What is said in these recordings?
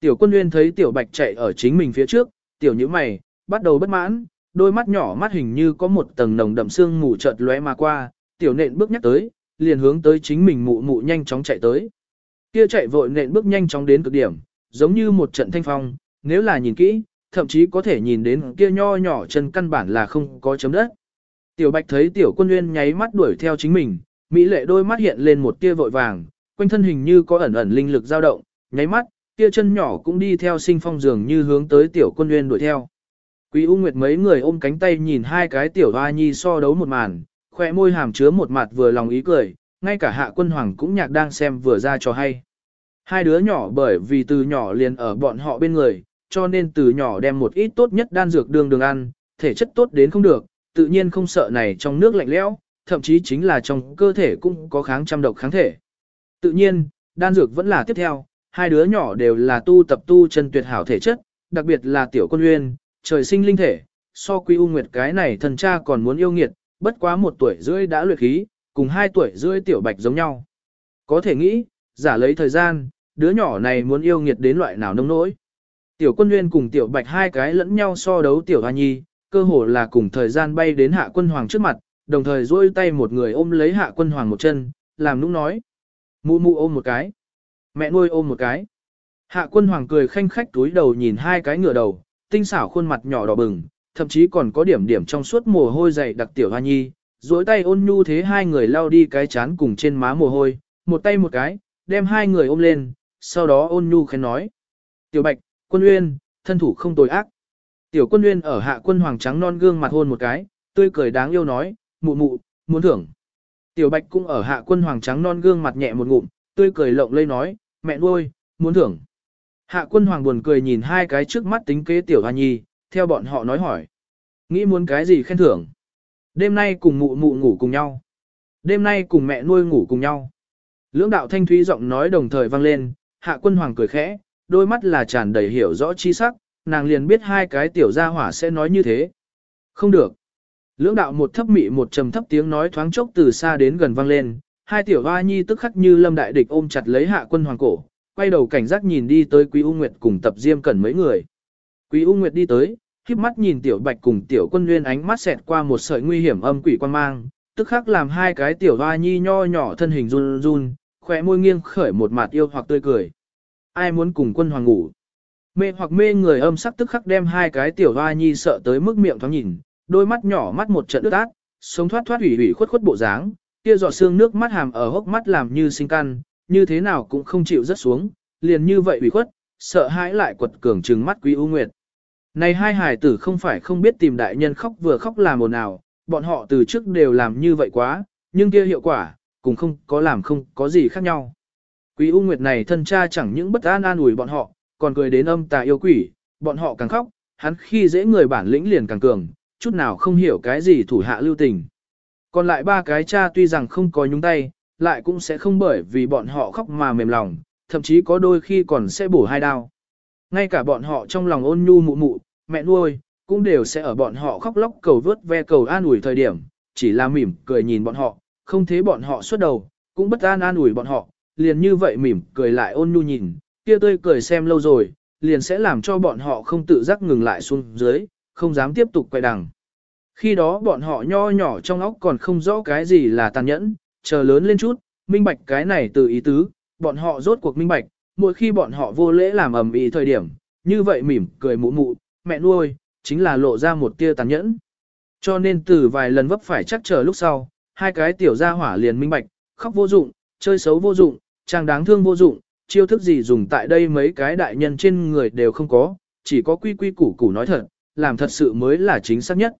Tiểu quân nguyên thấy tiểu bạch chạy ở chính mình phía trước, tiểu như mày, bắt đầu bất mãn, đôi mắt nhỏ mắt hình như có một tầng nồng đậm xương mù chợt lóe mà qua, tiểu nện bước nhắc tới, liền hướng tới chính mình mụ mụ nhanh chóng chạy tới. Kia chạy vội nện bước nhanh chóng đến cực điểm, giống như một trận thanh phong, nếu là nhìn kỹ, thậm chí có thể nhìn đến kia nho nhỏ chân căn bản là không có chấm đất. Tiểu Bạch thấy tiểu quân nguyên nháy mắt đuổi theo chính mình, mỹ lệ đôi mắt hiện lên một tia vội vàng, quanh thân hình như có ẩn ẩn linh lực dao động, nháy mắt, kia chân nhỏ cũng đi theo sinh phong dường như hướng tới tiểu quân nguyên đuổi theo. Quý U Nguyệt mấy người ôm cánh tay nhìn hai cái tiểu hoa nhi so đấu một màn, khỏe môi hàm chứa một mặt vừa lòng ý cười, ngay cả hạ quân hoàng cũng nhạc đang xem vừa ra cho hay. Hai đứa nhỏ bởi vì từ nhỏ liền ở bọn họ bên người, cho nên từ nhỏ đem một ít tốt nhất đan dược đường đường ăn, thể chất tốt đến không được, tự nhiên không sợ này trong nước lạnh lẽo, thậm chí chính là trong cơ thể cũng có kháng trăm độc kháng thể. Tự nhiên, đan dược vẫn là tiếp theo, hai đứa nhỏ đều là tu tập tu chân tuyệt hảo thể chất, đặc biệt là tiểu quân uyên, trời sinh linh thể, so quý u nguyệt cái này thần cha còn muốn yêu nghiệt, bất quá một tuổi rưỡi đã luyện khí, cùng hai tuổi rưỡi tiểu bạch giống nhau. Có thể nghĩ, giả lấy thời gian, đứa nhỏ này muốn yêu nghiệt đến loại nào nông nỗi. Tiểu quân nguyên cùng tiểu bạch hai cái lẫn nhau so đấu tiểu hoa nhi, cơ hồ là cùng thời gian bay đến hạ quân hoàng trước mặt, đồng thời duỗi tay một người ôm lấy hạ quân hoàng một chân, làm nũng nói. Mụ mụ ôm một cái. Mẹ nuôi ôm một cái. Hạ quân hoàng cười khanh khách túi đầu nhìn hai cái ngựa đầu, tinh xảo khuôn mặt nhỏ đỏ bừng, thậm chí còn có điểm điểm trong suốt mồ hôi dày đặc tiểu hoa nhi, duỗi tay ôn nhu thế hai người lao đi cái chán cùng trên má mồ hôi, một tay một cái, đem hai người ôm lên, sau đó ôn nhu khen nói. Tiểu Bạch, quân uyên, thân thủ không tồi ác. Tiểu quân uyên ở hạ quân hoàng trắng non gương mặt hôn một cái, tươi cười đáng yêu nói, mụ mụ, muốn thưởng. Tiểu Bạch cũng ở hạ quân hoàng trắng non gương mặt nhẹ một ngụm, tươi cười lộng lây nói, mẹ nuôi, muốn thưởng. Hạ quân hoàng buồn cười nhìn hai cái trước mắt tính kế tiểu hoa nhi, theo bọn họ nói hỏi. Nghĩ muốn cái gì khen thưởng? Đêm nay cùng mụ mụ ngủ cùng nhau. Đêm nay cùng mẹ nuôi ngủ cùng nhau. Lưỡng đạo thanh thúy giọng nói đồng thời vang lên, hạ quân hoàng cười khẽ, đôi mắt là tràn đầy hiểu rõ chi sắc, nàng liền biết hai cái tiểu gia hỏa sẽ nói như thế. Không được. Lưỡng đạo một thấp mị một trầm thấp tiếng nói thoáng chốc từ xa đến gần vang lên, hai tiểu hoa nhi tức khắc như lâm đại địch ôm chặt lấy hạ quân hoàng cổ, quay đầu cảnh giác nhìn đi tới Quý U Nguyệt cùng tập diêm cẩn mấy người. Quý U Nguyệt đi tới, khiếp mắt nhìn tiểu bạch cùng tiểu quân nguyên ánh mắt xẹt qua một sợi nguy hiểm âm quỷ quan mang, tức khắc làm hai cái tiểu hoa nhi nho nhỏ thân hình run run, khỏe môi nghiêng khởi một mặt yêu hoặc tươi cười. Ai muốn cùng quân hoàng ngủ? Mê hoặc mê người âm sắc tức khắc đem hai cái tiểu hoa nhi sợ tới mức miệng thoáng nhìn, đôi mắt nhỏ mắt một trận ướt át, sống thoát thoát ủy ủy khuất khuất bộ dáng, kia giọt xương nước mắt hàm ở hốc mắt làm như sinh căn, như thế nào cũng không chịu rất xuống, liền như vậy ủy khuất, sợ hãi lại quật cường trừng mắt Quý U Nguyệt. Này hai hải tử không phải không biết tìm đại nhân khóc vừa khóc làm ồn nào, bọn họ từ trước đều làm như vậy quá, nhưng kia hiệu quả, cũng không có làm không có gì khác nhau. Quý U Nguyệt này thân cha chẳng những bất an an ủi bọn họ, còn cười đến âm tà yêu quỷ, bọn họ càng khóc, hắn khi dễ người bản lĩnh liền càng cường, chút nào không hiểu cái gì thủ hạ lưu tình. Còn lại ba cái cha tuy rằng không có nhúng tay, lại cũng sẽ không bởi vì bọn họ khóc mà mềm lòng, thậm chí có đôi khi còn sẽ bổ hai đao. Ngay cả bọn họ trong lòng ôn nhu mụ mụ, mẹ nuôi, cũng đều sẽ ở bọn họ khóc lóc cầu vớt ve cầu an ủi thời điểm, chỉ là mỉm cười nhìn bọn họ, không thế bọn họ xuất đầu, cũng bất an an ủi bọn họ, liền như vậy mỉm cười lại ôn nhu nhìn, kia tươi cười xem lâu rồi, liền sẽ làm cho bọn họ không tự giác ngừng lại xuống dưới, không dám tiếp tục quay đằng. Khi đó bọn họ nho nhỏ trong óc còn không rõ cái gì là tàn nhẫn, chờ lớn lên chút, minh bạch cái này từ ý tứ, bọn họ rốt cuộc minh bạch, mỗi khi bọn họ vô lễ làm ầm ĩ thời điểm, như vậy mỉm cười mụ mụ, mẹ nuôi, chính là lộ ra một tia tàn nhẫn. Cho nên từ vài lần vấp phải chắc chờ lúc sau, hai cái tiểu gia hỏa liền minh bạch, khóc vô dụng, chơi xấu vô dụng, trang đáng thương vô dụng, chiêu thức gì dùng tại đây mấy cái đại nhân trên người đều không có, chỉ có quy quy củ củ nói thật, làm thật sự mới là chính xác nhất.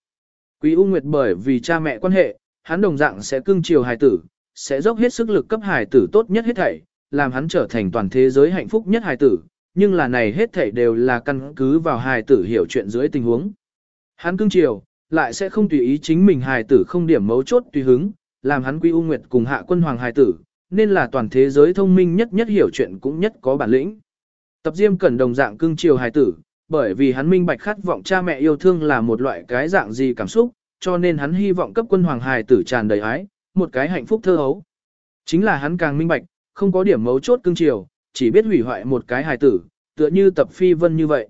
Quý U Nguyệt bởi vì cha mẹ quan hệ, hắn đồng dạng sẽ cưng chiều hài tử, sẽ dốc hết sức lực cấp hài tử tốt nhất hết thảy, làm hắn trở thành toàn thế giới hạnh phúc nhất hài tử, nhưng là này hết thảy đều là căn cứ vào hài tử hiểu chuyện dưới tình huống. Hắn cưng chiều, lại sẽ không tùy ý chính mình hài tử không điểm mấu chốt tùy hứng, làm hắn Quý U Nguyệt cùng hạ quân hoàng hài tử, nên là toàn thế giới thông minh nhất nhất hiểu chuyện cũng nhất có bản lĩnh. Tập Diêm Cẩn đồng dạng cưng chiều hài tử, bởi vì hắn minh bạch khát vọng cha mẹ yêu thương là một loại cái dạng gì cảm xúc, cho nên hắn hy vọng cấp quân hoàng hài tử tràn đầy ái, một cái hạnh phúc thơ hấu. Chính là hắn càng minh bạch, không có điểm mấu chốt cương chiều, chỉ biết hủy hoại một cái hài tử, tựa như tập phi vân như vậy.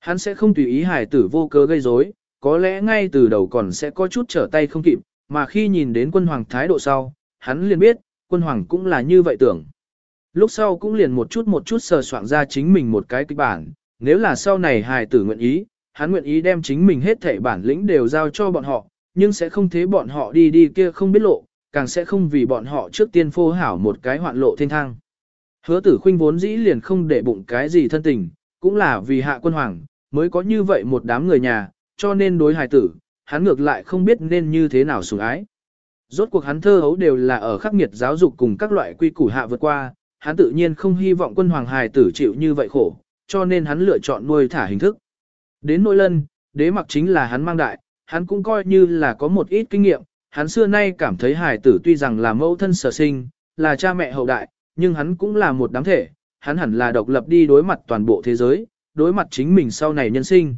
Hắn sẽ không tùy ý hài tử vô cớ gây rối, có lẽ ngay từ đầu còn sẽ có chút trở tay không kịp, mà khi nhìn đến quân hoàng thái độ sau, hắn liền biết, quân hoàng cũng là như vậy tưởng. Lúc sau cũng liền một chút một chút sờ soạn ra chính mình một cái kịch bản, nếu là sau này hài tử nguyện ý, hắn nguyện ý đem chính mình hết thảy bản lĩnh đều giao cho bọn họ, nhưng sẽ không thế bọn họ đi đi kia không biết lộ, càng sẽ không vì bọn họ trước tiên phô hảo một cái hoạn lộ thiên thang. Hứa tử khuynh vốn dĩ liền không để bụng cái gì thân tình, cũng là vì hạ quân hoàng, mới có như vậy một đám người nhà, cho nên đối hài tử, hắn ngược lại không biết nên như thế nào sủng ái. Rốt cuộc hắn thơ hấu đều là ở khắc nghiệt giáo dục cùng các loại quy củ hạ vượt qua, hắn tự nhiên không hy vọng quân hoàng hài tử chịu như vậy khổ, cho nên hắn lựa chọn nuôi thả hình thức. Đến nỗi lân, đế mặc chính là hắn mang đại, hắn cũng coi như là có một ít kinh nghiệm, hắn xưa nay cảm thấy hài tử tuy rằng là mẫu thân sở sinh, là cha mẹ hậu đại, nhưng hắn cũng là một đám thể, hắn hẳn là độc lập đi đối mặt toàn bộ thế giới, đối mặt chính mình sau này nhân sinh.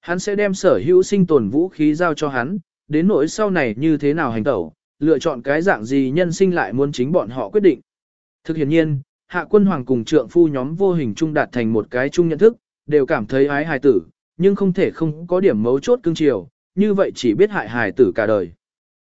Hắn sẽ đem sở hữu sinh tồn vũ khí giao cho hắn, đến nỗi sau này như thế nào hành tẩu, lựa chọn cái dạng gì nhân sinh lại muốn chính bọn họ quyết định. Thực hiện nhiên, hạ quân hoàng cùng trượng phu nhóm vô hình chung đạt thành một cái chung nhận thức, đều cảm thấy ái hài tử, nhưng không thể không có điểm mấu chốt cương chiều, như vậy chỉ biết hại hài tử cả đời.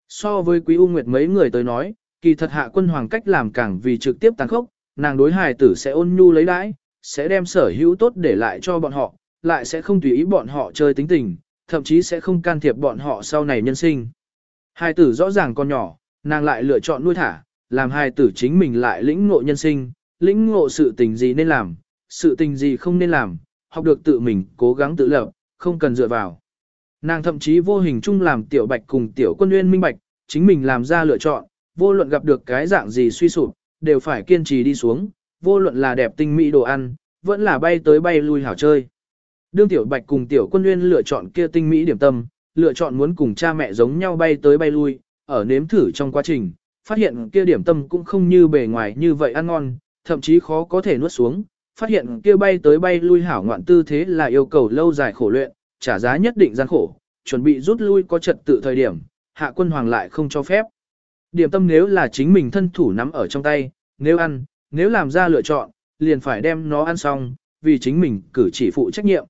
So với quý U Nguyệt mấy người tới nói, kỳ thật hạ quân hoàng cách làm càng vì trực tiếp tàn khốc, nàng đối hài tử sẽ ôn nhu lấy đãi, sẽ đem sở hữu tốt để lại cho bọn họ, lại sẽ không tùy ý bọn họ chơi tính tình, thậm chí sẽ không can thiệp bọn họ sau này nhân sinh. Hài tử rõ ràng còn nhỏ, nàng lại lựa chọn nuôi thả, làm hài tử chính mình lại lĩnh ngộ nhân sinh, lĩnh ngộ sự tình gì nên làm, sự tình gì không nên làm, học được tự mình cố gắng tự lập, không cần dựa vào. Nàng thậm chí vô hình chung làm tiểu bạch cùng tiểu quân nguyên minh bạch, chính mình làm ra lựa chọn, vô luận gặp được cái dạng gì suy sụp, đều phải kiên trì đi xuống, vô luận là đẹp tinh mỹ đồ ăn, vẫn là bay tới bay lui hảo chơi. Đương tiểu bạch cùng tiểu quân nguyên lựa chọn kia tinh mỹ điểm tâm, lựa chọn muốn cùng cha mẹ giống nhau bay tới bay lui, ở nếm thử trong quá trình, phát hiện kia điểm tâm cũng không như bề ngoài như vậy ăn ngon, thậm chí khó có thể nuốt xuống, phát hiện kia bay tới bay lui hảo ngoạn tư thế là yêu cầu lâu dài khổ luyện, trả giá nhất định gian khổ, chuẩn bị rút lui có trật tự thời điểm, hạ quân hoàng lại không cho phép. Điểm tâm nếu là chính mình thân thủ nắm ở trong tay, nếu ăn, nếu làm ra lựa chọn, liền phải đem nó ăn xong, vì chính mình cử chỉ phụ trách nhiệm.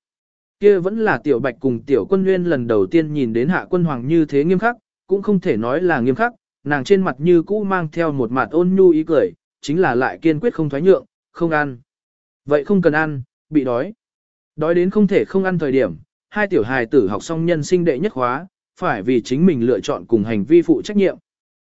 Kia vẫn là tiểu bạch cùng tiểu quân nguyên lần đầu tiên nhìn đến hạ quân hoàng như thế nghiêm khắc, cũng không thể nói là nghiêm khắc, nàng trên mặt như cũ mang theo một mặt ôn nhu ý cười, chính là lại kiên quyết không thoái nhượng, không ăn. Vậy không cần ăn, bị đói. Đói đến không thể không ăn thời điểm, hai tiểu hài tử học xong nhân sinh đệ nhất khóa, phải vì chính mình lựa chọn cùng hành vi phụ trách nhiệm.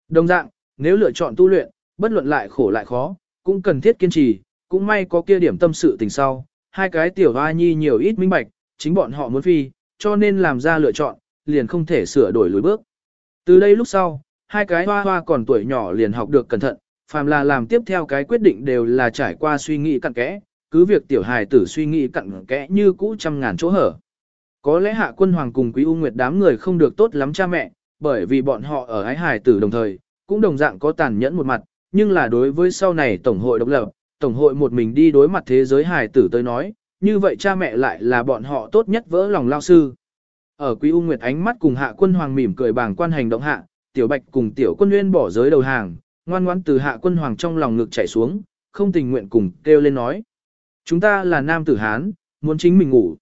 Đồng dạng, nếu lựa chọn tu luyện, bất luận lại khổ lại khó, cũng cần thiết kiên trì, cũng may có kia điểm tâm sự tình sau, hai cái tiểu hoa nhi nhiều ít minh bạch, chính bọn họ muốn phi, cho nên làm ra lựa chọn, liền không thể sửa đổi lối bước. Từ đây lúc sau, hai cái hoa hoa còn tuổi nhỏ liền học được cẩn thận, phàm là làm tiếp theo cái quyết định đều là trải qua suy nghĩ cặn kẽ, cứ việc tiểu hài tử suy nghĩ cặn kẽ như cũ trăm ngàn chỗ hở. Có lẽ hạ quân hoàng cùng quý u nguyệt đám người không được tốt lắm cha mẹ, bởi vì bọn họ ở ái hài tử đồng thời, cũng đồng dạng có tàn nhẫn một mặt, nhưng là đối với sau này Tổng hội độc lập, Tổng hội một mình đi đối mặt thế giới hài tử tới nói, như vậy cha mẹ lại là bọn họ tốt nhất vỡ lòng lao sư. Ở Quý U Nguyệt ánh mắt cùng hạ quân hoàng mỉm cười bảng quan hành động hạ, tiểu bạch cùng tiểu quân nguyên bỏ giới đầu hàng, ngoan ngoãn từ hạ quân hoàng trong lòng ngực chảy xuống, không tình nguyện cùng kêu lên nói. Chúng ta là nam tử Hán, muốn chính mình ngủ.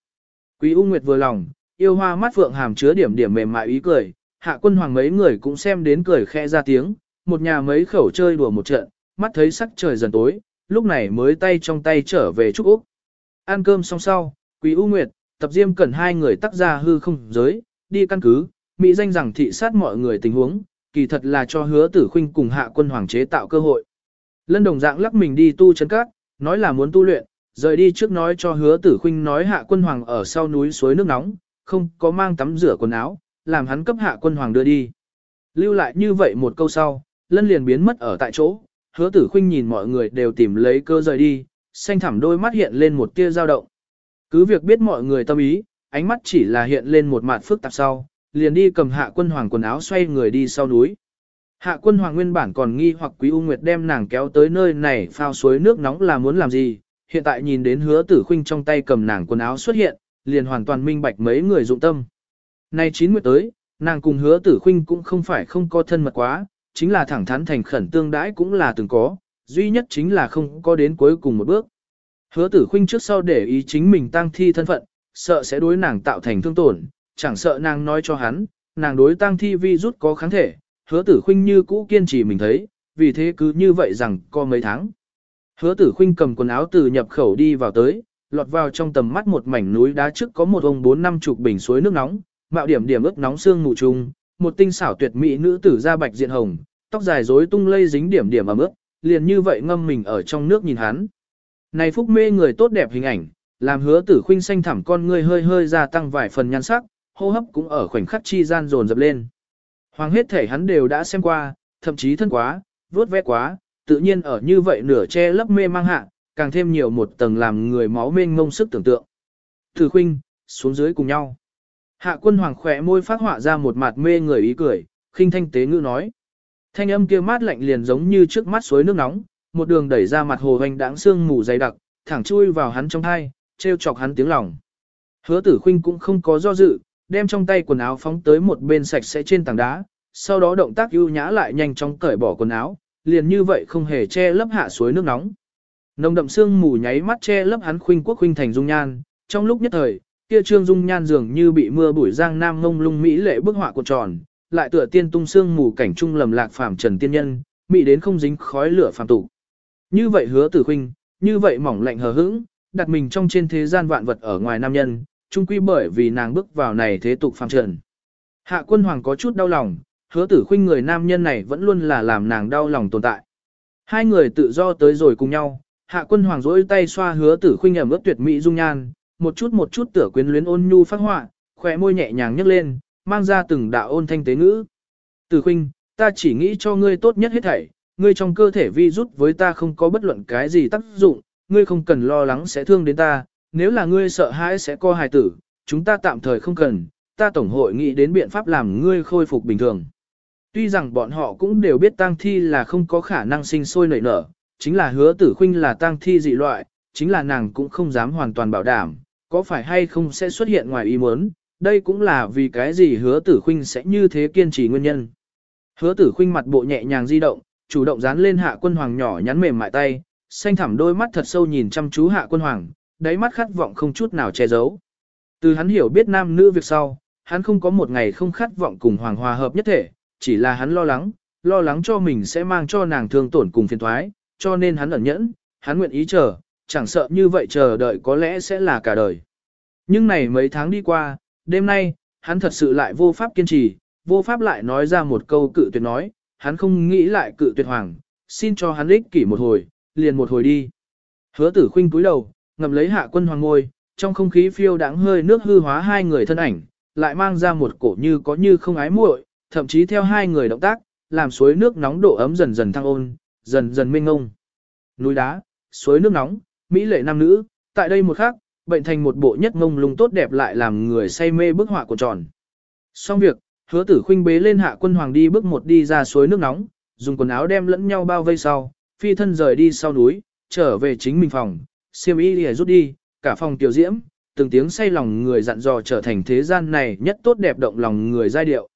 Quý U Nguyệt vừa lòng, yêu hoa mắt phượng hàm chứa điểm điểm mềm mại ý cười, hạ quân hoàng mấy người cũng xem đến cười khẽ ra tiếng, một nhà mấy khẩu chơi đùa một trận, mắt thấy sắc trời dần tối, lúc này mới tay trong tay trở về Trúc Úc. Ăn cơm xong sau, Quý U Nguyệt, tập diêm cần hai người tắc ra hư không giới, đi căn cứ, Mỹ danh rằng thị sát mọi người tình huống, kỳ thật là cho hứa tử khuynh cùng hạ quân hoàng chế tạo cơ hội. Lân đồng dạng lắc mình đi tu chân cát, nói là muốn tu luyện, rời đi trước nói cho hứa tử khuynh nói hạ quân hoàng ở sau núi suối nước nóng, không có mang tắm rửa quần áo, làm hắn cấp hạ quân hoàng đưa đi. Lưu lại như vậy một câu sau, lân liền biến mất ở tại chỗ, hứa tử khuynh nhìn mọi người đều tìm lấy cơ rời đi, xanh thẳm đôi mắt hiện lên một tia dao động. Cứ việc biết mọi người tâm ý, ánh mắt chỉ là hiện lên một mặt phức tạp sau, liền đi cầm hạ quân hoàng quần áo xoay người đi sau núi. Hạ quân hoàng nguyên bản còn nghi hoặc quý U Nguyệt đem nàng kéo tới nơi này phao suối nước nóng là muốn làm gì, hiện tại nhìn đến hứa tử khinh trong tay cầm nàng quần áo xuất hiện, liền hoàn toàn minh bạch mấy người dụng tâm. Nay chín nguyệt tới, nàng cùng hứa tử khinh cũng không phải không có thân mật quá, chính là thẳng thắn thành khẩn tương đãi cũng là từng có, duy nhất chính là không có đến cuối cùng một bước. Hứa tử khinh trước sau để ý chính mình tăng thi thân phận, sợ sẽ đối nàng tạo thành thương tổn, chẳng sợ nàng nói cho hắn, nàng đối tang thi vi rút có kháng thể, hứa tử khuynh như cũ kiên trì mình thấy, vì thế cứ như vậy rằng có mấy tháng. Hứa tử khuynh cầm quần áo từ nhập khẩu đi vào tới, lọt vào trong tầm mắt một mảnh núi đá trước có một ông bốn năm chục bình suối nước nóng, mạo điểm điểm ướt nóng xương mù trùng, một tinh xảo tuyệt mỹ nữ tử da bạch diện hồng, tóc dài rối tung lây dính điểm điểm ẩm ướt, liền như vậy ngâm mình ở trong nước nhìn hắn. Này phúc mê người tốt đẹp hình ảnh, làm hứa tử khuynh xanh thẳm con người hơi hơi gia tăng vài phần nhan sắc, hô hấp cũng ở khoảnh khắc chi gian dồn dập lên. Hoàng hết thể hắn đều đã xem qua, thậm chí thân quá, vuốt ve quá, tự nhiên ở như vậy nửa che lấp mê mang hạ, càng thêm nhiều một tầng làm người máu mênh ngông sức tưởng tượng. Tử khuynh, xuống dưới cùng nhau. Hạ quân hoàng khỏe môi phát họa ra một mặt mê người ý cười, khinh thanh tế ngữ nói. Thanh âm kia mát lạnh liền giống như trước mắt suối nước nóng, một đường đẩy ra mặt hồ hoành đáng sương mù dày đặc, thẳng chui vào hắn trong thai, treo chọc hắn tiếng lòng. Hứa tử khinh cũng không có do dự, đem trong tay quần áo phóng tới một bên sạch sẽ trên tảng đá, sau đó động tác ưu nhã lại nhanh chóng cởi bỏ quần áo, liền như vậy không hề che lấp hạ suối nước nóng. Nồng đậm sương mù nháy mắt che lấp hắn khuynh quốc khuynh thành dung nhan, trong lúc nhất thời, kia trương dung nhan dường như bị mưa bụi giang nam ngông lung mỹ lệ bức họa cuộn tròn, lại tựa tiên tung sương mù cảnh trung lầm lạc phàm trần tiên nhân, mỹ đến không dính khói lửa phàm tục. Như vậy hứa tử khuynh, như vậy mỏng lạnh hờ hững, đặt mình trong trên thế gian vạn vật ở ngoài nam nhân, chung quy bởi vì nàng bước vào này thế tục phàm trần. Hạ quân hoàng có chút đau lòng, hứa tử khuynh người nam nhân này vẫn luôn là làm nàng đau lòng tồn tại. Hai người tự do tới rồi cùng nhau, hạ quân hoàng rỗi tay xoa hứa tử khuynh ẩm ướt tuyệt mỹ dung nhan, một chút một chút tựa quyến luyến ôn nhu phát họa, khỏe môi nhẹ nhàng nhấc lên, mang ra từng đạo ôn thanh tế ngữ. Tử khuynh, ta chỉ nghĩ cho ngươi tốt nhất hết thảy, ngươi trong cơ thể vi rút với ta không có bất luận cái gì tác dụng, ngươi không cần lo lắng sẽ thương đến ta, nếu là ngươi sợ hãi sẽ co hài tử, chúng ta tạm thời không cần, ta tổng hội nghĩ đến biện pháp làm ngươi khôi phục bình thường. Tuy rằng bọn họ cũng đều biết tang thi là không có khả năng sinh sôi nảy nở, chính là hứa tử khuynh là tang thi dị loại, chính là nàng cũng không dám hoàn toàn bảo đảm, có phải hay không sẽ xuất hiện ngoài ý muốn, đây cũng là vì cái gì hứa tử khuynh sẽ như thế kiên trì nguyên nhân. Hứa tử khuynh mặt bộ nhẹ nhàng di động, chủ động dán lên hạ quân hoàng nhỏ nhắn mềm mại tay, xanh thẳm đôi mắt thật sâu nhìn chăm chú hạ quân hoàng, đáy mắt khát vọng không chút nào che giấu. Từ hắn hiểu biết nam nữ việc sau, hắn không có một ngày không khát vọng cùng hoàng hòa hợp nhất thể, chỉ là hắn lo lắng, lo lắng cho mình sẽ mang cho nàng thương tổn cùng phiền thoái, cho nên hắn ẩn nhẫn, hắn nguyện ý chờ, chẳng sợ như vậy chờ đợi có lẽ sẽ là cả đời. Nhưng này mấy tháng đi qua, đêm nay, hắn thật sự lại vô pháp kiên trì, vô pháp lại nói ra một câu cự tuyệt nói, hắn không nghĩ lại cự tuyệt hoàng, xin cho hắn ích kỷ một hồi, liền một hồi đi. Hứa tử khinh cúi đầu, ngầm lấy hạ quân hoàng ngôi, trong không khí phiêu đáng hơi nước hư hóa hai người thân ảnh, lại mang ra một cổ như có như không ái muội, thậm chí theo hai người động tác, làm suối nước nóng độ ấm dần dần thăng ôn, dần dần mênh ngông. Núi đá, suối nước nóng, mỹ lệ nam nữ, tại đây một khắc, bệnh thành một bộ nhất ngông lung tốt đẹp lại làm người say mê bức họa của tròn. Xong việc, hứa tử khinh bế lên hạ quân hoàng đi bước một đi ra suối nước nóng, dùng quần áo đem lẫn nhau bao vây sau, phi thân rời đi sau núi, trở về chính mình phòng, siêm y lìa rút đi, cả phòng tiểu diễm, từng tiếng say lòng người dặn dò trở thành thế gian này nhất tốt đẹp động lòng người giai điệu.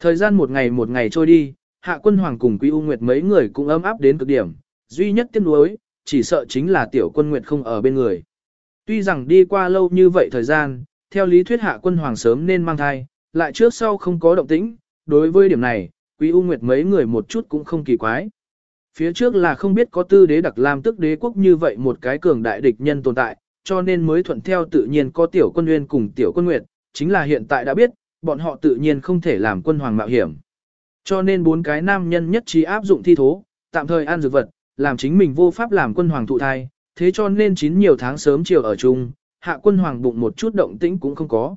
Thời gian một ngày một ngày trôi đi, hạ quân hoàng cùng quý u nguyệt mấy người cũng ấm áp đến cực điểm, duy nhất tiếc nuối, chỉ sợ chính là tiểu quân nguyệt không ở bên người. Tuy rằng đi qua lâu như vậy thời gian, theo lý thuyết hạ quân hoàng sớm nên mang thai, lại trước sau không có động tĩnh, đối với điểm này, quý u nguyệt mấy người một chút cũng không kỳ quái. Phía trước là không biết có tư đế đặc lam tức đế quốc như vậy một cái cường đại địch nhân tồn tại, cho nên mới thuận theo tự nhiên có tiểu quân nguyên cùng tiểu quân nguyệt, chính là hiện tại đã biết, bọn họ tự nhiên không thể làm quân hoàng mạo hiểm. Cho nên bốn cái nam nhân nhất trí áp dụng thi thố, tạm thời ăn dược vật, làm chính mình vô pháp làm quân hoàng thụ thai, thế cho nên chín nhiều tháng sớm chiều ở chung, hạ quân hoàng bụng một chút động tĩnh cũng không có.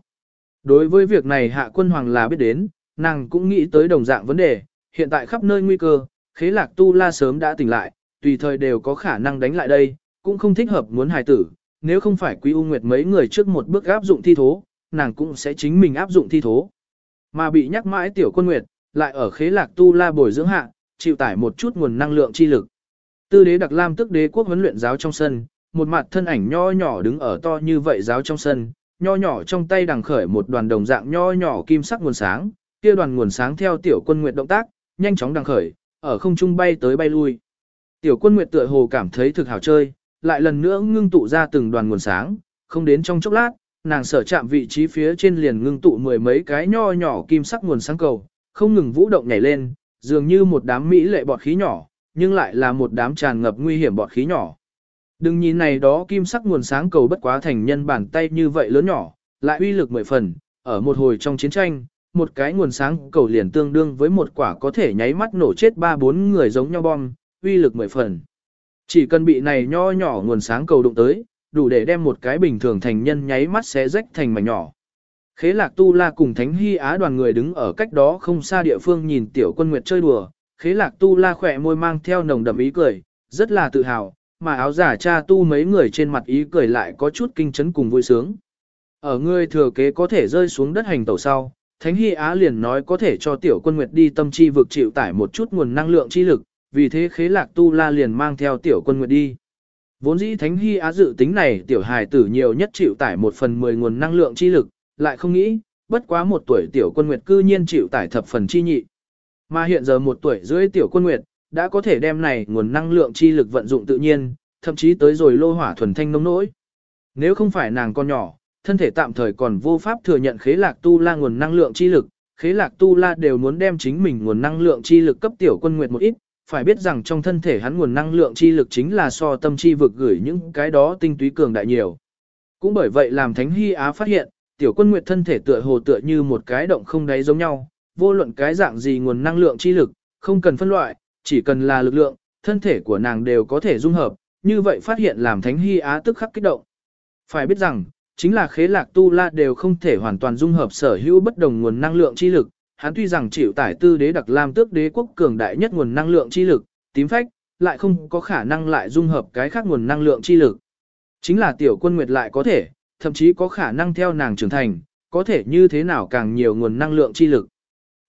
Đối với việc này hạ quân hoàng là biết đến, nàng cũng nghĩ tới đồng dạng vấn đề, hiện tại khắp nơi nguy cơ, khế lạc tu la sớm đã tỉnh lại, tùy thời đều có khả năng đánh lại đây, cũng không thích hợp muốn hài tử, nếu không phải quý u nguyệt mấy người trước một bước áp dụng thi thố, nàng cũng sẽ chính mình áp dụng thi thố. Mà bị nhắc mãi tiểu quân nguyệt, lại ở khế lạc tu la bồi dưỡng hạ, chịu tải một chút nguồn năng lượng chi lực. Tư đế đặc lam tức đế quốc huấn luyện giáo trong sân, một mặt thân ảnh nho nhỏ đứng ở to như vậy giáo trong sân, nho nhỏ trong tay đằng khởi một đoàn đồng dạng nho nhỏ kim sắc nguồn sáng, kia đoàn nguồn sáng theo tiểu quân nguyệt động tác, nhanh chóng đằng khởi, ở không trung bay tới bay lui. Tiểu quân nguyệt tựa hồ cảm thấy thực hảo chơi, lại lần nữa ngưng tụ ra từng đoàn nguồn sáng, không đến trong chốc lát, nàng sở chạm vị trí phía trên liền ngưng tụ mười mấy cái nho nhỏ kim sắc nguồn sáng cầu, không ngừng vũ động nhảy lên, dường như một đám mỹ lệ bọt khí nhỏ, nhưng lại là một đám tràn ngập nguy hiểm bọt khí nhỏ. Đừng nhìn này đó kim sắc nguồn sáng cầu bất quá thành nhân bàn tay như vậy lớn nhỏ, lại uy lực mười phần, ở một hồi trong chiến tranh, một cái nguồn sáng cầu liền tương đương với một quả có thể nháy mắt nổ chết ba bốn người giống nhau bom, uy lực mười phần. Chỉ cần bị này nho nhỏ nguồn sáng cầu đụng tới, đủ để đem một cái bình thường thành nhân nháy mắt xé rách thành mảnh nhỏ. Khế lạc tu la cùng thánh hy á đoàn người đứng ở cách đó không xa địa phương nhìn tiểu quân nguyệt chơi đùa, khế lạc tu la khỏe môi mang theo nồng đậm ý cười, rất là tự hào, mà áo giả cha tu mấy người trên mặt ý cười lại có chút kinh chấn cùng vui sướng. Ở người thừa kế có thể rơi xuống đất hành tẩu sau, Thánh Hy Á liền nói có thể cho tiểu quân nguyệt đi tâm chi vực chịu tải một chút nguồn năng lượng chi lực, vì thế khế lạc tu la liền mang theo tiểu quân nguyệt đi. Vốn dĩ Thánh Hy Á dự tính này tiểu hài tử nhiều nhất chịu tải một phần mười nguồn năng lượng chi lực, lại không nghĩ, bất quá một tuổi tiểu quân nguyệt cư nhiên chịu tải thập phần chi nhị. Mà hiện giờ một tuổi dưới tiểu quân nguyệt, đã có thể đem này nguồn năng lượng chi lực vận dụng tự nhiên, thậm chí tới rồi lô hỏa thuần thanh nông nỗi. Nếu không phải nàng con nhỏ, thân thể tạm thời còn vô pháp thừa nhận khế lạc tu la nguồn năng lượng chi lực, khế lạc tu la đều muốn đem chính mình nguồn năng lượng chi lực cấp tiểu quân nguyệt một ít, phải biết rằng trong thân thể hắn nguồn năng lượng chi lực chính là so tâm chi vực gửi những cái đó tinh túy cường đại nhiều. Cũng bởi vậy làm Thánh Hy Á phát hiện, tiểu quân nguyệt thân thể tựa hồ tựa như một cái động không đáy giống nhau, vô luận cái dạng gì nguồn năng lượng chi lực, không cần phân loại, chỉ cần là lực lượng, thân thể của nàng đều có thể dung hợp, như vậy phát hiện làm Thánh Hy Á tức khắc kích động. Phải biết rằng, chính là khế lạc tu la đều không thể hoàn toàn dung hợp sở hữu bất đồng nguồn năng lượng chi lực, hắn tuy rằng chịu tải tư đế đặc lam tước đế quốc cường đại nhất nguồn năng lượng chi lực, tím phách, lại không có khả năng lại dung hợp cái khác nguồn năng lượng chi lực. Chính là tiểu quân nguyệt lại có thể, thậm chí có khả năng theo nàng trưởng thành, có thể như thế nào càng nhiều nguồn năng lượng chi lực.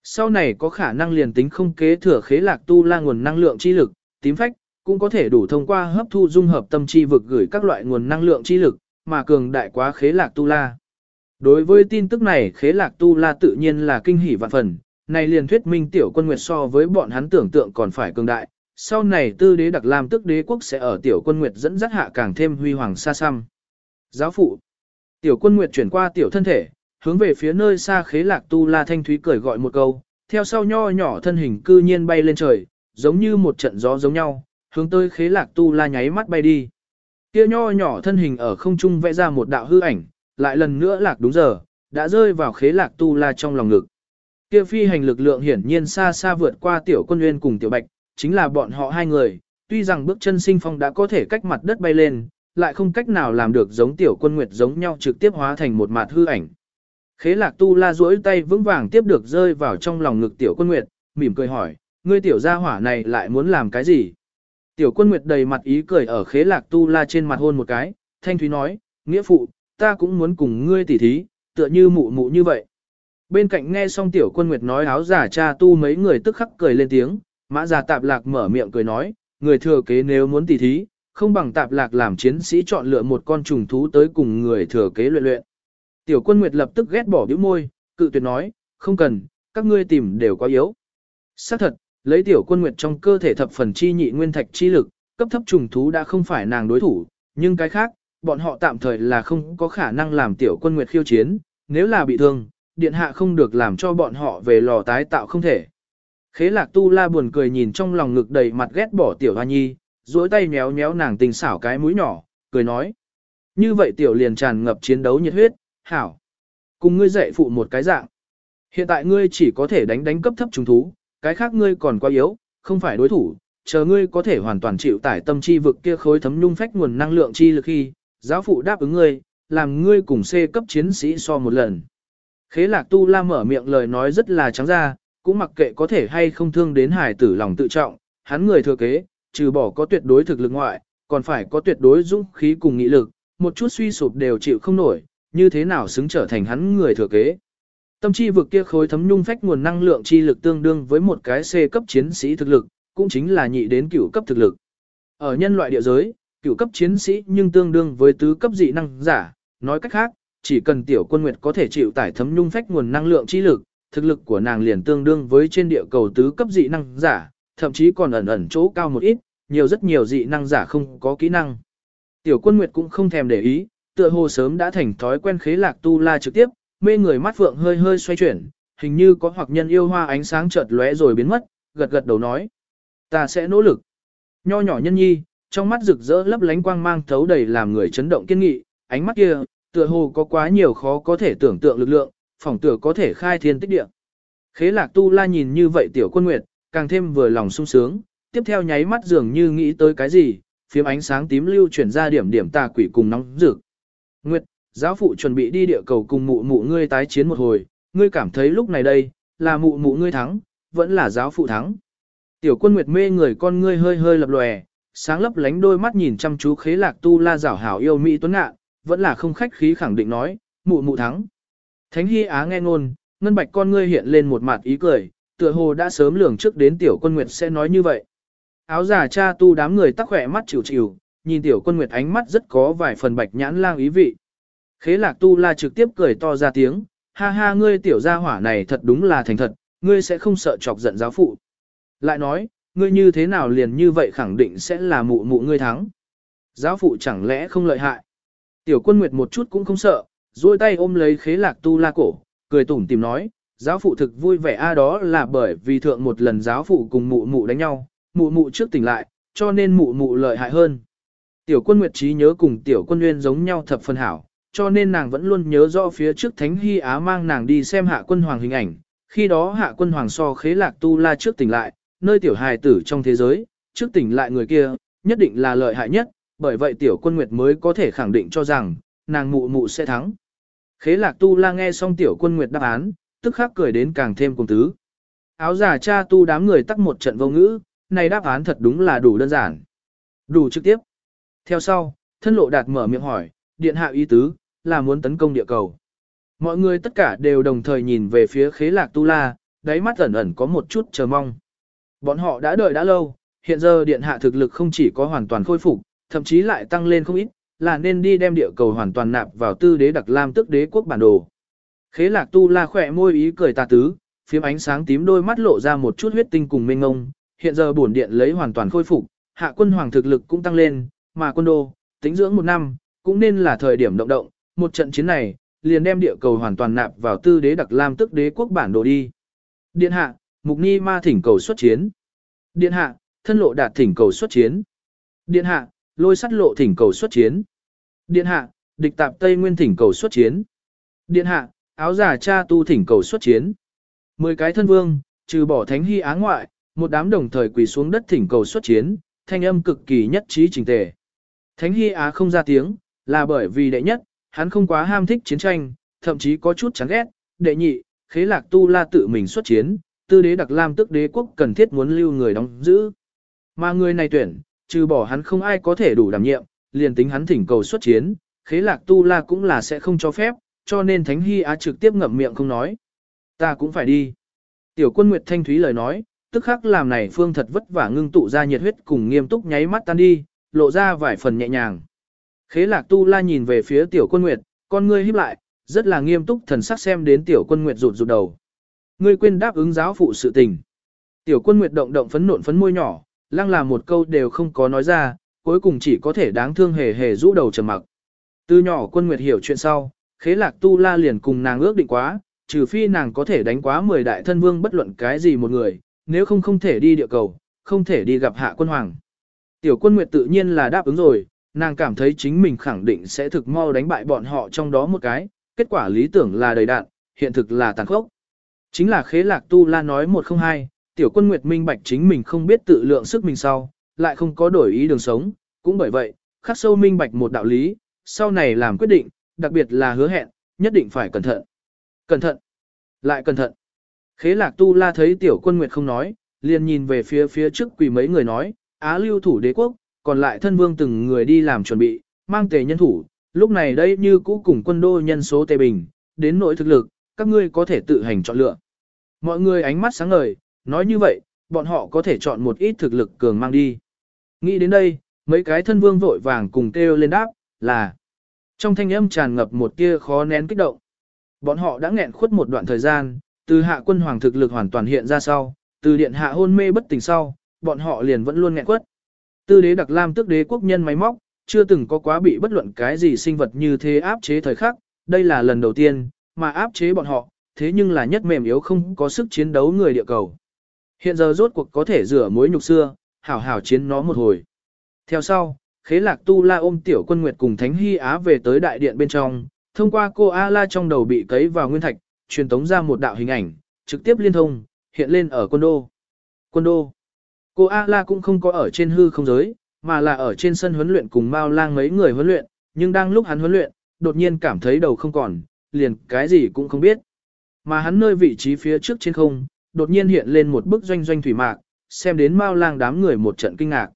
Sau này có khả năng liền tính không kế thừa khế lạc tu la nguồn năng lượng chi lực, tím phách, cũng có thể đủ thông qua hấp thu dung hợp tâm chi vực gửi các loại nguồn năng lượng chi lực, mà cường đại quá khế lạc tu la. Đối với tin tức này khế lạc tu la tự nhiên là kinh hỉ vạn phần, này liền thuyết minh tiểu quân nguyệt so với bọn hắn tưởng tượng còn phải cường đại, sau này tư đế đặc làm tức đế quốc sẽ ở tiểu quân nguyệt dẫn dắt hạ càng thêm huy hoàng xa xăm. Giáo phụ, tiểu quân nguyệt chuyển qua tiểu thân thể, hướng về phía nơi xa khế lạc tu la thanh thúy cười gọi một câu, theo sau nho nhỏ thân hình cư nhiên bay lên trời, giống như một trận gió giống nhau, hướng tới khế lạc tu la nháy mắt bay đi. Kia nho nhỏ thân hình ở không trung vẽ ra một đạo hư ảnh, lại lần nữa lạc đúng giờ, đã rơi vào khế lạc tu la trong lòng ngực. Kia phi hành lực lượng hiển nhiên xa xa vượt qua tiểu quân nguyên cùng tiểu bạch, chính là bọn họ hai người, tuy rằng bước chân sinh phong đã có thể cách mặt đất bay lên, lại không cách nào làm được giống tiểu quân nguyệt giống nhau trực tiếp hóa thành một mặt hư ảnh. Khế lạc tu la duỗi tay vững vàng tiếp được rơi vào trong lòng ngực tiểu quân nguyệt, mỉm cười hỏi, ngươi tiểu gia hỏa này lại muốn làm cái gì? Tiểu quân nguyệt đầy mặt ý cười ở khế lạc tu la trên mặt hôn một cái, thanh thúy nói, nghĩa phụ, ta cũng muốn cùng ngươi tỉ thí, tựa như mụ mụ như vậy. Bên cạnh nghe xong tiểu quân nguyệt nói áo giả cha tu mấy người tức khắc cười lên tiếng, mã giả tạp lạc mở miệng cười nói, người thừa kế nếu muốn tỉ thí, không bằng tạp lạc làm chiến sĩ chọn lựa một con trùng thú tới cùng người thừa kế luyện luyện. Tiểu quân nguyệt lập tức ghét bỏ bĩu môi, cự tuyệt nói, không cần, các ngươi tìm đều quá yếu. Xác thật, lấy tiểu quân nguyệt trong cơ thể thập phần chi nhị nguyên thạch chi lực, cấp thấp trùng thú đã không phải nàng đối thủ, nhưng cái khác, bọn họ tạm thời là không có khả năng làm tiểu quân nguyệt khiêu chiến, nếu là bị thương, điện hạ không được làm cho bọn họ về lò tái tạo không thể. Khế lạc tu la buồn cười nhìn trong lòng ngực đầy mặt ghét bỏ tiểu hoa nhi, duỗi tay méo méo nàng tình xảo cái mũi nhỏ, cười nói. Như vậy tiểu liền tràn ngập chiến đấu nhiệt huyết, hảo. Cùng ngươi dạy phụ một cái dạng. Hiện tại ngươi chỉ có thể đánh đánh cấp thấp trùng thú, cái khác ngươi còn quá yếu, không phải đối thủ, chờ ngươi có thể hoàn toàn chịu tải tâm chi vực kia khối thấm nhung phách nguồn năng lượng chi lực khi, giáo phụ đáp ứng ngươi, làm ngươi cùng C cấp chiến sĩ so một lần. Khế lạc tu la mở miệng lời nói rất là trắng ra, cũng mặc kệ có thể hay không thương đến hải tử lòng tự trọng, hắn người thừa kế, trừ bỏ có tuyệt đối thực lực ngoại, còn phải có tuyệt đối dũng khí cùng nghị lực, một chút suy sụp đều chịu không nổi, như thế nào xứng trở thành hắn người thừa kế. Tâm chi vực kia khối thấm nhung phách nguồn năng lượng chi lực tương đương với một cái C cấp chiến sĩ thực lực, cũng chính là nhị đến cửu cấp thực lực. Ở nhân loại địa giới, cửu cấp chiến sĩ nhưng tương đương với tứ cấp dị năng giả, nói cách khác, chỉ cần tiểu quân nguyệt có thể chịu tải thấm nhung phách nguồn năng lượng chi lực, thực lực của nàng liền tương đương với trên địa cầu tứ cấp dị năng giả, thậm chí còn ẩn ẩn chỗ cao một ít, nhiều rất nhiều dị năng giả không có kỹ năng. Tiểu quân nguyệt cũng không thèm để ý, tựa hồ sớm đã thành thói quen khế lạc tu la trực tiếp, mê người mắt phượng hơi hơi xoay chuyển, hình như có hoặc nhân yêu hoa ánh sáng chợt lóe rồi biến mất, gật gật đầu nói. Ta sẽ nỗ lực. Nho nhỏ nhân nhi, trong mắt rực rỡ lấp lánh quang mang thấu đầy làm người chấn động kiên nghị, ánh mắt kia, tựa hồ có quá nhiều khó có thể tưởng tượng lực lượng, phỏng tựa có thể khai thiên tích địa. Khế lạc tu la nhìn như vậy tiểu quân nguyệt, càng thêm vừa lòng sung sướng, tiếp theo nháy mắt dường như nghĩ tới cái gì, phiếm ánh sáng tím lưu chuyển ra điểm điểm tà quỷ cùng nóng rực. Nguyệt, giáo phụ chuẩn bị đi địa cầu cùng mụ mụ ngươi tái chiến một hồi, ngươi cảm thấy lúc này đây, là mụ mụ ngươi thắng, vẫn là giáo phụ thắng. Tiểu quân Nguyệt mê người con ngươi hơi hơi lập lòe, sáng lấp lánh đôi mắt nhìn chăm chú khế lạc tu la giảo hảo yêu mỹ tuấn ngạ, vẫn là không khách khí khẳng định nói, mụ mụ thắng. Thánh Hy Á nghe ngôn, ngân bạch con ngươi hiện lên một mặt ý cười, tựa hồ đã sớm lường trước đến tiểu quân nguyệt sẽ nói như vậy. Áo giả cha tu đám người tắc khỏe mắt chịu chịu, nhìn tiểu quân nguyệt ánh mắt rất có vài phần bạch nhãn lang ý vị. Khế lạc tu la trực tiếp cười to ra tiếng, ha ha ngươi tiểu gia hỏa này thật đúng là thành thật, ngươi sẽ không sợ chọc giận giáo phụ. Lại nói, ngươi như thế nào liền như vậy khẳng định sẽ là mụ mụ ngươi thắng. Giáo phụ chẳng lẽ không lợi hại. Tiểu quân nguyệt một chút cũng không sợ, duỗi tay ôm lấy khế lạc tu la cổ, cười tủm tìm nói, giáo phụ thực vui vẻ a đó là bởi vì thượng một lần giáo phụ cùng mụ mụ đánh nhau, mụ mụ trước tỉnh lại, cho nên mụ mụ lợi hại hơn. Tiểu quân nguyệt trí nhớ cùng tiểu quân nguyên giống nhau thập phân hảo, cho nên nàng vẫn luôn nhớ rõ phía trước Thánh Hy Á mang nàng đi xem hạ quân hoàng hình ảnh, khi đó hạ quân hoàng so khế lạc tu la trước tỉnh lại, nơi tiểu hài tử trong thế giới, trước tỉnh lại người kia, nhất định là lợi hại nhất, bởi vậy tiểu quân nguyệt mới có thể khẳng định cho rằng, nàng mụ mụ sẽ thắng. Khế lạc tu la nghe xong tiểu quân nguyệt đáp án, tức khắc cười đến càng thêm cùng tứ. Áo giả cha tu đám người tắc một trận vô ngữ, này đáp án thật đúng là đủ đơn giản. Đủ trực tiếp. Theo sau, thân lộ đạt mở miệng hỏi, điện hạ ý tứ, là muốn tấn công địa cầu. Mọi người tất cả đều đồng thời nhìn về phía khế lạc tu la, đáy mắt ẩn ẩn có một chút chờ mong. Bọn họ đã đợi đã lâu, hiện giờ điện hạ thực lực không chỉ có hoàn toàn khôi phục, thậm chí lại tăng lên không ít, là nên đi đem địa cầu hoàn toàn nạp vào tư đế đặc lam tức đế quốc bản đồ. Khế lạc tu la khỏe môi ý cười tà tứ, phím ánh sáng tím đôi mắt lộ ra một chút huyết tinh cùng mênh ngông, hiện giờ bổn điện lấy hoàn toàn khôi phục, hạ quân hoàng thực lực cũng tăng lên, mà quân đô, tính dưỡng một năm, cũng nên là thời điểm động động, một trận chiến này, liền đem địa cầu hoàn toàn nạp vào tư đế đặc lam tức đế quốc bản đồ đi. Điện hạ, mục ni ma thỉnh cầu xuất chiến. Điện hạ, thân lộ đạt thỉnh cầu xuất chiến. Điện hạ, lôi sắt lộ thỉnh cầu xuất chiến. Điện hạ, địch tạp Tây Nguyên thỉnh cầu xuất chiến. Điện hạ, áo giả cha tu thỉnh cầu xuất chiến. Mười cái thân vương, trừ bỏ thánh hy á ngoại, một đám đồng thời quỳ xuống đất thỉnh cầu xuất chiến, thanh âm cực kỳ nhất trí trình tề. Thánh hy á không ra tiếng, là bởi vì đệ nhất, hắn không quá ham thích chiến tranh, thậm chí có chút chán ghét, đệ nhị, khế lạc tu la tự mình xuất chiến, tư đế đặc lam tức đế quốc cần thiết muốn lưu người đóng giữ. Mà người này tuyển, trừ bỏ hắn không ai có thể đủ đảm nhiệm, liền tính hắn thỉnh cầu xuất chiến, khế lạc tu la cũng là sẽ không cho phép, cho nên Thánh Hy Á trực tiếp ngậm miệng không nói. Ta cũng phải đi. Tiểu quân Nguyệt Thanh Thúy lời nói, tức khắc làm này phương thật vất vả ngưng tụ ra nhiệt huyết cùng nghiêm túc nháy mắt tan đi, lộ ra vài phần nhẹ nhàng. Khế lạc tu la nhìn về phía tiểu quân Nguyệt, con ngươi híp lại, rất là nghiêm túc thần sắc xem đến tiểu quân Nguyệt rụt rụt đầu. Ngươi quên đáp ứng giáo phụ sự tình. Tiểu quân Nguyệt động động phấn nộn phấn môi nhỏ, lăng là một câu đều không có nói ra, cuối cùng chỉ có thể đáng thương hề hề rũ đầu trầm mặc. Từ nhỏ quân Nguyệt hiểu chuyện sau, khế lạc tu la liền cùng nàng ước định quá, trừ phi nàng có thể đánh quá 10 đại thân vương bất luận cái gì một người, nếu không không thể đi địa cầu, không thể đi gặp hạ quân hoàng. Tiểu quân Nguyệt tự nhiên là đáp ứng rồi, nàng cảm thấy chính mình khẳng định sẽ thực mau đánh bại bọn họ trong đó một cái, kết quả lý tưởng là đầy đạn, hiện thực là tàn khốc. Chính là khế lạc tu la nói một không hai, tiểu quân Nguyệt minh bạch chính mình không biết tự lượng sức mình sau, lại không có đổi ý đường sống, cũng bởi vậy, khắc sâu minh bạch một đạo lý, sau này làm quyết định, đặc biệt là hứa hẹn, nhất định phải cẩn thận. Cẩn thận, lại cẩn thận. Khế lạc tu la thấy tiểu quân Nguyệt không nói, liền nhìn về phía phía trước quỳ mấy người nói, Á lưu thủ đế quốc, còn lại thân vương từng người đi làm chuẩn bị, mang tề nhân thủ, lúc này đây như cũ cùng quân đô nhân số tề bình, đến nỗi thực lực, các ngươi có thể tự hành chọn lựa. Mọi người ánh mắt sáng ngời, nói như vậy, bọn họ có thể chọn một ít thực lực cường mang đi. Nghĩ đến đây, mấy cái thân vương vội vàng cùng kêu lên đáp, là trong thanh âm tràn ngập một tia khó nén kích động. Bọn họ đã nghẹn khuất một đoạn thời gian, từ hạ quân hoàng thực lực hoàn toàn hiện ra sau, từ điện hạ hôn mê bất tỉnh sau, bọn họ liền vẫn luôn nghẹn khuất. Tư đế đặc lam tức đế quốc nhân máy móc, chưa từng có quá bị bất luận cái gì sinh vật như thế áp chế thời khắc, đây là lần đầu tiên, mà áp chế bọn họ, thế nhưng là nhất mềm yếu không có sức chiến đấu người địa cầu. Hiện giờ rốt cuộc có thể rửa mối nhục xưa, hảo hảo chiến nó một hồi. Theo sau, khế lạc tu la ôm tiểu quân nguyệt cùng Thánh Hy Á về tới đại điện bên trong, thông qua cô A-la trong đầu bị cấy vào nguyên thạch, truyền tống ra một đạo hình ảnh, trực tiếp liên thông, hiện lên ở quân đô. Quân đô. Cô A-la cũng không có ở trên hư không giới, mà là ở trên sân huấn luyện cùng Mao Lang mấy người huấn luyện, nhưng đang lúc hắn huấn luyện, đột nhiên cảm thấy đầu không còn, liền cái gì cũng không biết. Mà hắn nơi vị trí phía trước trên không, đột nhiên hiện lên một bức doanh doanh thủy mạc, xem đến Mao Lang đám người một trận kinh ngạc.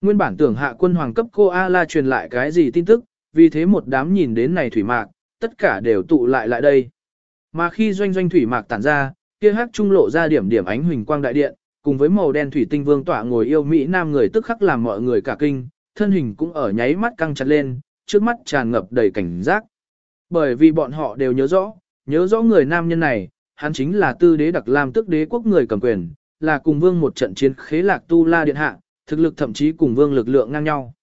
Nguyên bản tưởng hạ quân hoàng cấp cô A-la truyền lại cái gì tin tức, vì thế một đám nhìn đến này thủy mạc, tất cả đều tụ lại lại đây. Mà khi doanh doanh thủy mạc tản ra, kia hắc trung lộ ra điểm điểm ánh huỳnh quang đại điện, cùng với màu đen thủy tinh vương tỏa ngồi yêu mỹ nam người tức khắc làm mọi người cả kinh, thân hình cũng ở nháy mắt căng chặt lên, trước mắt tràn ngập đầy cảnh giác. Bởi vì bọn họ đều nhớ rõ, nhớ rõ người nam nhân này, hắn chính là tư đế đặc lam tức đế quốc người cầm quyền, là cùng vương một trận chiến khế lạc tu la điện hạ, thực lực thậm chí cùng vương lực lượng ngang nhau.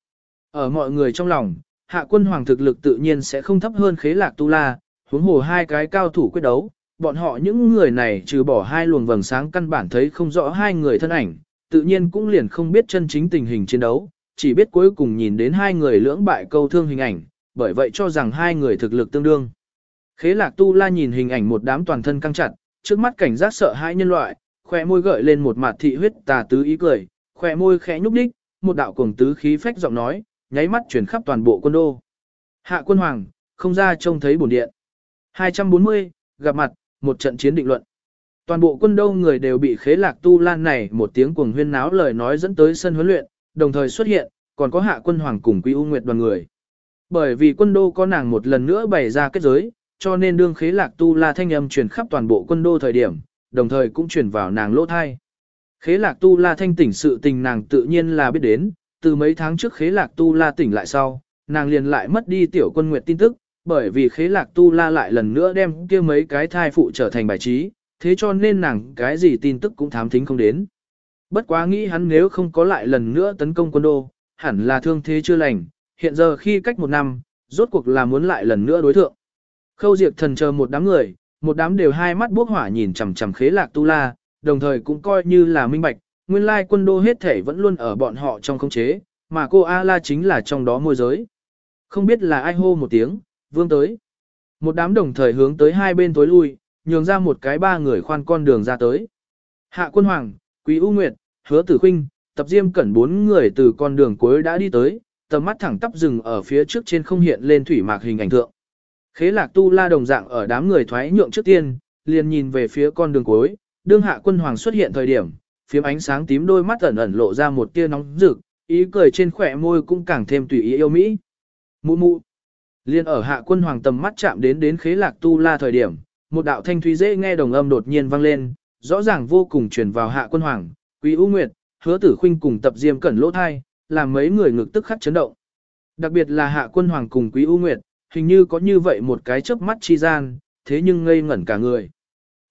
Ở mọi người trong lòng, hạ quân hoàng thực lực tự nhiên sẽ không thấp hơn khế lạc tu la, huống hồ hai cái cao thủ quyết đấu, bọn họ những người này trừ bỏ hai luồng vầng sáng căn bản thấy không rõ hai người thân ảnh, tự nhiên cũng liền không biết chân chính tình hình chiến đấu, chỉ biết cuối cùng nhìn đến hai người lưỡng bại câu thương hình ảnh, bởi vậy cho rằng hai người thực lực tương đương. Khế lạc tu la nhìn hình ảnh một đám toàn thân căng chặt, trước mắt cảnh giác sợ hãi nhân loại, khỏe môi gợi lên một mặt thị huyết tà tứ ý cười, khỏe môi khẽ nhúc đích, một đạo cuồng tứ khí phách giọng nói, nháy mắt chuyển khắp toàn bộ quân đô. Hạ quân hoàng, không ra trông thấy bổn điện. 240, gặp mặt, một trận chiến định luận. Toàn bộ quân đô người đều bị khế lạc tu lan này một tiếng cuồng huyên náo lời nói dẫn tới sân huấn luyện, đồng thời xuất hiện, còn có hạ quân hoàng cùng quý u nguyệt đoàn người. Bởi vì quân đô có nàng một lần nữa bày ra kết giới, cho nên đương khế lạc tu la thanh âm truyền khắp toàn bộ quân đô thời điểm, đồng thời cũng truyền vào nàng lỗ thai. Khế lạc tu la thanh tỉnh sự tình nàng tự nhiên là biết đến, từ mấy tháng trước khế lạc tu la tỉnh lại sau, nàng liền lại mất đi tiểu quân nguyệt tin tức, bởi vì khế lạc tu la lại lần nữa đem kia mấy cái thai phụ trở thành bài trí, thế cho nên nàng cái gì tin tức cũng thám thính không đến. Bất quá nghĩ hắn nếu không có lại lần nữa tấn công quân đô, hẳn là thương thế chưa lành, hiện giờ khi cách một năm, rốt cuộc là muốn lại lần nữa đối thượng. Khâu diệt thần chờ một đám người, một đám đều hai mắt bốc hỏa nhìn chằm chằm khế lạc tu la, đồng thời cũng coi như là minh bạch, nguyên lai quân đô hết thể vẫn luôn ở bọn họ trong khống chế, mà cô A-la chính là trong đó môi giới. Không biết là ai hô một tiếng, vương tới. Một đám đồng thời hướng tới hai bên tối lui, nhường ra một cái ba người khoan con đường ra tới. Hạ quân hoàng, quý U Nguyệt, hứa tử khinh, tập diêm cẩn bốn người từ con đường cuối đã đi tới, tầm mắt thẳng tắp rừng ở phía trước trên không hiện lên thủy mạc hình ảnh tượng. Khế lạc tu la đồng dạng ở đám người thoái nhượng trước tiên, liền nhìn về phía con đường cuối, đương hạ quân hoàng xuất hiện thời điểm, phiếm ánh sáng tím đôi mắt ẩn ẩn lộ ra một tia nóng rực, ý cười trên khỏe môi cũng càng thêm tùy ý yêu mỹ. Mụ mụ. Liên ở hạ quân hoàng tầm mắt chạm đến đến khế lạc tu la thời điểm, một đạo thanh thúy dễ nghe đồng âm đột nhiên vang lên, rõ ràng vô cùng truyền vào hạ quân hoàng, quý u nguyệt, hứa tử khuynh cùng tập diêm cẩn lỗ thai, làm mấy người ngực tức khắc chấn động. Đặc biệt là hạ quân hoàng cùng quý u nguyệt, hình như có như vậy một cái chớp mắt chi gian, thế nhưng ngây ngẩn cả người.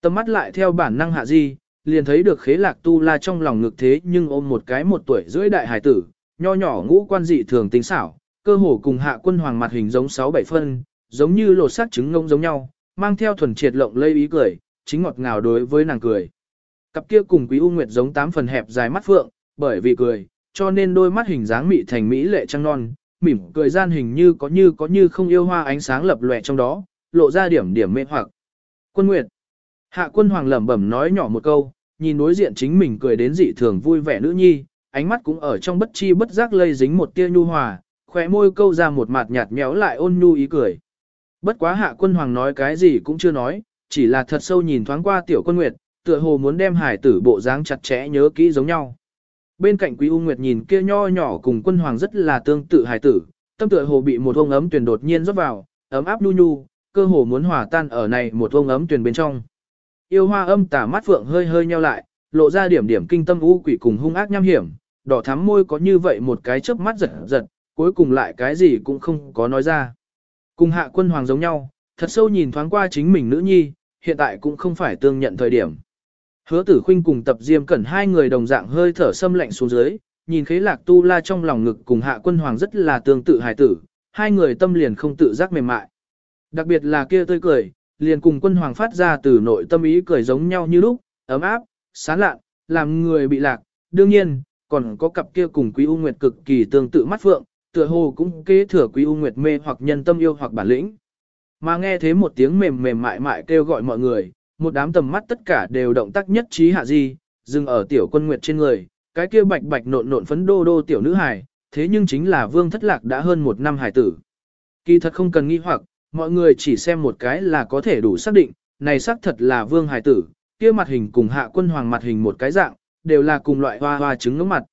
Tầm mắt lại theo bản năng hạ di, liền thấy được khế lạc tu la trong lòng ngực thế nhưng ôm một cái một tuổi rưỡi đại hải tử, nho nhỏ ngũ quan dị thường tính xảo, cơ hồ cùng hạ quân hoàng mặt hình giống 6-7 phân, giống như lột xác trứng ngông giống nhau, mang theo thuần triệt lộng lây ý cười, chính ngọt ngào đối với nàng cười. Cặp kia cùng quý u nguyệt giống tám phần hẹp dài mắt phượng, bởi vì cười, cho nên đôi mắt hình dáng mị thành mỹ lệ trăng non, mỉm cười gian hình như có như có như không yêu hoa ánh sáng lập lòe trong đó, lộ ra điểm điểm mê hoặc. Quân Nguyệt. Hạ quân hoàng lẩm bẩm nói nhỏ một câu, nhìn đối diện chính mình cười đến dị thường vui vẻ nữ nhi, ánh mắt cũng ở trong bất chi bất giác lây dính một tia nhu hòa, khóe môi câu ra một mặt nhạt méo lại ôn nhu ý cười. Bất quá hạ quân hoàng nói cái gì cũng chưa nói, chỉ là thật sâu nhìn thoáng qua tiểu quân nguyệt, tựa hồ muốn đem hải tử bộ dáng chặt chẽ nhớ kỹ giống nhau. Bên cạnh quý u nguyệt nhìn kia nho nhỏ cùng quân hoàng rất là tương tự hải tử, tâm tựa hồ bị một ông ấm tuyển đột nhiên rót vào, ấm áp nu nhu, cơ hồ muốn hòa tan ở này một ông ấm tuyển bên trong. Yêu hoa âm tả mắt phượng hơi hơi nheo lại, lộ ra điểm điểm kinh tâm u quỷ cùng hung ác nham hiểm, đỏ thắm môi có như vậy một cái chớp mắt giật giật, cuối cùng lại cái gì cũng không có nói ra. Cùng hạ quân hoàng giống nhau, thật sâu nhìn thoáng qua chính mình nữ nhi, hiện tại cũng không phải tương nhận thời điểm. Hứa tử khinh cùng tập diêm cẩn hai người đồng dạng hơi thở xâm lạnh xuống dưới, nhìn khế lạc tu la trong lòng ngực cùng hạ quân hoàng rất là tương tự hài tử, hai người tâm liền không tự giác mềm mại. Đặc biệt là kia tươi cười, liền cùng quân hoàng phát ra từ nội tâm ý cười giống nhau như lúc, ấm áp, sán lạn, làm người bị lạc. Đương nhiên, còn có cặp kia cùng Quý U Nguyệt cực kỳ tương tự mắt phượng, tựa hồ cũng kế thừa Quý U Nguyệt mê hoặc nhân tâm yêu hoặc bản lĩnh. Mà nghe thế một tiếng mềm mềm mại mại kêu gọi mọi người, một đám tầm mắt tất cả đều động tác nhất trí hạ di, dừng ở tiểu quân nguyệt trên người, cái kia bạch bạch nộn nộn phấn đô đô tiểu nữ hài, thế nhưng chính là vương thất lạc đã hơn một năm hài tử. Kỳ thật không cần nghi hoặc, mọi người chỉ xem một cái là có thể đủ xác định, này xác thật là vương hài tử, kia mặt hình cùng hạ quân hoàng mặt hình một cái dạng, đều là cùng loại hoa hoa trứng ngưỡng mặt.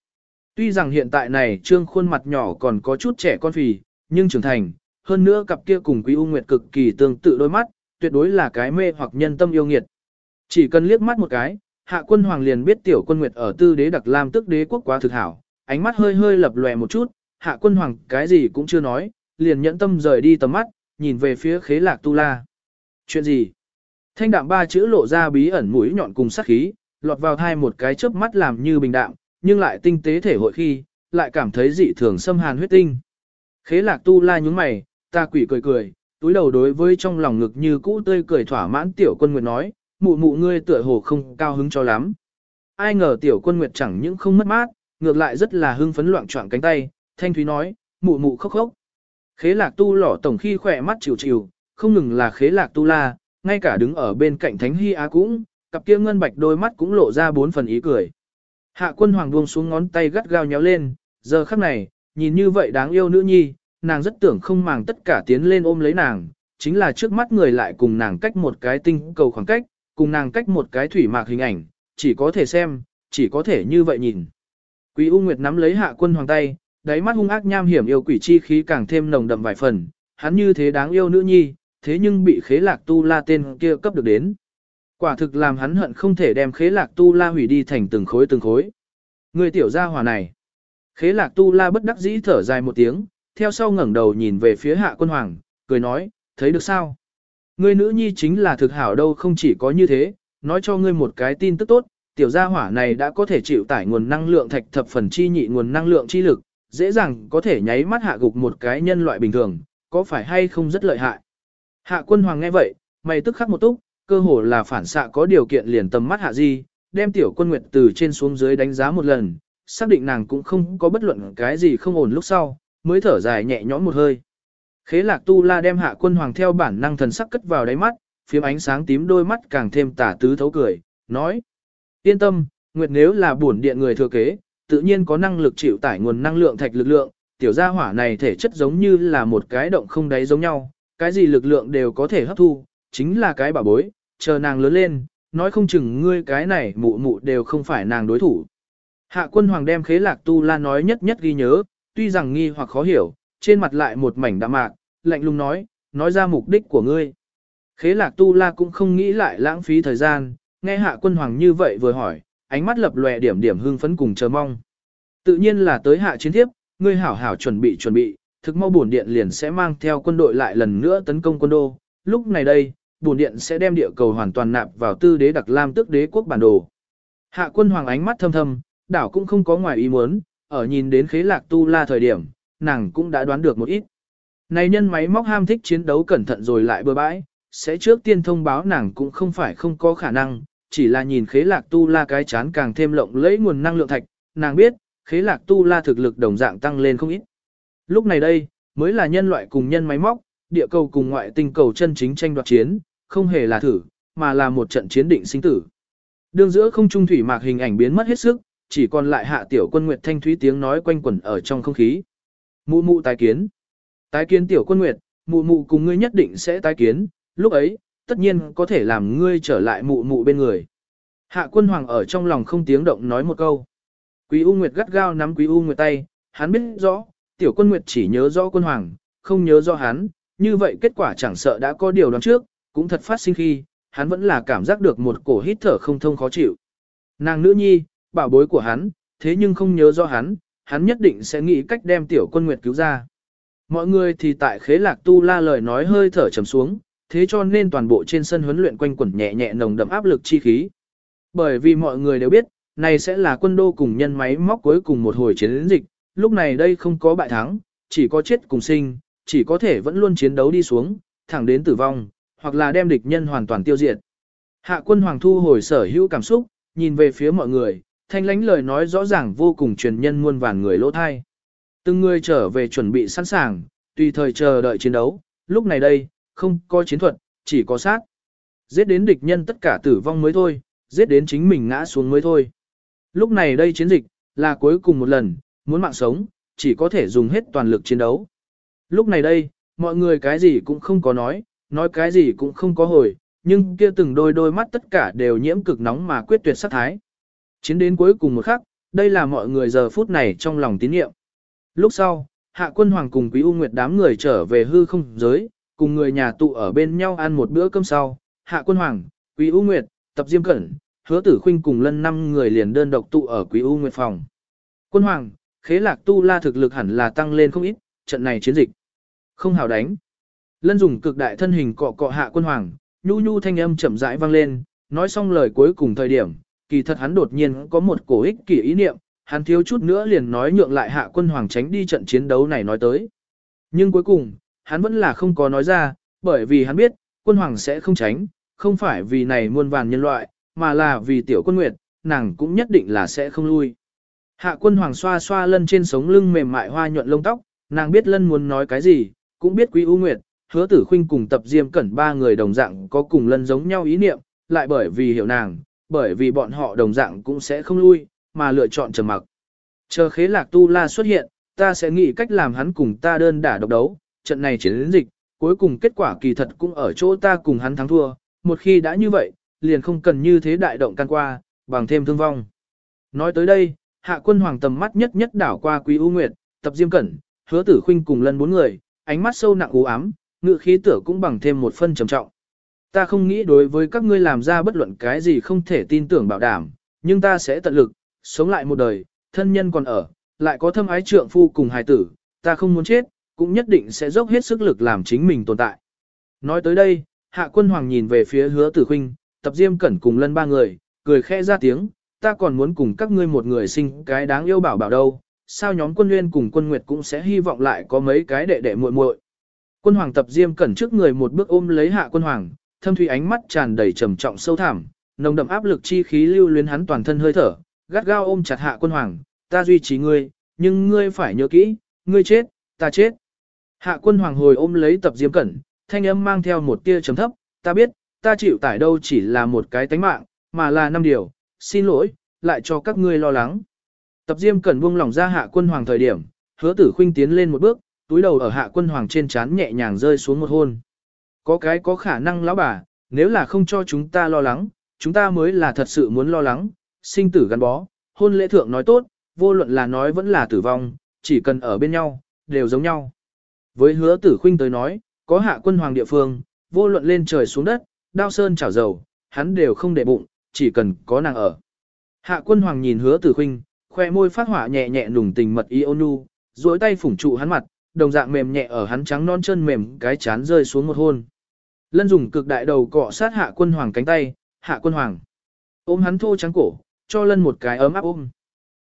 Tuy rằng hiện tại này trương khuôn mặt nhỏ còn có chút trẻ con phì, nhưng trưởng thành, hơn nữa cặp kia cùng quý u nguyệt cực kỳ tương tự đôi mắt, tuyệt đối là cái mê hoặc nhân tâm yêu nghiệt. Chỉ cần liếc mắt một cái, hạ quân hoàng liền biết tiểu quân nguyệt ở tư đế đặc lam tức đế quốc quá thực hảo, ánh mắt hơi hơi lập lòe một chút, hạ quân hoàng cái gì cũng chưa nói, liền nhẫn tâm rời đi tầm mắt, nhìn về phía khế lạc tu la. Chuyện gì? Thanh đạm ba chữ lộ ra bí ẩn mũi nhọn cùng sắc khí, lọt vào thai một cái chớp mắt làm như bình đạm, nhưng lại tinh tế thể hội khi, lại cảm thấy dị thường xâm hàn huyết tinh. Khế lạc tu la nhúng mày, ta quỷ cười cười, túi đầu đối với trong lòng ngực như cũ tươi cười thỏa mãn tiểu quân nguyệt nói, mụ mụ ngươi tựa hồ không cao hứng cho lắm. Ai ngờ tiểu quân nguyệt chẳng những không mất mát, ngược lại rất là hưng phấn loạn choạng cánh tay, thanh thúy nói, mụ mụ khóc khóc. Khế lạc tu lỏ tổng khi khỏe mắt chịu chịu, không ngừng là khế lạc tu la, ngay cả đứng ở bên cạnh thánh hy á cũng, cặp kia ngân bạch đôi mắt cũng lộ ra bốn phần ý cười. Hạ quân hoàng buông xuống ngón tay gắt gao nhéo lên, giờ khắc này, nhìn như vậy đáng yêu nữ nhi, nàng rất tưởng không màng tất cả tiến lên ôm lấy nàng, chính là trước mắt người lại cùng nàng cách một cái tinh cầu khoảng cách, cùng nàng cách một cái thủy mạc hình ảnh, chỉ có thể xem, chỉ có thể như vậy nhìn. Quý U Nguyệt nắm lấy hạ quân hoàng tay, đáy mắt hung ác nham hiểm yêu quỷ chi khí càng thêm nồng đậm vài phần, hắn như thế đáng yêu nữ nhi, thế nhưng bị khế lạc tu la tên kia cấp được đến. Quả thực làm hắn hận không thể đem khế lạc tu la hủy đi thành từng khối từng khối. Người tiểu gia hỏa này. Khế lạc tu la bất đắc dĩ thở dài một tiếng, theo sau ngẩng đầu nhìn về phía hạ quân hoàng, cười nói, thấy được sao? người nữ nhi chính là thực hảo đâu không chỉ có như thế, nói cho ngươi một cái tin tức tốt, tiểu gia hỏa này đã có thể chịu tải nguồn năng lượng thạch thập phần chi nhị nguồn năng lượng chi lực, dễ dàng có thể nháy mắt hạ gục một cái nhân loại bình thường, có phải hay không rất lợi hại. Hạ quân hoàng nghe vậy, mày tức khắc một túc, cơ hồ là phản xạ có điều kiện liền tầm mắt hạ di, đem tiểu quân nguyệt từ trên xuống dưới đánh giá một lần, xác định nàng cũng không có bất luận cái gì không ổn lúc sau, mới thở dài nhẹ nhõm một hơi. Khế lạc tu la đem hạ quân hoàng theo bản năng thần sắc cất vào đáy mắt, phiếm ánh sáng tím đôi mắt càng thêm tả tứ thấu cười, nói. Yên tâm, Nguyệt nếu là bổn điện người thừa kế, tự nhiên có năng lực chịu tải nguồn năng lượng thạch lực lượng, tiểu gia hỏa này thể chất giống như là một cái động không đáy giống nhau, cái gì lực lượng đều có thể hấp thu, chính là cái bà bối, chờ nàng lớn lên, nói không chừng ngươi cái này mụ mụ đều không phải nàng đối thủ. Hạ quân hoàng đem khế lạc tu la nói nhất nhất ghi nhớ, tuy rằng nghi hoặc khó hiểu, trên mặt lại một mảnh đạm mạc, lạnh lùng nói, nói ra mục đích của ngươi. Khế lạc tu la cũng không nghĩ lại lãng phí thời gian, nghe hạ quân hoàng như vậy vừa hỏi, ánh mắt lập lòe điểm điểm hưng phấn cùng chờ mong. Tự nhiên là tới hạ chiến thiếp, ngươi hảo hảo chuẩn bị chuẩn bị, thực mau bổn điện liền sẽ mang theo quân đội lại lần nữa tấn công quân đô. Lúc này đây, bổn điện sẽ đem địa cầu hoàn toàn nạp vào tư đế đặc lam tức đế quốc bản đồ. Hạ quân hoàng ánh mắt thâm thâm, đảo cũng không có ngoài ý muốn, ở nhìn đến khế lạc tu la thời điểm, nàng cũng đã đoán được một ít. Này nhân máy móc ham thích chiến đấu cẩn thận rồi lại bừa bãi, sẽ trước tiên thông báo nàng cũng không phải không có khả năng, chỉ là nhìn khế lạc tu la cái chán càng thêm lộng lẫy nguồn năng lượng thạch, nàng biết, khế lạc tu la thực lực đồng dạng tăng lên không ít. Lúc này đây, mới là nhân loại cùng nhân máy móc, địa cầu cùng ngoại tinh cầu chân chính tranh đoạt chiến, không hề là thử, mà là một trận chiến định sinh tử. Đường giữa không trung thủy mạc hình ảnh biến mất hết sức, chỉ còn lại hạ tiểu quân nguyệt thanh thúy tiếng nói quanh quẩn ở trong không khí. Mụ mụ tái kiến. Tái kiến tiểu quân nguyệt, mụ mụ cùng ngươi nhất định sẽ tái kiến, lúc ấy, tất nhiên có thể làm ngươi trở lại mụ mụ bên người. Hạ quân hoàng ở trong lòng không tiếng động nói một câu. Quý U Nguyệt gắt gao nắm Quý U Nguyệt tay, hắn biết rõ, tiểu quân Nguyệt chỉ nhớ rõ quân hoàng, không nhớ rõ hắn, như vậy kết quả chẳng sợ đã có điều đoán trước, cũng thật phát sinh khi, hắn vẫn là cảm giác được một cổ hít thở không thông khó chịu. Nàng nữ nhi, bảo bối của hắn, thế nhưng không nhớ do hắn, hắn nhất định sẽ nghĩ cách đem tiểu quân Nguyệt cứu ra. Mọi người thì tại khế lạc tu la lời nói hơi thở trầm xuống, thế cho nên toàn bộ trên sân huấn luyện quanh quẩn nhẹ nhẹ nồng đậm áp lực chi khí. Bởi vì mọi người đều biết, này sẽ là quân đô cùng nhân máy móc cuối cùng một hồi chiến dịch, lúc này đây không có bại thắng, chỉ có chết cùng sinh, chỉ có thể vẫn luôn chiến đấu đi xuống, thẳng đến tử vong, hoặc là đem địch nhân hoàn toàn tiêu diệt. Hạ quân hoàng thu hồi sở hữu cảm xúc, nhìn về phía mọi người, thanh lánh lời nói rõ ràng vô cùng truyền nhân muôn vàn người lỗ thai. Từng người trở về chuẩn bị sẵn sàng, tùy thời chờ đợi chiến đấu, lúc này đây, không có chiến thuật, chỉ có sát. Giết đến địch nhân tất cả tử vong mới thôi, giết đến chính mình ngã xuống mới thôi. Lúc này đây chiến dịch, là cuối cùng một lần, muốn mạng sống, chỉ có thể dùng hết toàn lực chiến đấu. Lúc này đây, mọi người cái gì cũng không có nói, nói cái gì cũng không có hồi, nhưng kia từng đôi đôi mắt tất cả đều nhiễm cực nóng mà quyết tuyệt sát thái. Chiến đến cuối cùng một khắc, đây là mọi người giờ phút này trong lòng tín nhiệm. Lúc sau, Hạ Quân Hoàng cùng Quý U Nguyệt đám người trở về hư không giới, cùng người nhà tụ ở bên nhau ăn một bữa cơm sau. Hạ Quân Hoàng, Quý U Nguyệt, Tập Diêm Cẩn, Hứa Tử Khuynh cùng lân năm người liền đơn độc tụ ở Quý U Nguyệt phòng. Quân Hoàng, khế lạc tu la thực lực hẳn là tăng lên không ít, trận này chiến dịch. Không hào đánh. Lân dùng cực đại thân hình cọ cọ Hạ Quân Hoàng, nhu nhu thanh âm chậm rãi vang lên, nói xong lời cuối cùng thời điểm, kỳ thật hắn đột nhiên có một cổ ích kỷ ý niệm, hắn thiếu chút nữa liền nói nhượng lại hạ quân hoàng tránh đi trận chiến đấu này nói tới. Nhưng cuối cùng, hắn vẫn là không có nói ra, bởi vì hắn biết, quân hoàng sẽ không tránh, không phải vì này muôn vàn nhân loại, mà là vì tiểu quân nguyệt, nàng cũng nhất định là sẽ không lui. Hạ quân hoàng xoa xoa lân trên sống lưng mềm mại hoa nhuận lông tóc, nàng biết lân muốn nói cái gì, cũng biết quý u nguyệt, hứa tử khuynh cùng tập diêm cẩn ba người đồng dạng có cùng lân giống nhau ý niệm, lại bởi vì hiểu nàng, bởi vì bọn họ đồng dạng cũng sẽ không lui, mà lựa chọn trầm mặc. Chờ khế lạc tu la xuất hiện, ta sẽ nghĩ cách làm hắn cùng ta đơn đả độc đấu, trận này chiến dịch, cuối cùng kết quả kỳ thật cũng ở chỗ ta cùng hắn thắng thua, một khi đã như vậy, liền không cần như thế đại động can qua, bằng thêm thương vong. Nói tới đây, hạ quân hoàng tầm mắt nhất nhất đảo qua quý u nguyệt, tập diêm cẩn, hứa tử khuynh cùng lân bốn người, ánh mắt sâu nặng u ám, ngự khí tử cũng bằng thêm một phân trầm trọng. Ta không nghĩ đối với các ngươi làm ra bất luận cái gì không thể tin tưởng bảo đảm, nhưng ta sẽ tận lực, sống lại một đời, thân nhân còn ở, lại có thâm ái trượng phu cùng hài tử, ta không muốn chết, cũng nhất định sẽ dốc hết sức lực làm chính mình tồn tại. Nói tới đây, hạ quân hoàng nhìn về phía hứa tử khinh, tập diêm cẩn cùng lân ba người, cười khẽ ra tiếng, ta còn muốn cùng các ngươi một người sinh cái đáng yêu bảo bảo đâu, sao nhóm quân nguyên cùng quân nguyệt cũng sẽ hy vọng lại có mấy cái đệ đệ muội muội. Quân hoàng tập diêm cẩn trước người một bước ôm lấy hạ quân hoàng, thâm thủy ánh mắt tràn đầy trầm trọng sâu thẳm, nồng đậm áp lực chi khí lưu luyến hắn toàn thân hơi thở, gắt gao ôm chặt hạ quân hoàng, ta duy trì ngươi, nhưng ngươi phải nhớ kỹ, ngươi chết, ta chết. Hạ quân hoàng hồi ôm lấy tập diêm cẩn, thanh âm mang theo một tia trầm thấp, ta biết, ta chịu tải đâu chỉ là một cái tánh mạng, mà là năm điều, xin lỗi, lại cho các ngươi lo lắng. Tập diêm cẩn buông lỏng ra hạ quân hoàng thời điểm, hứa tử khuynh tiến lên một bước, túi đầu ở hạ quân hoàng trên trán nhẹ nhàng rơi xuống một hôn. Có cái có khả năng lão bà, nếu là không cho chúng ta lo lắng, chúng ta mới là thật sự muốn lo lắng, sinh tử gắn bó, hôn lễ thượng nói tốt, vô luận là nói vẫn là tử vong, chỉ cần ở bên nhau, đều giống nhau. Với hứa tử khuynh tới nói, có hạ quân hoàng địa phương, vô luận lên trời xuống đất, đao sơn chảo dầu, hắn đều không để bụng, chỉ cần có nàng ở. Hạ quân hoàng nhìn hứa tử khuynh, khoe môi phát hỏa nhẹ nhẹ nùng tình mật ý ôn nhu, duỗi tay phủng trụ hắn mặt, đồng dạng mềm nhẹ ở hắn trắng non chân mềm cái chán rơi xuống một hôn. Lân dùng cực đại đầu cọ sát hạ quân hoàng cánh tay, hạ quân hoàng. Ôm hắn thô trắng cổ, cho lân một cái ấm áp ôm.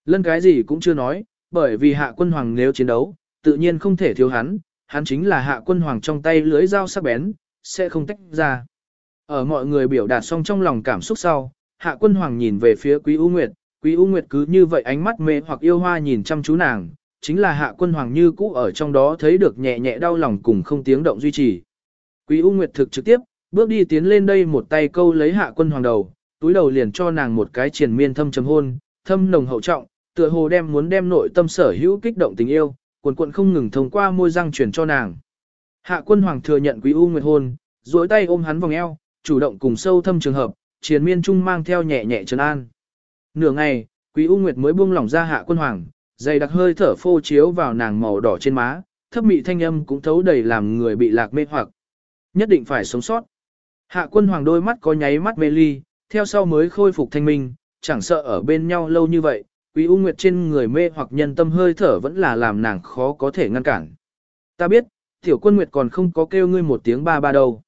Lân cái gì cũng chưa nói, bởi vì hạ quân hoàng nếu chiến đấu, tự nhiên không thể thiếu hắn, hắn chính là hạ quân hoàng trong tay lưới dao sắc bén, sẽ không tách ra. Ở mọi người biểu đạt xong trong lòng cảm xúc sau, hạ quân hoàng nhìn về phía quý U Nguyệt, quý U Nguyệt cứ như vậy ánh mắt mê hoặc yêu hoa nhìn chăm chú nàng, chính là hạ quân hoàng như cũ ở trong đó thấy được nhẹ nhẹ đau lòng cùng không tiếng động duy trì. Quý U Nguyệt thực trực tiếp, bước đi tiến lên đây một tay câu lấy hạ quân hoàng đầu, túi đầu liền cho nàng một cái triền miên thâm trầm hôn, thâm nồng hậu trọng, tựa hồ đem muốn đem nội tâm sở hữu kích động tình yêu, cuộn cuộn không ngừng thông qua môi răng truyền cho nàng. Hạ quân hoàng thừa nhận quý U Nguyệt hôn, duỗi tay ôm hắn vòng eo, chủ động cùng sâu thâm trường hợp, triền miên trung mang theo nhẹ nhẹ trấn an. Nửa ngày, quý U Nguyệt mới buông lỏng ra hạ quân hoàng, dày đặc hơi thở phô chiếu vào nàng màu đỏ trên má, thấp mị thanh âm cũng thấu đầy làm người bị lạc mê hoặc. Nhất định phải sống sót. Hạ quân hoàng đôi mắt có nháy mắt mê ly, theo sau mới khôi phục thanh minh, chẳng sợ ở bên nhau lâu như vậy, Quý U Nguyệt trên người mê hoặc nhân tâm hơi thở vẫn là làm nàng khó có thể ngăn cản. Ta biết, tiểu quân Nguyệt còn không có kêu ngươi một tiếng ba ba đâu.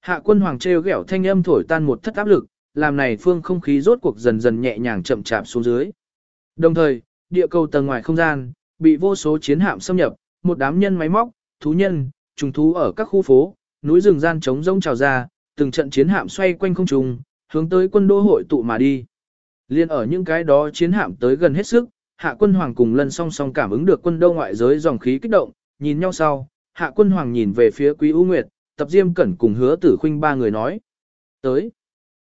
Hạ quân hoàng treo ghẹo thanh âm thổi tan một thất áp lực, làm này phương không khí rốt cuộc dần dần nhẹ nhàng chậm chạp xuống dưới. Đồng thời, địa cầu tầng ngoài không gian, bị vô số chiến hạm xâm nhập, một đám nhân máy móc, thú nhân, trùng thú ở các khu phố, núi rừng gian trống rông trào ra, từng trận chiến hạm xoay quanh không trung, hướng tới quân đô hội tụ mà đi. Liên ở những cái đó chiến hạm tới gần hết sức, hạ quân hoàng cùng lần song song cảm ứng được quân đô ngoại giới dòng khí kích động, nhìn nhau sau, hạ quân hoàng nhìn về phía quý U Nguyệt, tập diêm cẩn cùng hứa tử khuynh ba người nói. Tới,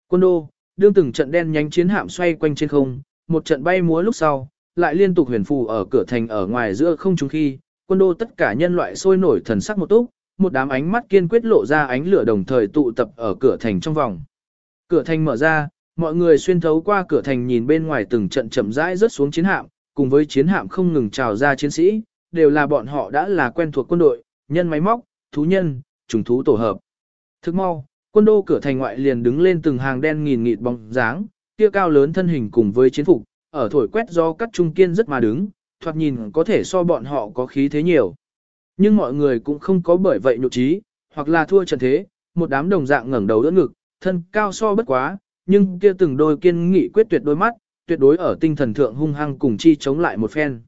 quân đô, đương từng trận đen nhánh chiến hạm xoay quanh trên không, một trận bay múa lúc sau, lại liên tục huyền phù ở cửa thành ở ngoài giữa không trung khi, quân đô tất cả nhân loại sôi nổi thần sắc một túc, một đám ánh mắt kiên quyết lộ ra ánh lửa đồng thời tụ tập ở cửa thành trong vòng. Cửa thành mở ra, mọi người xuyên thấu qua cửa thành nhìn bên ngoài từng trận chậm rãi rớt xuống chiến hạm, cùng với chiến hạm không ngừng trào ra chiến sĩ, đều là bọn họ đã là quen thuộc quân đội, nhân máy móc, thú nhân, trùng thú tổ hợp. Thức mau, quân đô cửa thành ngoại liền đứng lên từng hàng đen nghìn nghịt bóng dáng, kia cao lớn thân hình cùng với chiến phục, ở thổi quét do cắt trung kiên rất mà đứng, thoạt nhìn có thể so bọn họ có khí thế nhiều. Nhưng mọi người cũng không có bởi vậy nhục trí, hoặc là thua trận thế, một đám đồng dạng ngẩng đầu đỡ ngực, thân cao so bất quá, nhưng kia từng đôi kiên nghị quyết tuyệt đôi mắt, tuyệt đối ở tinh thần thượng hung hăng cùng chi chống lại một phen.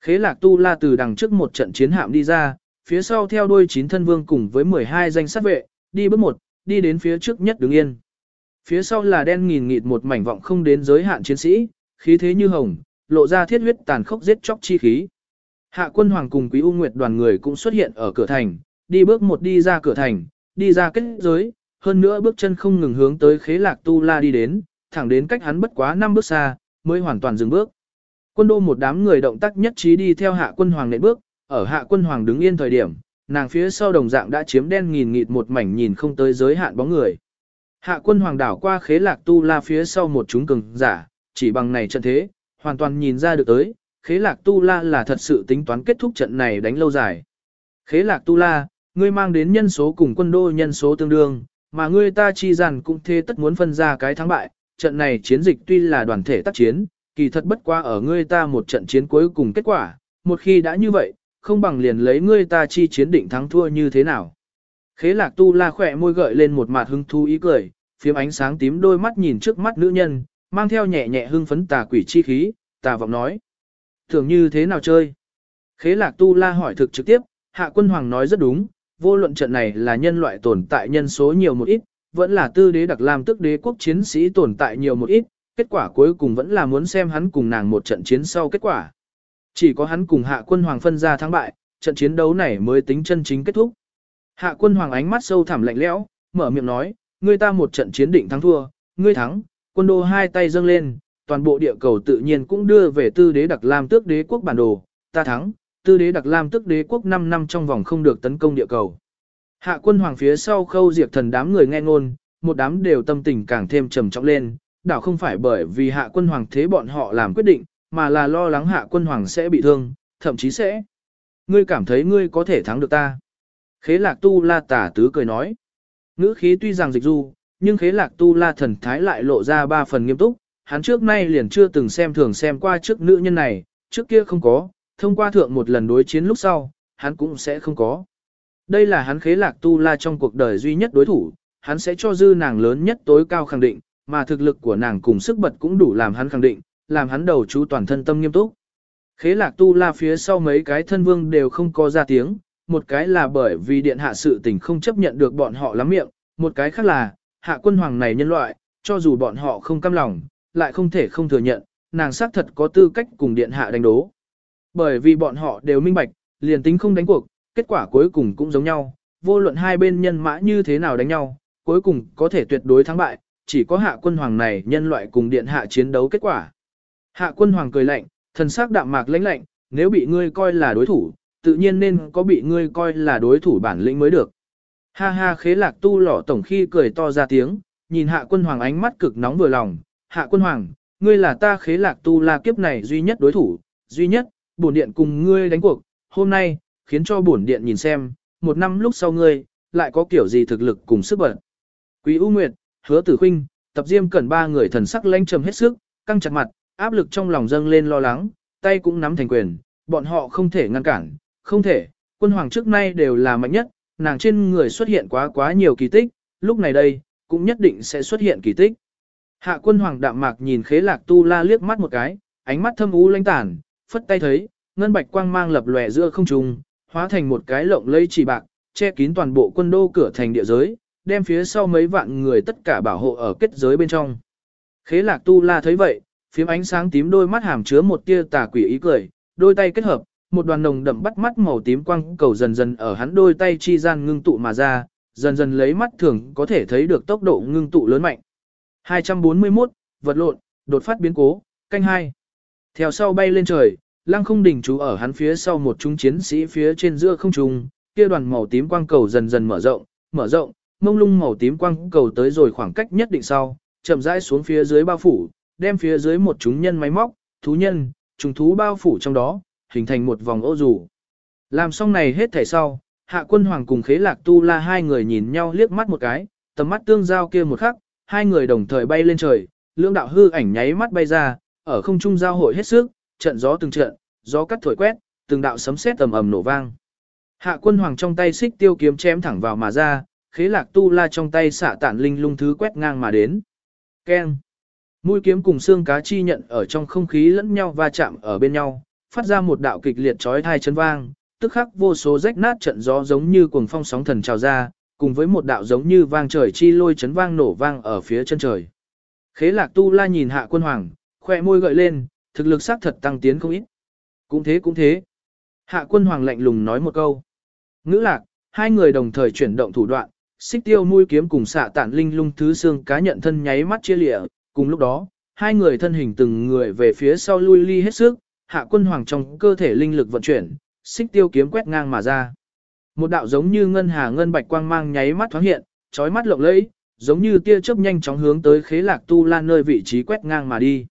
Khế lạc tu la từ đằng trước một trận chiến hạm đi ra, phía sau theo đôi chín thân vương cùng với 12 danh sát vệ, đi bước một, đi đến phía trước nhất đứng yên. Phía sau là đen nghìn nghịt một mảnh vọng không đến giới hạn chiến sĩ, khí thế như hồng, lộ ra thiết huyết tàn khốc giết chóc chi khí. Hạ quân hoàng cùng quý u nguyệt đoàn người cũng xuất hiện ở cửa thành, đi bước một đi ra cửa thành, đi ra kết giới, hơn nữa bước chân không ngừng hướng tới khế lạc tu la đi đến, thẳng đến cách hắn bất quá 5 bước xa, mới hoàn toàn dừng bước. Quân đô một đám người động tác nhất trí đi theo hạ quân hoàng nệm bước, ở hạ quân hoàng đứng yên thời điểm, nàng phía sau đồng dạng đã chiếm đen nghìn nghịt một mảnh nhìn không tới giới hạn bóng người. Hạ quân hoàng đảo qua khế lạc tu la phía sau một chúng cường giả, chỉ bằng này trận thế, hoàn toàn nhìn ra được tới, khế lạc tu la là thật sự tính toán kết thúc trận này đánh lâu dài. Khế lạc tu la, ngươi mang đến nhân số cùng quân đô nhân số tương đương, mà ngươi ta chi rằng cũng thế tất muốn phân ra cái thắng bại, trận này chiến dịch tuy là đoàn thể tác chiến, kỳ thật bất qua ở ngươi ta một trận chiến cuối cùng kết quả, một khi đã như vậy, không bằng liền lấy ngươi ta chi chiến định thắng thua như thế nào. Khế lạc tu la khỏe môi gợi lên một mặt hưng thu ý cười, phiếm ánh sáng tím đôi mắt nhìn trước mắt nữ nhân, mang theo nhẹ nhẹ hưng phấn tà quỷ chi khí, tà vọng nói. Thường như thế nào chơi? Khế lạc tu la hỏi thực trực tiếp, hạ quân hoàng nói rất đúng, vô luận trận này là nhân loại tồn tại nhân số nhiều một ít, vẫn là tư đế đặc làm tức đế quốc chiến sĩ tồn tại nhiều một ít, kết quả cuối cùng vẫn là muốn xem hắn cùng nàng một trận chiến sau kết quả. Chỉ có hắn cùng hạ quân hoàng phân ra thắng bại, trận chiến đấu này mới tính chân chính kết thúc. Hạ quân hoàng ánh mắt sâu thẳm lạnh lẽo, mở miệng nói, ngươi ta một trận chiến định thắng thua, ngươi thắng, quân đô hai tay dâng lên, toàn bộ địa cầu tự nhiên cũng đưa về tư đế đặc lam tước đế quốc bản đồ, ta thắng, tư đế đặc lam tước đế quốc 5 năm trong vòng không được tấn công địa cầu. Hạ quân hoàng phía sau khâu diệt thần đám người nghe ngôn, một đám đều tâm tình càng thêm trầm trọng lên, đảo không phải bởi vì hạ quân hoàng thế bọn họ làm quyết định, mà là lo lắng hạ quân hoàng sẽ bị thương, thậm chí sẽ. Ngươi cảm thấy ngươi có thể thắng được ta. Khế lạc tu la tả tứ cười nói. Ngữ khí tuy rằng dịch du, nhưng khế lạc tu la thần thái lại lộ ra ba phần nghiêm túc, hắn trước nay liền chưa từng xem thường xem qua trước nữ nhân này, trước kia không có, thông qua thượng một lần đối chiến lúc sau, hắn cũng sẽ không có. Đây là hắn khế lạc tu la trong cuộc đời duy nhất đối thủ, hắn sẽ cho dư nàng lớn nhất tối cao khẳng định, mà thực lực của nàng cùng sức bật cũng đủ làm hắn khẳng định, làm hắn đầu chú toàn thân tâm nghiêm túc. Khế lạc tu la phía sau mấy cái thân vương đều không có ra tiếng, một cái là bởi vì điện hạ sự tình không chấp nhận được bọn họ lắm miệng, một cái khác là, hạ quân hoàng này nhân loại, cho dù bọn họ không căm lòng, lại không thể không thừa nhận, nàng xác thật có tư cách cùng điện hạ đánh đố. Bởi vì bọn họ đều minh bạch, liền tính không đánh cuộc, kết quả cuối cùng cũng giống nhau, vô luận hai bên nhân mã như thế nào đánh nhau, cuối cùng có thể tuyệt đối thắng bại, chỉ có hạ quân hoàng này nhân loại cùng điện hạ chiến đấu kết quả. Hạ quân hoàng cười lạnh, thần sắc đạm mạc lãnh lạnh, nếu bị ngươi coi là đối thủ, tự nhiên nên có bị ngươi coi là đối thủ bản lĩnh mới được. Ha ha khế lạc tu lỏ tổng khi cười to ra tiếng, nhìn hạ quân hoàng ánh mắt cực nóng vừa lòng, hạ quân hoàng, ngươi là ta khế lạc tu la kiếp này duy nhất đối thủ, duy nhất, bổn điện cùng ngươi đánh cuộc, hôm nay, khiến cho bổn điện nhìn xem, một năm lúc sau ngươi, lại có kiểu gì thực lực cùng sức bật. Quý U Nguyệt, hứa tử khinh, tập diêm cần ba người thần sắc lãnh trầm hết sức, căng chặt mặt, áp lực trong lòng dâng lên lo lắng, tay cũng nắm thành quyền, bọn họ không thể ngăn cản, không thể, quân hoàng trước nay đều là mạnh nhất, nàng trên người xuất hiện quá quá nhiều kỳ tích, lúc này đây, cũng nhất định sẽ xuất hiện kỳ tích. Hạ quân hoàng đạm mạc nhìn khế lạc tu la liếc mắt một cái, ánh mắt thâm u lãnh tản, phất tay thấy, ngân bạch quang mang lập lòe giữa không trung, hóa thành một cái lộng lây chỉ bạc, che kín toàn bộ quân đô cửa thành địa giới, đem phía sau mấy vạn người tất cả bảo hộ ở kết giới bên trong. Khế lạc tu la thấy vậy, phím ánh sáng tím đôi mắt hàm chứa một tia tà quỷ ý cười, đôi tay kết hợp, một đoàn nồng đậm bắt mắt màu tím quang cầu dần dần ở hắn đôi tay chi gian ngưng tụ mà ra, dần dần lấy mắt thường có thể thấy được tốc độ ngưng tụ lớn mạnh. 241, vật lộn, đột phát biến cố, canh hai. Theo sau bay lên trời, lăng không đỉnh chú ở hắn phía sau một trung chiến sĩ phía trên giữa không trung, kia đoàn màu tím quang cầu dần dần mở rộng, mở rộng, mông lung màu tím quang cầu tới rồi khoảng cách nhất định sau, chậm rãi xuống phía dưới bao phủ, đem phía dưới một chúng nhân máy móc, thú nhân, trùng thú bao phủ trong đó, hình thành một vòng ô dù. Làm xong này hết thảy sau, hạ quân hoàng cùng khế lạc tu la hai người nhìn nhau liếc mắt một cái, tầm mắt tương giao kia một khắc, hai người đồng thời bay lên trời, lưỡng đạo hư ảnh nháy mắt bay ra, ở không trung giao hội hết sức, trận gió từng trận, gió cắt thổi quét, từng đạo sấm sét tầm ầm nổ vang. Hạ quân hoàng trong tay xích tiêu kiếm chém thẳng vào mà ra, khế lạc tu la trong tay xạ tản linh lung thứ quét ngang mà đến. Keng. Mũi kiếm cùng xương cá chi nhận ở trong không khí lẫn nhau va chạm ở bên nhau, phát ra một đạo kịch liệt chói tai chấn vang, tức khắc vô số rách nát trận gió giống như cuồng phong sóng thần trào ra, cùng với một đạo giống như vang trời chi lôi chấn vang nổ vang ở phía chân trời. Khế lạc tu la nhìn hạ quân hoàng, khoe môi gợi lên, thực lực xác thật tăng tiến không ít. Cũng thế cũng thế. Hạ quân hoàng lạnh lùng nói một câu. Ngữ lạc, hai người đồng thời chuyển động thủ đoạn, xích tiêu mũi kiếm cùng xạ tản linh lung thứ xương cá nhận thân nháy mắt chia lịa, cùng lúc đó, hai người thân hình từng người về phía sau lui ly hết sức, hạ quân hoàng trong cơ thể linh lực vận chuyển, xích tiêu kiếm quét ngang mà ra. Một đạo giống như ngân hà ngân bạch quang mang nháy mắt thoáng hiện, chói mắt lộng lẫy, giống như tia chớp nhanh chóng hướng tới khế lạc tu la nơi vị trí quét ngang mà đi.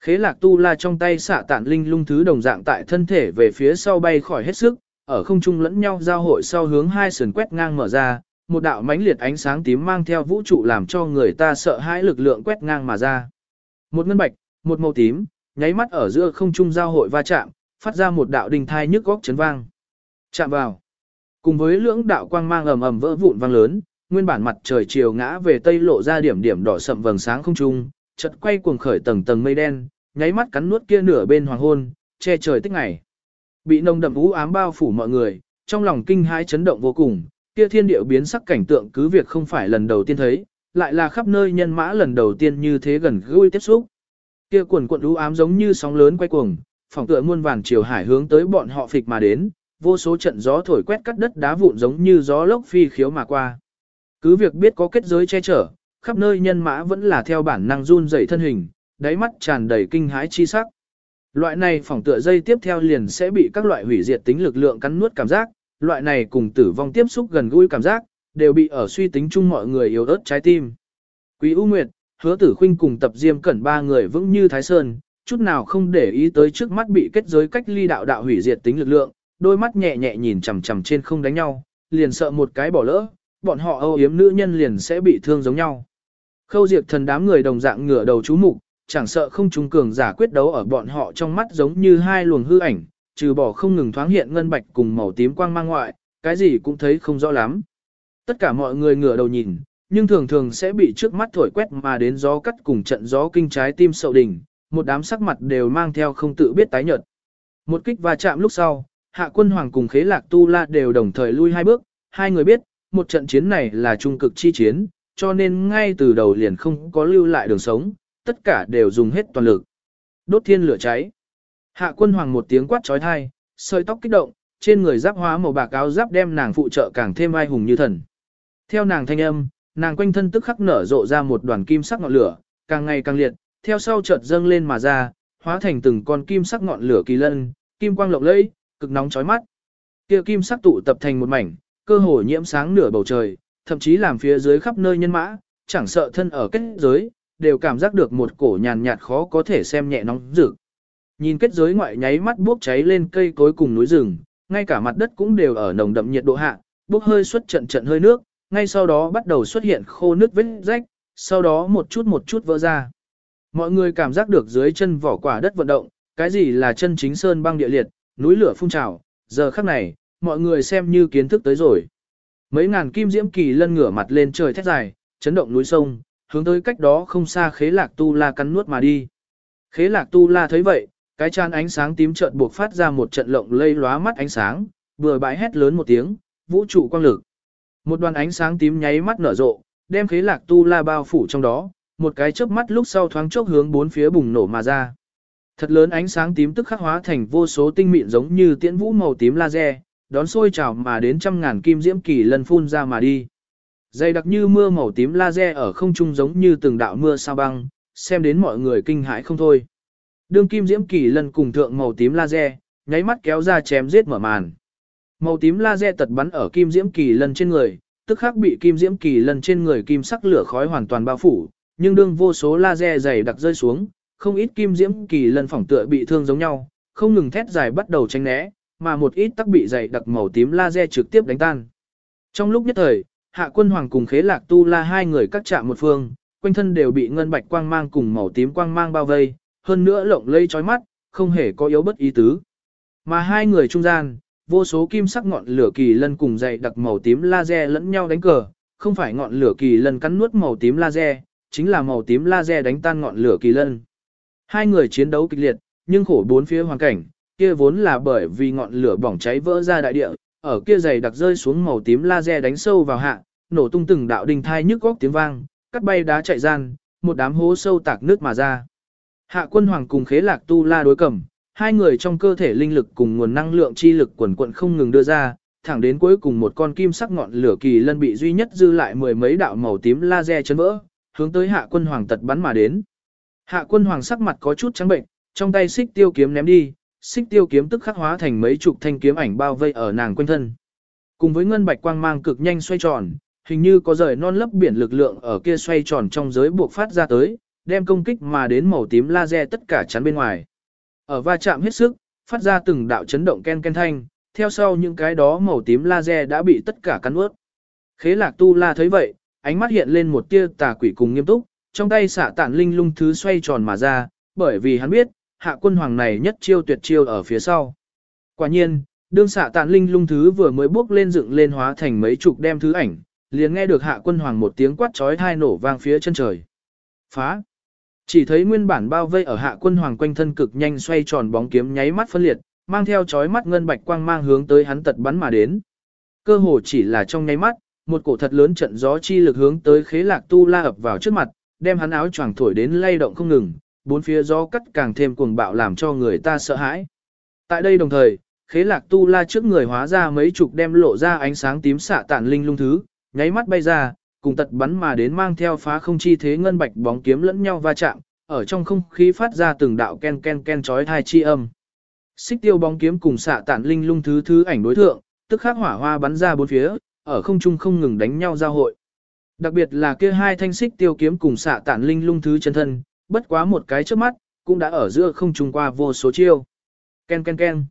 Khế lạc tu la trong tay xạ tản linh lung thứ đồng dạng tại thân thể về phía sau bay khỏi hết sức, ở không trung lẫn nhau giao hội sau hướng hai sườn quét ngang mở ra, một đạo mãnh liệt ánh sáng tím mang theo vũ trụ làm cho người ta sợ hãi lực lượng quét ngang mà ra. Một ngân bạch, một màu tím, nháy mắt ở giữa không trung giao hội va chạm, phát ra một đạo đình thai nhức góc chấn vang. Chạm vào. Cùng với lưỡng đạo quang mang ầm ầm vỡ vụn vang lớn, nguyên bản mặt trời chiều ngã về tây lộ ra điểm điểm đỏ sậm vầng sáng không trung, chợt quay cuồng khởi tầng tầng mây đen, nháy mắt cắn nuốt kia nửa bên hoàng hôn, che trời tích ngày. Bị nồng đậm u ám bao phủ mọi người, trong lòng kinh hãi chấn động vô cùng, kia thiên điệu biến sắc cảnh tượng cứ việc không phải lần đầu tiên thấy, lại là khắp nơi nhân mã lần đầu tiên như thế gần gũi tiếp xúc. Kia quần quận u ám giống như sóng lớn quay cuồng, phòng tựa muôn vàn chiều hải hướng tới bọn họ phịch mà đến, vô số trận gió thổi quét cắt đất đá vụn giống như gió lốc phi khiếu mà qua. Cứ việc biết có kết giới che chở, khắp nơi nhân mã vẫn là theo bản năng run rẩy thân hình, đáy mắt tràn đầy kinh hãi chi sắc. Loại này phòng tựa dây tiếp theo liền sẽ bị các loại hủy diệt tính lực lượng cắn nuốt cảm giác, loại này cùng tử vong tiếp xúc gần gũi cảm giác, đều bị ở suy tính chung mọi người yếu ớt trái tim. Quý U Nguyệt, hứa tử khuynh cùng tập diêm cẩn ba người vững như Thái Sơn, chút nào không để ý tới trước mắt bị kết giới cách ly đạo đạo hủy diệt tính lực lượng, đôi mắt nhẹ nhẹ nhìn chằm chằm trên không đánh nhau, liền sợ một cái bỏ lỡ, bọn họ âu yếm nữ nhân liền sẽ bị thương giống nhau. Khâu diệt thần đám người đồng dạng ngửa đầu chú mục, chẳng sợ không trung cường giả quyết đấu ở bọn họ trong mắt giống như hai luồng hư ảnh, trừ bỏ không ngừng thoáng hiện ngân bạch cùng màu tím quang mang ngoại, cái gì cũng thấy không rõ lắm. Tất cả mọi người ngửa đầu nhìn, nhưng thường thường sẽ bị trước mắt thổi quét mà đến gió cắt cùng trận gió kinh trái tim sậu đỉnh, một đám sắc mặt đều mang theo không tự biết tái nhợt. Một kích va chạm lúc sau, hạ quân hoàng cùng khế lạc tu la đều đồng thời lui hai bước, hai người biết, một trận chiến này là trung cực chi chiến, cho nên ngay từ đầu liền không có lưu lại đường sống, tất cả đều dùng hết toàn lực. Đốt thiên lửa cháy. Hạ quân hoàng một tiếng quát trói thai, sợi tóc kích động, trên người giáp hóa màu bạc áo giáp đem nàng phụ trợ càng thêm ai hùng như thần. Theo nàng thanh âm, nàng quanh thân tức khắc nở rộ ra một đoàn kim sắc ngọn lửa, càng ngày càng liệt, theo sau chợt dâng lên mà ra, hóa thành từng con kim sắc ngọn lửa kỳ lân, kim quang lộng lẫy, cực nóng chói mắt. Kia kim sắc tụ tập thành một mảnh, cơ hồ nhiễm sáng nửa bầu trời, thậm chí làm phía dưới khắp nơi nhân mã, chẳng sợ thân ở kết giới, đều cảm giác được một cổ nhàn nhạt khó có thể xem nhẹ nóng rực. Nhìn kết giới ngoại nháy mắt bốc cháy lên cây cối cùng núi rừng, ngay cả mặt đất cũng đều ở nồng đậm nhiệt độ hạ, bốc hơi xuất trận trận hơi nước, ngay sau đó bắt đầu xuất hiện khô nước vết rách, sau đó một chút một chút vỡ ra. Mọi người cảm giác được dưới chân vỏ quả đất vận động, cái gì là chân chính sơn băng địa liệt, núi lửa phun trào, giờ khắc này, mọi người xem như kiến thức tới rồi. Mấy ngàn kim diễm kỳ lân ngửa mặt lên trời thét dài, chấn động núi sông, hướng tới cách đó không xa khế lạc tu la cắn nuốt mà đi. Khế lạc tu la thấy vậy, cái chan ánh sáng tím chợt buộc phát ra một trận lộng lây lóa mắt ánh sáng, vừa bãi hét lớn một tiếng, vũ trụ quang lực. Một đoàn ánh sáng tím nháy mắt nở rộ, đem khế lạc tu la bao phủ trong đó, một cái chớp mắt lúc sau thoáng chốc hướng bốn phía bùng nổ mà ra. Thật lớn ánh sáng tím tức khắc hóa thành vô số tinh mịn giống như tiễn vũ màu tím laser, đón sôi trào mà đến trăm ngàn kim diễm kỳ lần phun ra mà đi. Dày đặc như mưa màu tím laser ở không trung giống như từng đạo mưa sao băng, xem đến mọi người kinh hãi không thôi. Đương kim diễm kỳ lần cùng thượng màu tím laser, nháy mắt kéo ra chém giết mở màn. Màu tím laser tật bắn ở kim diễm kỳ lần trên người, tức khắc bị kim diễm kỳ lần trên người kim sắc lửa khói hoàn toàn bao phủ, nhưng đương vô số laser dày đặc rơi xuống, không ít kim diễm kỳ lần phỏng tựa bị thương giống nhau, không ngừng thét dài bắt đầu tránh né, mà một ít tắc bị dày đặc màu tím laser trực tiếp đánh tan. Trong lúc nhất thời, hạ quân hoàng cùng khế lạc tu la hai người cắt chạm một phương, quanh thân đều bị ngân bạch quang mang cùng màu tím quang mang bao vây, hơn nữa lộng lây chói mắt, không hề có yếu bất ý tứ. Mà hai người trung gian, vô số kim sắc ngọn lửa kỳ lân cùng dày đặc màu tím laser lẫn nhau đánh cờ, không phải ngọn lửa kỳ lân cắn nuốt màu tím laser, chính là màu tím laser đánh tan ngọn lửa kỳ lân. Hai người chiến đấu kịch liệt, nhưng khổ bốn phía hoàn cảnh, kia vốn là bởi vì ngọn lửa bỏng cháy vỡ ra đại địa, ở kia dày đặc rơi xuống màu tím laser đánh sâu vào hạ, nổ tung từng đạo đình thai nhức góc tiếng vang, cắt bay đá chạy gian, một đám hố sâu tạc nước mà ra. Hạ quân hoàng cùng khế lạc tu la đối cầm, hai người trong cơ thể linh lực cùng nguồn năng lượng chi lực quần quận không ngừng đưa ra, thẳng đến cuối cùng một con kim sắc ngọn lửa kỳ lân bị duy nhất dư lại mười mấy đạo màu tím laser chấn vỡ, hướng tới hạ quân hoàng tật bắn mà đến. Hạ quân hoàng sắc mặt có chút trắng bệnh, trong tay xích tiêu kiếm ném đi, xích tiêu kiếm tức khắc hóa thành mấy chục thanh kiếm ảnh bao vây ở nàng quanh thân. Cùng với ngân bạch quang mang cực nhanh xoay tròn, hình như có rời non lấp biển lực lượng ở kia xoay tròn trong giới buộc phát ra tới, đem công kích mà đến màu tím laser tất cả chắn bên ngoài. Ở va chạm hết sức, phát ra từng đạo chấn động ken ken thanh, theo sau những cái đó màu tím laser đã bị tất cả cắn ướt. Khế lạc tu la thấy vậy, ánh mắt hiện lên một tia tà quỷ cùng nghiêm túc, trong tay xạ tản linh lung thứ xoay tròn mà ra, bởi vì hắn biết, hạ quân hoàng này nhất chiêu tuyệt chiêu ở phía sau. Quả nhiên, đương xạ tản linh lung thứ vừa mới bước lên dựng lên hóa thành mấy chục đem thứ ảnh, liền nghe được hạ quân hoàng một tiếng quát chói thai nổ vang phía chân trời. Phá! Chỉ thấy nguyên bản bao vây ở hạ quân hoàng quanh thân cực nhanh xoay tròn bóng kiếm nháy mắt phân liệt, mang theo chói mắt ngân bạch quang mang hướng tới hắn tật bắn mà đến. Cơ hồ chỉ là trong nháy mắt, một cổ thật lớn trận gió chi lực hướng tới khế lạc tu la ập vào trước mặt, đem hắn áo choàng thổi đến lay động không ngừng, bốn phía gió cắt càng thêm cuồng bạo làm cho người ta sợ hãi. Tại đây đồng thời, khế lạc tu la trước người hóa ra mấy chục đem lộ ra ánh sáng tím xạ tản linh lung thứ, nháy mắt bay ra, cùng tật bắn mà đến mang theo phá không chi thế ngân bạch bóng kiếm lẫn nhau va chạm, ở trong không khí phát ra từng đạo ken ken ken chói thai chi âm. Xích tiêu bóng kiếm cùng xạ tản linh lung thứ thứ ảnh đối thượng, tức khắc hỏa hoa bắn ra bốn phía, ở không trung không ngừng đánh nhau giao hội. Đặc biệt là kia hai thanh xích tiêu kiếm cùng xạ tản linh lung thứ chân thân, bất quá một cái trước mắt, cũng đã ở giữa không trung qua vô số chiêu. Ken ken ken.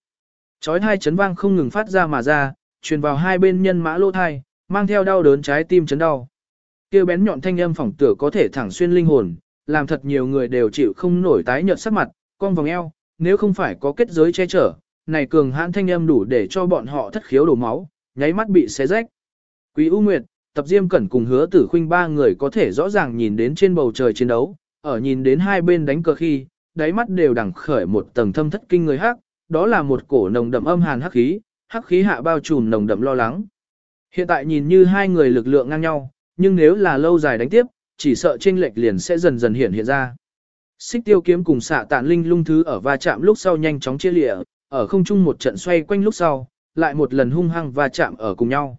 Chói hai chấn vang không ngừng phát ra mà ra, truyền vào hai bên nhân mã lô thai, mang theo đau đớn trái tim chấn đau. Kia bén nhọn thanh âm phỏng tựa có thể thẳng xuyên linh hồn, làm thật nhiều người đều chịu không nổi tái nhợt sắc mặt, con vòng eo, nếu không phải có kết giới che chở, này cường hãn thanh âm đủ để cho bọn họ thất khiếu đổ máu, nháy mắt bị xé rách. Quý U Nguyệt, Tập Diêm Cẩn cùng Hứa Tử Khuynh ba người có thể rõ ràng nhìn đến trên bầu trời chiến đấu, ở nhìn đến hai bên đánh cờ khi, đáy mắt đều đằng khởi một tầng thâm thất kinh người hắc, đó là một cổ nồng đậm âm hàn hắc khí, hắc khí hạ bao trùm nồng đậm lo lắng. Hiện tại nhìn như hai người lực lượng ngang nhau, nhưng nếu là lâu dài đánh tiếp, chỉ sợ chênh lệch liền sẽ dần dần hiện hiện ra. Xích tiêu kiếm cùng xạ tản linh lung thứ ở va chạm lúc sau nhanh chóng chia lịa, ở không trung một trận xoay quanh lúc sau, lại một lần hung hăng va chạm ở cùng nhau.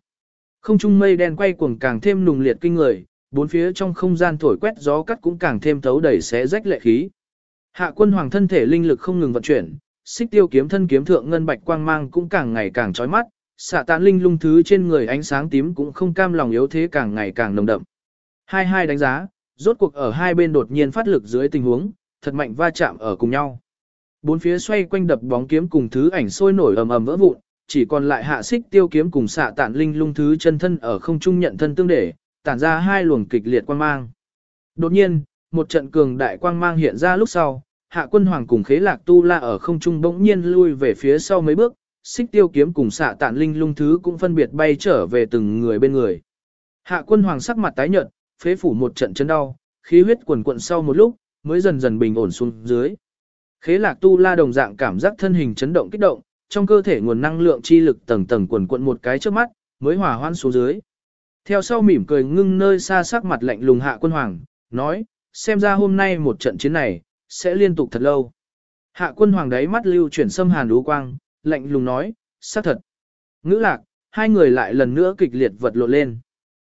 Không trung mây đen quay cuồng càng thêm nùng liệt kinh người, bốn phía trong không gian thổi quét gió cắt cũng càng thêm thấu đẩy xé rách lệ khí. Hạ quân hoàng thân thể linh lực không ngừng vận chuyển, xích tiêu kiếm thân kiếm thượng ngân bạch quang mang cũng càng ngày càng chói mắt, xạ tán linh lung thứ trên người ánh sáng tím cũng không cam lòng yếu thế càng ngày càng nồng đậm. Hai hai đánh giá, rốt cuộc ở hai bên đột nhiên phát lực dưới tình huống, thật mạnh va chạm ở cùng nhau. Bốn phía xoay quanh đập bóng kiếm cùng thứ ảnh sôi nổi ầm ầm vỡ vụn, chỉ còn lại hạ xích tiêu kiếm cùng xạ tản linh lung thứ chân thân ở không trung nhận thân tương để, tản ra hai luồng kịch liệt quang mang. Đột nhiên, một trận cường đại quang mang hiện ra lúc sau, hạ quân hoàng cùng khế lạc tu la ở không trung bỗng nhiên lui về phía sau mấy bước, xích tiêu kiếm cùng xạ tản linh lung thứ cũng phân biệt bay trở về từng người bên người. Hạ quân hoàng sắc mặt tái nhợt, phế phủ một trận chấn đau, khí huyết quần quận sau một lúc, mới dần dần bình ổn xuống dưới. Khế lạc tu la đồng dạng cảm giác thân hình chấn động kích động, trong cơ thể nguồn năng lượng chi lực tầng tầng quần quận một cái trước mắt, mới hòa hoan xuống dưới. Theo sau mỉm cười ngưng nơi xa sắc mặt lạnh lùng hạ quân hoàng, nói, xem ra hôm nay một trận chiến này, sẽ liên tục thật lâu. Hạ quân hoàng đáy mắt lưu chuyển xâm hàn đú quang, lạnh lùng nói, xác thật. Ngữ lạc, hai người lại lần nữa kịch liệt vật lộn lên.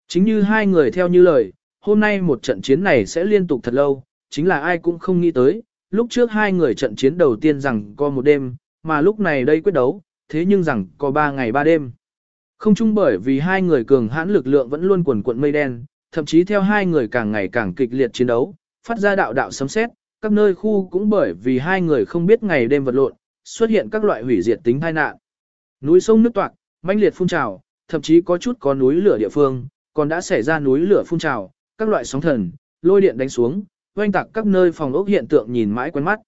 Chính như hai người theo như lời, hôm nay một trận chiến này sẽ liên tục thật lâu, chính là ai cũng không nghĩ tới. Lúc trước hai người trận chiến đầu tiên rằng có một đêm, mà lúc này đây quyết đấu, thế nhưng rằng có ba ngày ba đêm. Không chung bởi vì hai người cường hãn lực lượng vẫn luôn quần cuộn mây đen, thậm chí theo hai người càng ngày càng kịch liệt chiến đấu, phát ra đạo đạo sấm sét, các nơi khu cũng bởi vì hai người không biết ngày đêm vật lộn, xuất hiện các loại hủy diệt tính tai nạn. Núi sông nước toạc, manh liệt phun trào, thậm chí có chút có núi lửa địa phương, còn đã xảy ra núi lửa phun trào, các loại sóng thần, lôi điện đánh xuống, oanh tạc các nơi phòng ốc hiện tượng nhìn mãi quen mắt.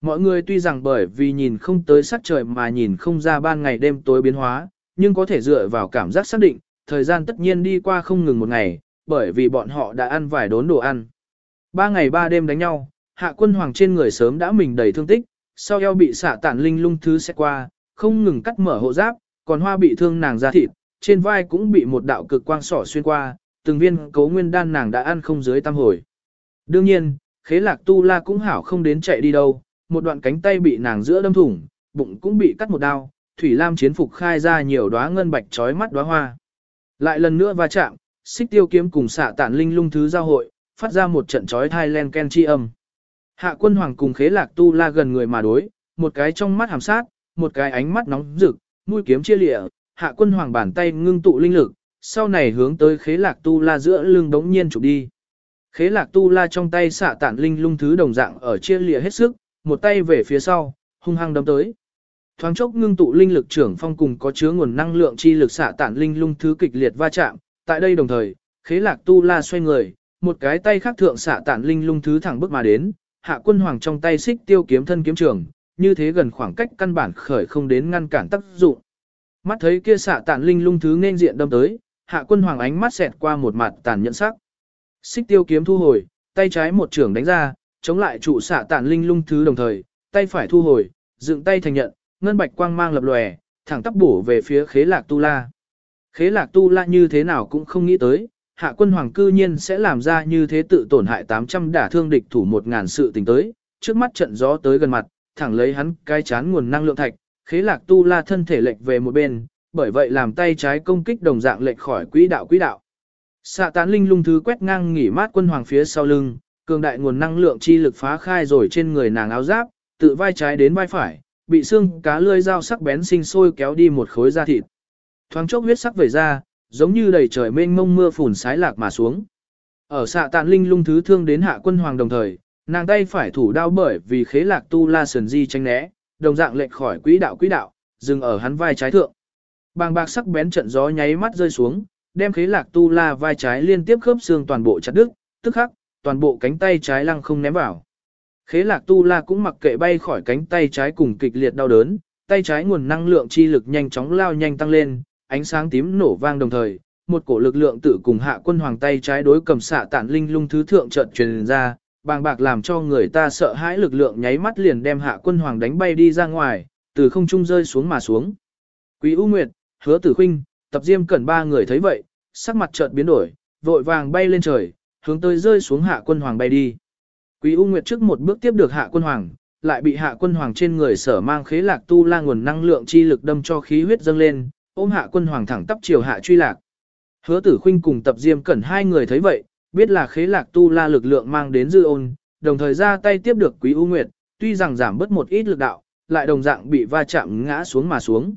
Mọi người tuy rằng bởi vì nhìn không tới sắc trời mà nhìn không ra ban ngày đêm tối biến hóa, nhưng có thể dựa vào cảm giác xác định, thời gian tất nhiên đi qua không ngừng một ngày, bởi vì bọn họ đã ăn vài đốn đồ ăn. Ba ngày ba đêm đánh nhau, hạ quân hoàng trên người sớm đã mình đầy thương tích, sau eo bị xả tản linh lung thứ xét qua, không ngừng cắt mở hộ giáp, còn hoa bị thương nàng ra thịt, trên vai cũng bị một đạo cực quang sỏ xuyên qua, từng viên cấu nguyên đan nàng đã ăn không dưới tam hồi. Đương nhiên, khế lạc tu la cũng hảo không đến chạy đi đâu, một đoạn cánh tay bị nàng giữa đâm thủng, bụng cũng bị cắt một đao, thủy lam chiến phục khai ra nhiều đóa ngân bạch trói mắt đóa hoa. Lại lần nữa va chạm, xích tiêu kiếm cùng xạ tản linh lung thứ giao hội, phát ra một trận trói thai len ken chi âm. Hạ quân hoàng cùng khế lạc tu la gần người mà đối, một cái trong mắt hàm sát, một cái ánh mắt nóng rực, mũi kiếm chia lịa, hạ quân hoàng bàn tay ngưng tụ linh lực, sau này hướng tới khế lạc tu la giữa lưng đống nhiên chụp đi. Khế lạc tu la trong tay xạ tản linh lung thứ đồng dạng ở chia lịa hết sức, một tay về phía sau, hung hăng đâm tới. Thoáng chốc ngưng tụ linh lực trưởng phong cùng có chứa nguồn năng lượng chi lực xạ tản linh lung thứ kịch liệt va chạm, tại đây đồng thời, khế lạc tu la xoay người, một cái tay khác thượng xạ tản linh lung thứ thẳng bước mà đến, hạ quân hoàng trong tay xích tiêu kiếm thân kiếm trường, như thế gần khoảng cách căn bản khởi không đến ngăn cản tác dụng. Mắt thấy kia xạ tản linh lung thứ nên diện đâm tới, hạ quân hoàng ánh mắt xẹt qua một mặt tàn nhẫn sắc. Xích tiêu kiếm thu hồi, tay trái một trường đánh ra, chống lại trụ xạ tản linh lung thứ đồng thời, tay phải thu hồi, dựng tay thành nhận, ngân bạch quang mang lập lòe, thẳng tắp bổ về phía khế lạc tu la. Khế lạc tu la như thế nào cũng không nghĩ tới, hạ quân hoàng cư nhiên sẽ làm ra như thế tự tổn hại 800 đả thương địch thủ 1.000 sự tình tới, trước mắt trận gió tới gần mặt, thẳng lấy hắn cái chán nguồn năng lượng thạch, khế lạc tu la thân thể lệch về một bên, bởi vậy làm tay trái công kích đồng dạng lệch khỏi quỹ đạo quỹ đạo. Xạ tán linh lung thứ quét ngang nghỉ mát quân hoàng phía sau lưng, cường đại nguồn năng lượng chi lực phá khai rồi trên người nàng áo giáp, tự vai trái đến vai phải, bị xương cá lươi dao sắc bén sinh sôi kéo đi một khối da thịt. Thoáng chốc huyết sắc về ra, giống như đầy trời mênh mông mưa phùn sái lạc mà xuống. Ở xạ tạn linh lung thứ thương đến hạ quân hoàng đồng thời, nàng tay phải thủ đao bởi vì khế lạc tu la sườn di tranh né, đồng dạng lệch khỏi quỹ đạo quỹ đạo, dừng ở hắn vai trái thượng. Bàng bạc sắc bén trận gió nháy mắt rơi xuống, đem khế lạc tu la vai trái liên tiếp khớp xương toàn bộ chặt đứt, tức khắc, toàn bộ cánh tay trái lăng không ném vào. Khế lạc tu la cũng mặc kệ bay khỏi cánh tay trái cùng kịch liệt đau đớn, tay trái nguồn năng lượng chi lực nhanh chóng lao nhanh tăng lên, ánh sáng tím nổ vang đồng thời, một cổ lực lượng tự cùng hạ quân hoàng tay trái đối cầm xạ tản linh lung thứ thượng trận truyền ra, bàng bạc làm cho người ta sợ hãi lực lượng nháy mắt liền đem hạ quân hoàng đánh bay đi ra ngoài, từ không trung rơi xuống mà xuống. Quý U Nguyệt, Hứa Tử Khuynh, Tập Diêm Cẩn ba người thấy vậy, sắc mặt chợt biến đổi, vội vàng bay lên trời, hướng tới rơi xuống hạ quân hoàng bay đi. Quý U Nguyệt trước một bước tiếp được hạ quân hoàng, lại bị hạ quân hoàng trên người sở mang khế lạc tu la nguồn năng lượng chi lực đâm cho khí huyết dâng lên, ôm hạ quân hoàng thẳng tắp chiều hạ truy lạc. Hứa tử Khinh cùng tập diêm cẩn hai người thấy vậy, biết là khế lạc tu la lực lượng mang đến dư ôn, đồng thời ra tay tiếp được quý U Nguyệt, tuy rằng giảm bớt một ít lực đạo, lại đồng dạng bị va chạm ngã xuống mà xuống.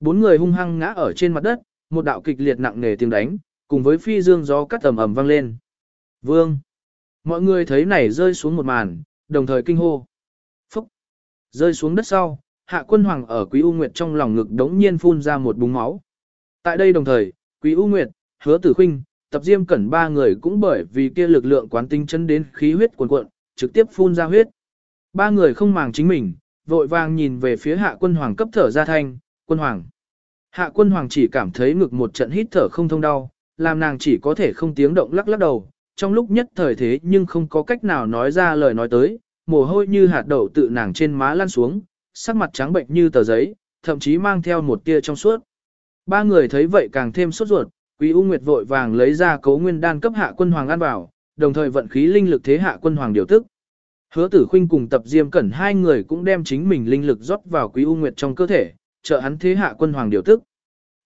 Bốn người hung hăng ngã ở trên mặt đất, một đạo kịch liệt nặng nề tiếng đánh, cùng với phi dương gió cắt tầm ầm vang lên. Vương! Mọi người thấy này rơi xuống một màn, đồng thời kinh hô. Phúc! Rơi xuống đất sau, hạ quân hoàng ở quý U Nguyệt trong lòng ngực đống nhiên phun ra một búng máu. Tại đây đồng thời, quý U Nguyệt, hứa tử khinh, tập diêm cẩn ba người cũng bởi vì kia lực lượng quán tinh chân đến khí huyết cuồn cuộn, trực tiếp phun ra huyết. Ba người không màng chính mình, vội vàng nhìn về phía hạ quân hoàng cấp thở ra thanh, quân hoàng. Hạ quân hoàng chỉ cảm thấy ngực một trận hít thở không thông đau, làm nàng chỉ có thể không tiếng động lắc lắc đầu, trong lúc nhất thời thế nhưng không có cách nào nói ra lời nói tới, mồ hôi như hạt đậu tự nàng trên má lăn xuống, sắc mặt trắng bệnh như tờ giấy, thậm chí mang theo một tia trong suốt. Ba người thấy vậy càng thêm sốt ruột, Quý U Nguyệt vội vàng lấy ra cấu nguyên đan cấp hạ quân hoàng ăn vào, đồng thời vận khí linh lực thế hạ quân hoàng điều tức. Hứa tử khuynh cùng tập diêm cẩn hai người cũng đem chính mình linh lực rót vào Quý U Nguyệt trong cơ thể, trợ hắn thế hạ quân hoàng điều tức.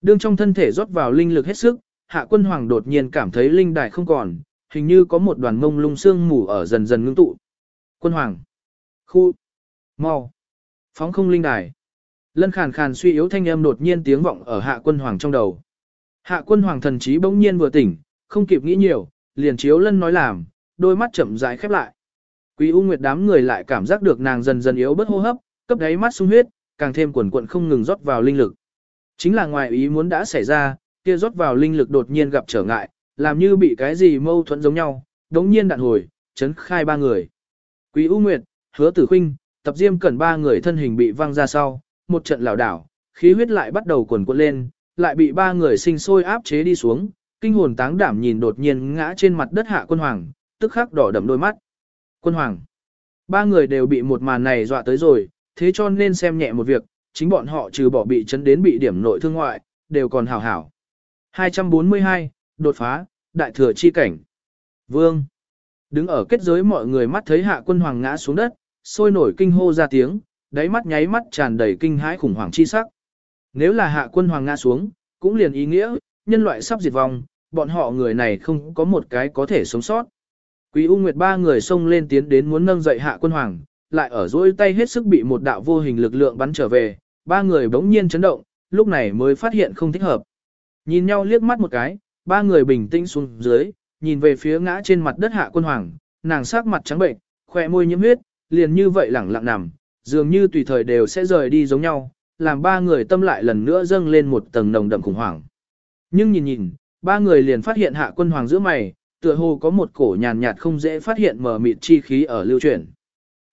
Đương trong thân thể rót vào linh lực hết sức, hạ quân hoàng đột nhiên cảm thấy linh đài không còn, hình như có một đoàn mông lung xương mù ở dần dần ngưng tụ. Quân hoàng. Khu. mau, Phóng không linh đài. Lân khàn khàn suy yếu thanh âm đột nhiên tiếng vọng ở hạ quân hoàng trong đầu. Hạ quân hoàng thần trí bỗng nhiên vừa tỉnh, không kịp nghĩ nhiều, liền chiếu lân nói làm, đôi mắt chậm rãi khép lại. Quý U Nguyệt đám người lại cảm giác được nàng dần dần yếu bớt hô hấp, cấp đáy mắt sung huyết, càng thêm quần quận không ngừng rót vào linh lực. Chính là ngoài ý muốn đã xảy ra, kia rót vào linh lực đột nhiên gặp trở ngại, làm như bị cái gì mâu thuẫn giống nhau, đống nhiên đạn hồi, chấn khai ba người. Quý U Nguyệt, Hứa Tử Khinh, Tập Diêm Cẩn ba người thân hình bị văng ra sau, một trận lảo đảo, khí huyết lại bắt đầu cuồn cuộn lên, lại bị ba người sinh sôi áp chế đi xuống, kinh hồn táng đảm nhìn đột nhiên ngã trên mặt đất hạ quân hoàng, tức khắc đỏ đậm đôi mắt. Quân hoàng. Ba người đều bị một màn này dọa tới rồi, thế cho nên xem nhẹ một việc, chính bọn họ trừ bỏ bị chấn đến bị điểm nội thương ngoại, đều còn hảo hảo. 242, đột phá, đại thừa chi cảnh. Vương. Đứng ở kết giới mọi người mắt thấy hạ quân hoàng ngã xuống đất, sôi nổi kinh hô ra tiếng, đáy mắt nháy mắt tràn đầy kinh hãi khủng hoảng chi sắc. Nếu là hạ quân hoàng ngã xuống, cũng liền ý nghĩa, nhân loại sắp diệt vong, bọn họ người này không có một cái có thể sống sót. Quý U Nguyệt ba người xông lên tiến đến muốn nâng dậy hạ quân hoàng, lại ở dối tay hết sức bị một đạo vô hình lực lượng bắn trở về, ba người bỗng nhiên chấn động, lúc này mới phát hiện không thích hợp. Nhìn nhau liếc mắt một cái, ba người bình tĩnh xuống dưới, nhìn về phía ngã trên mặt đất hạ quân hoàng, nàng sắc mặt trắng bệnh, khỏe môi nhiễm huyết, liền như vậy lẳng lặng nằm, dường như tùy thời đều sẽ rời đi giống nhau, làm ba người tâm lại lần nữa dâng lên một tầng nồng đậm khủng hoảng. Nhưng nhìn nhìn, ba người liền phát hiện hạ quân hoàng giữa mày, tựa hồ có một cổ nhàn nhạt không dễ phát hiện mở mịt chi khí ở lưu chuyển.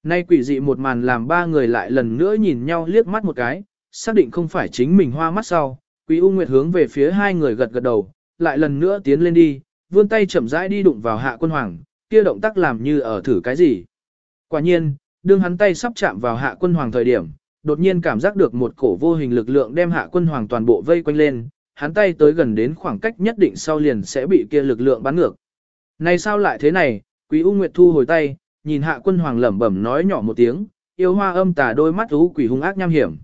Nay quỷ dị một màn làm ba người lại lần nữa nhìn nhau liếc mắt một cái, xác định không phải chính mình hoa mắt sau, Quý U Nguyệt hướng về phía hai người gật gật đầu, lại lần nữa tiến lên đi, vươn tay chậm rãi đi đụng vào hạ quân hoàng, kia động tác làm như ở thử cái gì. Quả nhiên, đương hắn tay sắp chạm vào hạ quân hoàng thời điểm, đột nhiên cảm giác được một cổ vô hình lực lượng đem hạ quân hoàng toàn bộ vây quanh lên, hắn tay tới gần đến khoảng cách nhất định sau liền sẽ bị kia lực lượng bắn ngược. Này sao lại thế này, Quý U Nguyệt thu hồi tay, nhìn hạ quân hoàng lẩm bẩm nói nhỏ một tiếng, yêu hoa âm tà đôi mắt ú quỷ hung ác nham hiểm.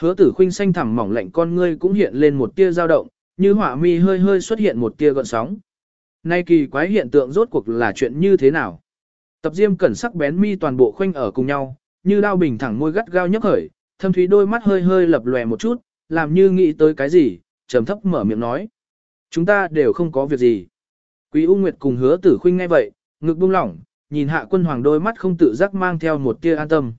Hứa tử khuynh xanh thẳm mỏng lạnh con ngươi cũng hiện lên một tia dao động, như hỏa mi hơi hơi xuất hiện một tia gợn sóng. Nay kỳ quái hiện tượng rốt cuộc là chuyện như thế nào? Tập diêm cẩn sắc bén mi toàn bộ khoanh ở cùng nhau, như đao bình thẳng môi gắt gao nhấp khởi, thâm thúy đôi mắt hơi hơi lập lòe một chút, làm như nghĩ tới cái gì, trầm thấp mở miệng nói. Chúng ta đều không có việc gì. Quý U Nguyệt cùng hứa tử khuynh ngay vậy, ngực buông lỏng, nhìn hạ quân hoàng đôi mắt không tự giác mang theo một tia an tâm.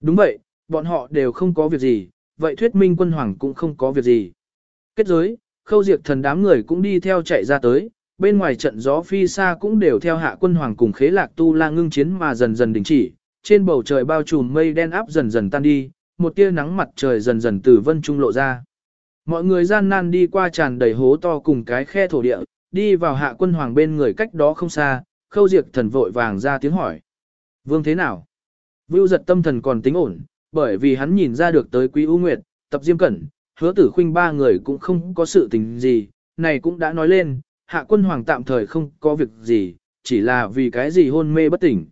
Đúng vậy, bọn họ đều không có việc gì, vậy thuyết minh quân hoàng cũng không có việc gì. Kết giới, khâu diệt thần đám người cũng đi theo chạy ra tới, bên ngoài trận gió phi xa cũng đều theo hạ quân hoàng cùng khế lạc tu la ngưng chiến mà dần dần đình chỉ, trên bầu trời bao trùm mây đen áp dần dần tan đi, một tia nắng mặt trời dần dần từ vân trung lộ ra. Mọi người gian nan đi qua tràn đầy hố to cùng cái khe thổ địa, đi vào hạ quân hoàng bên người cách đó không xa, khâu diệt thần vội vàng ra tiếng hỏi. Vương thế nào? Vưu giật tâm thần còn tính ổn, bởi vì hắn nhìn ra được tới quý ưu nguyệt, tập diêm cẩn, hứa tử khuynh ba người cũng không có sự tình gì, này cũng đã nói lên, hạ quân hoàng tạm thời không có việc gì, chỉ là vì cái gì hôn mê bất tỉnh.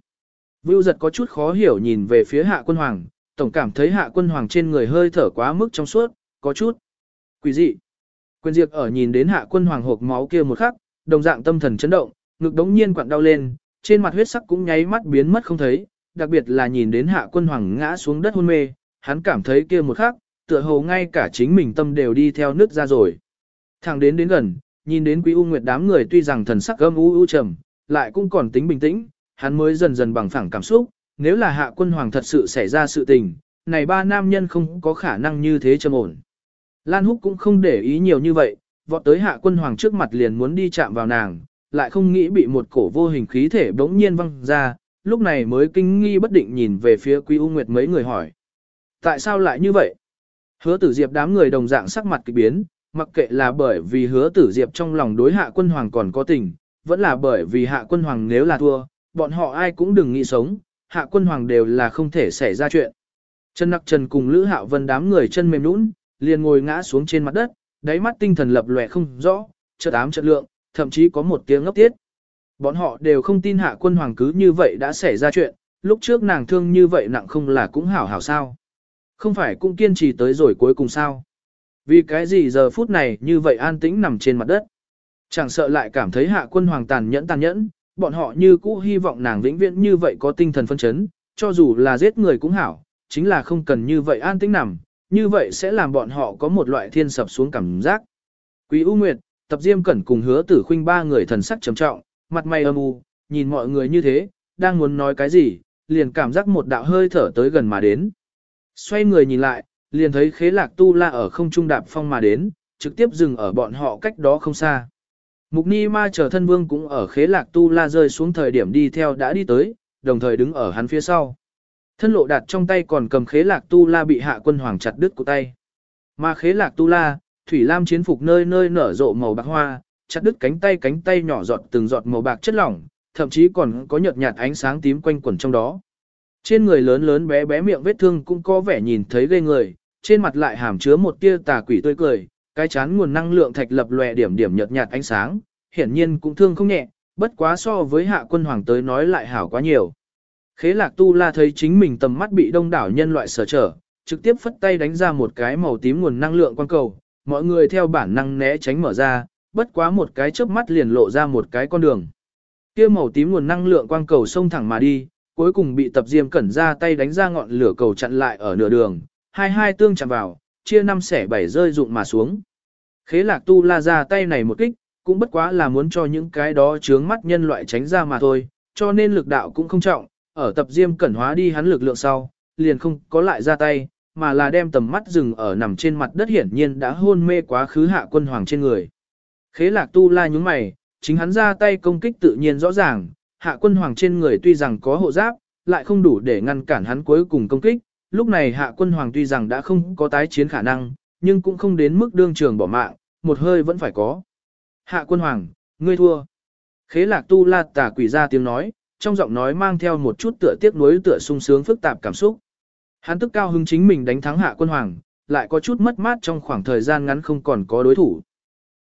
Vưu giật có chút khó hiểu nhìn về phía hạ quân hoàng, tổng cảm thấy hạ quân hoàng trên người hơi thở quá mức trong suốt, có chút quỷ dị. Quyền diệt ở nhìn đến hạ quân hoàng hộp máu kia một khắc, đồng dạng tâm thần chấn động, ngực đống nhiên quặn đau lên, trên mặt huyết sắc cũng nháy mắt biến mất không thấy, đặc biệt là nhìn đến hạ quân hoàng ngã xuống đất hôn mê, hắn cảm thấy kia một khắc, tựa hồ ngay cả chính mình tâm đều đi theo nước ra rồi. Thẳng đến đến gần, nhìn đến quý u nguyệt đám người tuy rằng thần sắc âm u u trầm, lại cũng còn tính bình tĩnh, hắn mới dần dần bằng phẳng cảm xúc, nếu là hạ quân hoàng thật sự xảy ra sự tình, này ba nam nhân không có khả năng như thế trầm ổn. Lan Húc cũng không để ý nhiều như vậy, vọt tới hạ quân hoàng trước mặt liền muốn đi chạm vào nàng, lại không nghĩ bị một cổ vô hình khí thể bỗng nhiên văng ra, lúc này mới kinh nghi bất định nhìn về phía Quý U Nguyệt mấy người hỏi. Tại sao lại như vậy? Hứa tử diệp đám người đồng dạng sắc mặt kỳ biến, mặc kệ là bởi vì hứa tử diệp trong lòng đối hạ quân hoàng còn có tình, vẫn là bởi vì hạ quân hoàng nếu là thua, bọn họ ai cũng đừng nghĩ sống, hạ quân hoàng đều là không thể xảy ra chuyện. Trần Nặc Trần cùng Lữ Hạo Vân đám người chân mềm nhũn, liền ngồi ngã xuống trên mặt đất, đáy mắt tinh thần lập lòe không rõ, chợt ám chợt lượng, thậm chí có một tiếng ngốc tiết. Bọn họ đều không tin hạ quân hoàng cứ như vậy đã xảy ra chuyện, lúc trước nàng thương như vậy nặng không là cũng hảo hảo sao. Không phải cũng kiên trì tới rồi cuối cùng sao. Vì cái gì giờ phút này như vậy an tĩnh nằm trên mặt đất. Chẳng sợ lại cảm thấy hạ quân hoàng tàn nhẫn tàn nhẫn, bọn họ như cũ hy vọng nàng vĩnh viễn như vậy có tinh thần phân chấn, cho dù là giết người cũng hảo, chính là không cần như vậy an tĩnh nằm, như vậy sẽ làm bọn họ có một loại thiên sập xuống cảm giác. Quý U Nguyệt, Tập Diêm Cẩn cùng hứa tử khuynh ba người thần sắc trầm trọng, mặt mày âm u, nhìn mọi người như thế, đang muốn nói cái gì, liền cảm giác một đạo hơi thở tới gần mà đến. Xoay người nhìn lại, liền thấy khế lạc tu la ở không trung đạp phong mà đến, trực tiếp dừng ở bọn họ cách đó không xa. Mục ni ma chờ thân vương cũng ở khế lạc tu la rơi xuống thời điểm đi theo đã đi tới, đồng thời đứng ở hắn phía sau. Thân lộ đặt trong tay còn cầm khế lạc tu la bị hạ quân hoàng chặt đứt của tay. Mà khế lạc tu la, thủy lam chiến phục nơi nơi nở rộ màu bạc hoa, chặt đứt cánh tay cánh tay nhỏ giọt từng giọt màu bạc chất lỏng, thậm chí còn có nhợt nhạt ánh sáng tím quanh quẩn trong đó. Trên người lớn lớn bé bé miệng vết thương cũng có vẻ nhìn thấy ghê người, trên mặt lại hàm chứa một tia tà quỷ tươi cười, cái chán nguồn năng lượng thạch lập lòe điểm điểm nhợt nhạt ánh sáng, hiển nhiên cũng thương không nhẹ, bất quá so với hạ quân hoàng tới nói lại hảo quá nhiều. Khế lạc tu la thấy chính mình tầm mắt bị đông đảo nhân loại sở trở, trực tiếp phất tay đánh ra một cái màu tím nguồn năng lượng quang cầu, mọi người theo bản năng né tránh mở ra, bất quá một cái chớp mắt liền lộ ra một cái con đường. Kia màu tím nguồn năng lượng quang cầu xông thẳng mà đi, cuối cùng bị tập diêm cẩn ra tay đánh ra ngọn lửa cầu chặn lại ở nửa đường, hai hai tương chạm vào, chia năm xẻ bảy rơi rụng mà xuống. Khế lạc tu la ra tay này một kích, cũng bất quá là muốn cho những cái đó chướng mắt nhân loại tránh ra mà thôi, cho nên lực đạo cũng không trọng, ở tập diêm cẩn hóa đi hắn lực lượng sau, liền không có lại ra tay, mà là đem tầm mắt dừng ở nằm trên mặt đất hiển nhiên đã hôn mê quá khứ hạ quân hoàng trên người. Khế lạc tu la nhúng mày, chính hắn ra tay công kích tự nhiên rõ ràng, hạ quân hoàng trên người tuy rằng có hộ giáp, lại không đủ để ngăn cản hắn cuối cùng công kích, lúc này hạ quân hoàng tuy rằng đã không có tái chiến khả năng, nhưng cũng không đến mức đương trường bỏ mạng, một hơi vẫn phải có. Hạ quân hoàng, ngươi thua. Khế lạc tu la tả quỷ ra tiếng nói, trong giọng nói mang theo một chút tựa tiếc nuối tựa sung sướng phức tạp cảm xúc. Hắn tức cao hứng chính mình đánh thắng hạ quân hoàng, lại có chút mất mát trong khoảng thời gian ngắn không còn có đối thủ.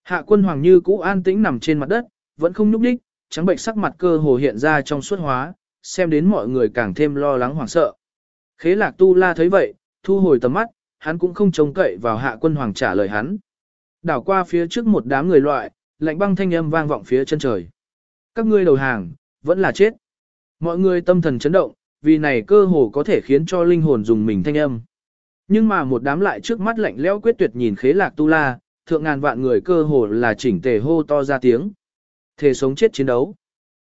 Hạ quân hoàng như cũ an tĩnh nằm trên mặt đất, vẫn không nhúc đích, trắng bệnh sắc mặt cơ hồ hiện ra trong suốt hóa, xem đến mọi người càng thêm lo lắng hoảng sợ. Khế lạc tu la thấy vậy, thu hồi tầm mắt, hắn cũng không trông cậy vào hạ quân hoàng trả lời hắn. Đảo qua phía trước một đám người loại, lạnh băng thanh âm vang vọng phía chân trời. Các ngươi đầu hàng, vẫn là chết. Mọi người tâm thần chấn động, vì này cơ hồ có thể khiến cho linh hồn dùng mình thanh âm. Nhưng mà một đám lại trước mắt lạnh lẽo quyết tuyệt nhìn khế lạc tu la, thượng ngàn vạn người cơ hồ là chỉnh tề hô to ra tiếng. Thề sống chết chiến đấu.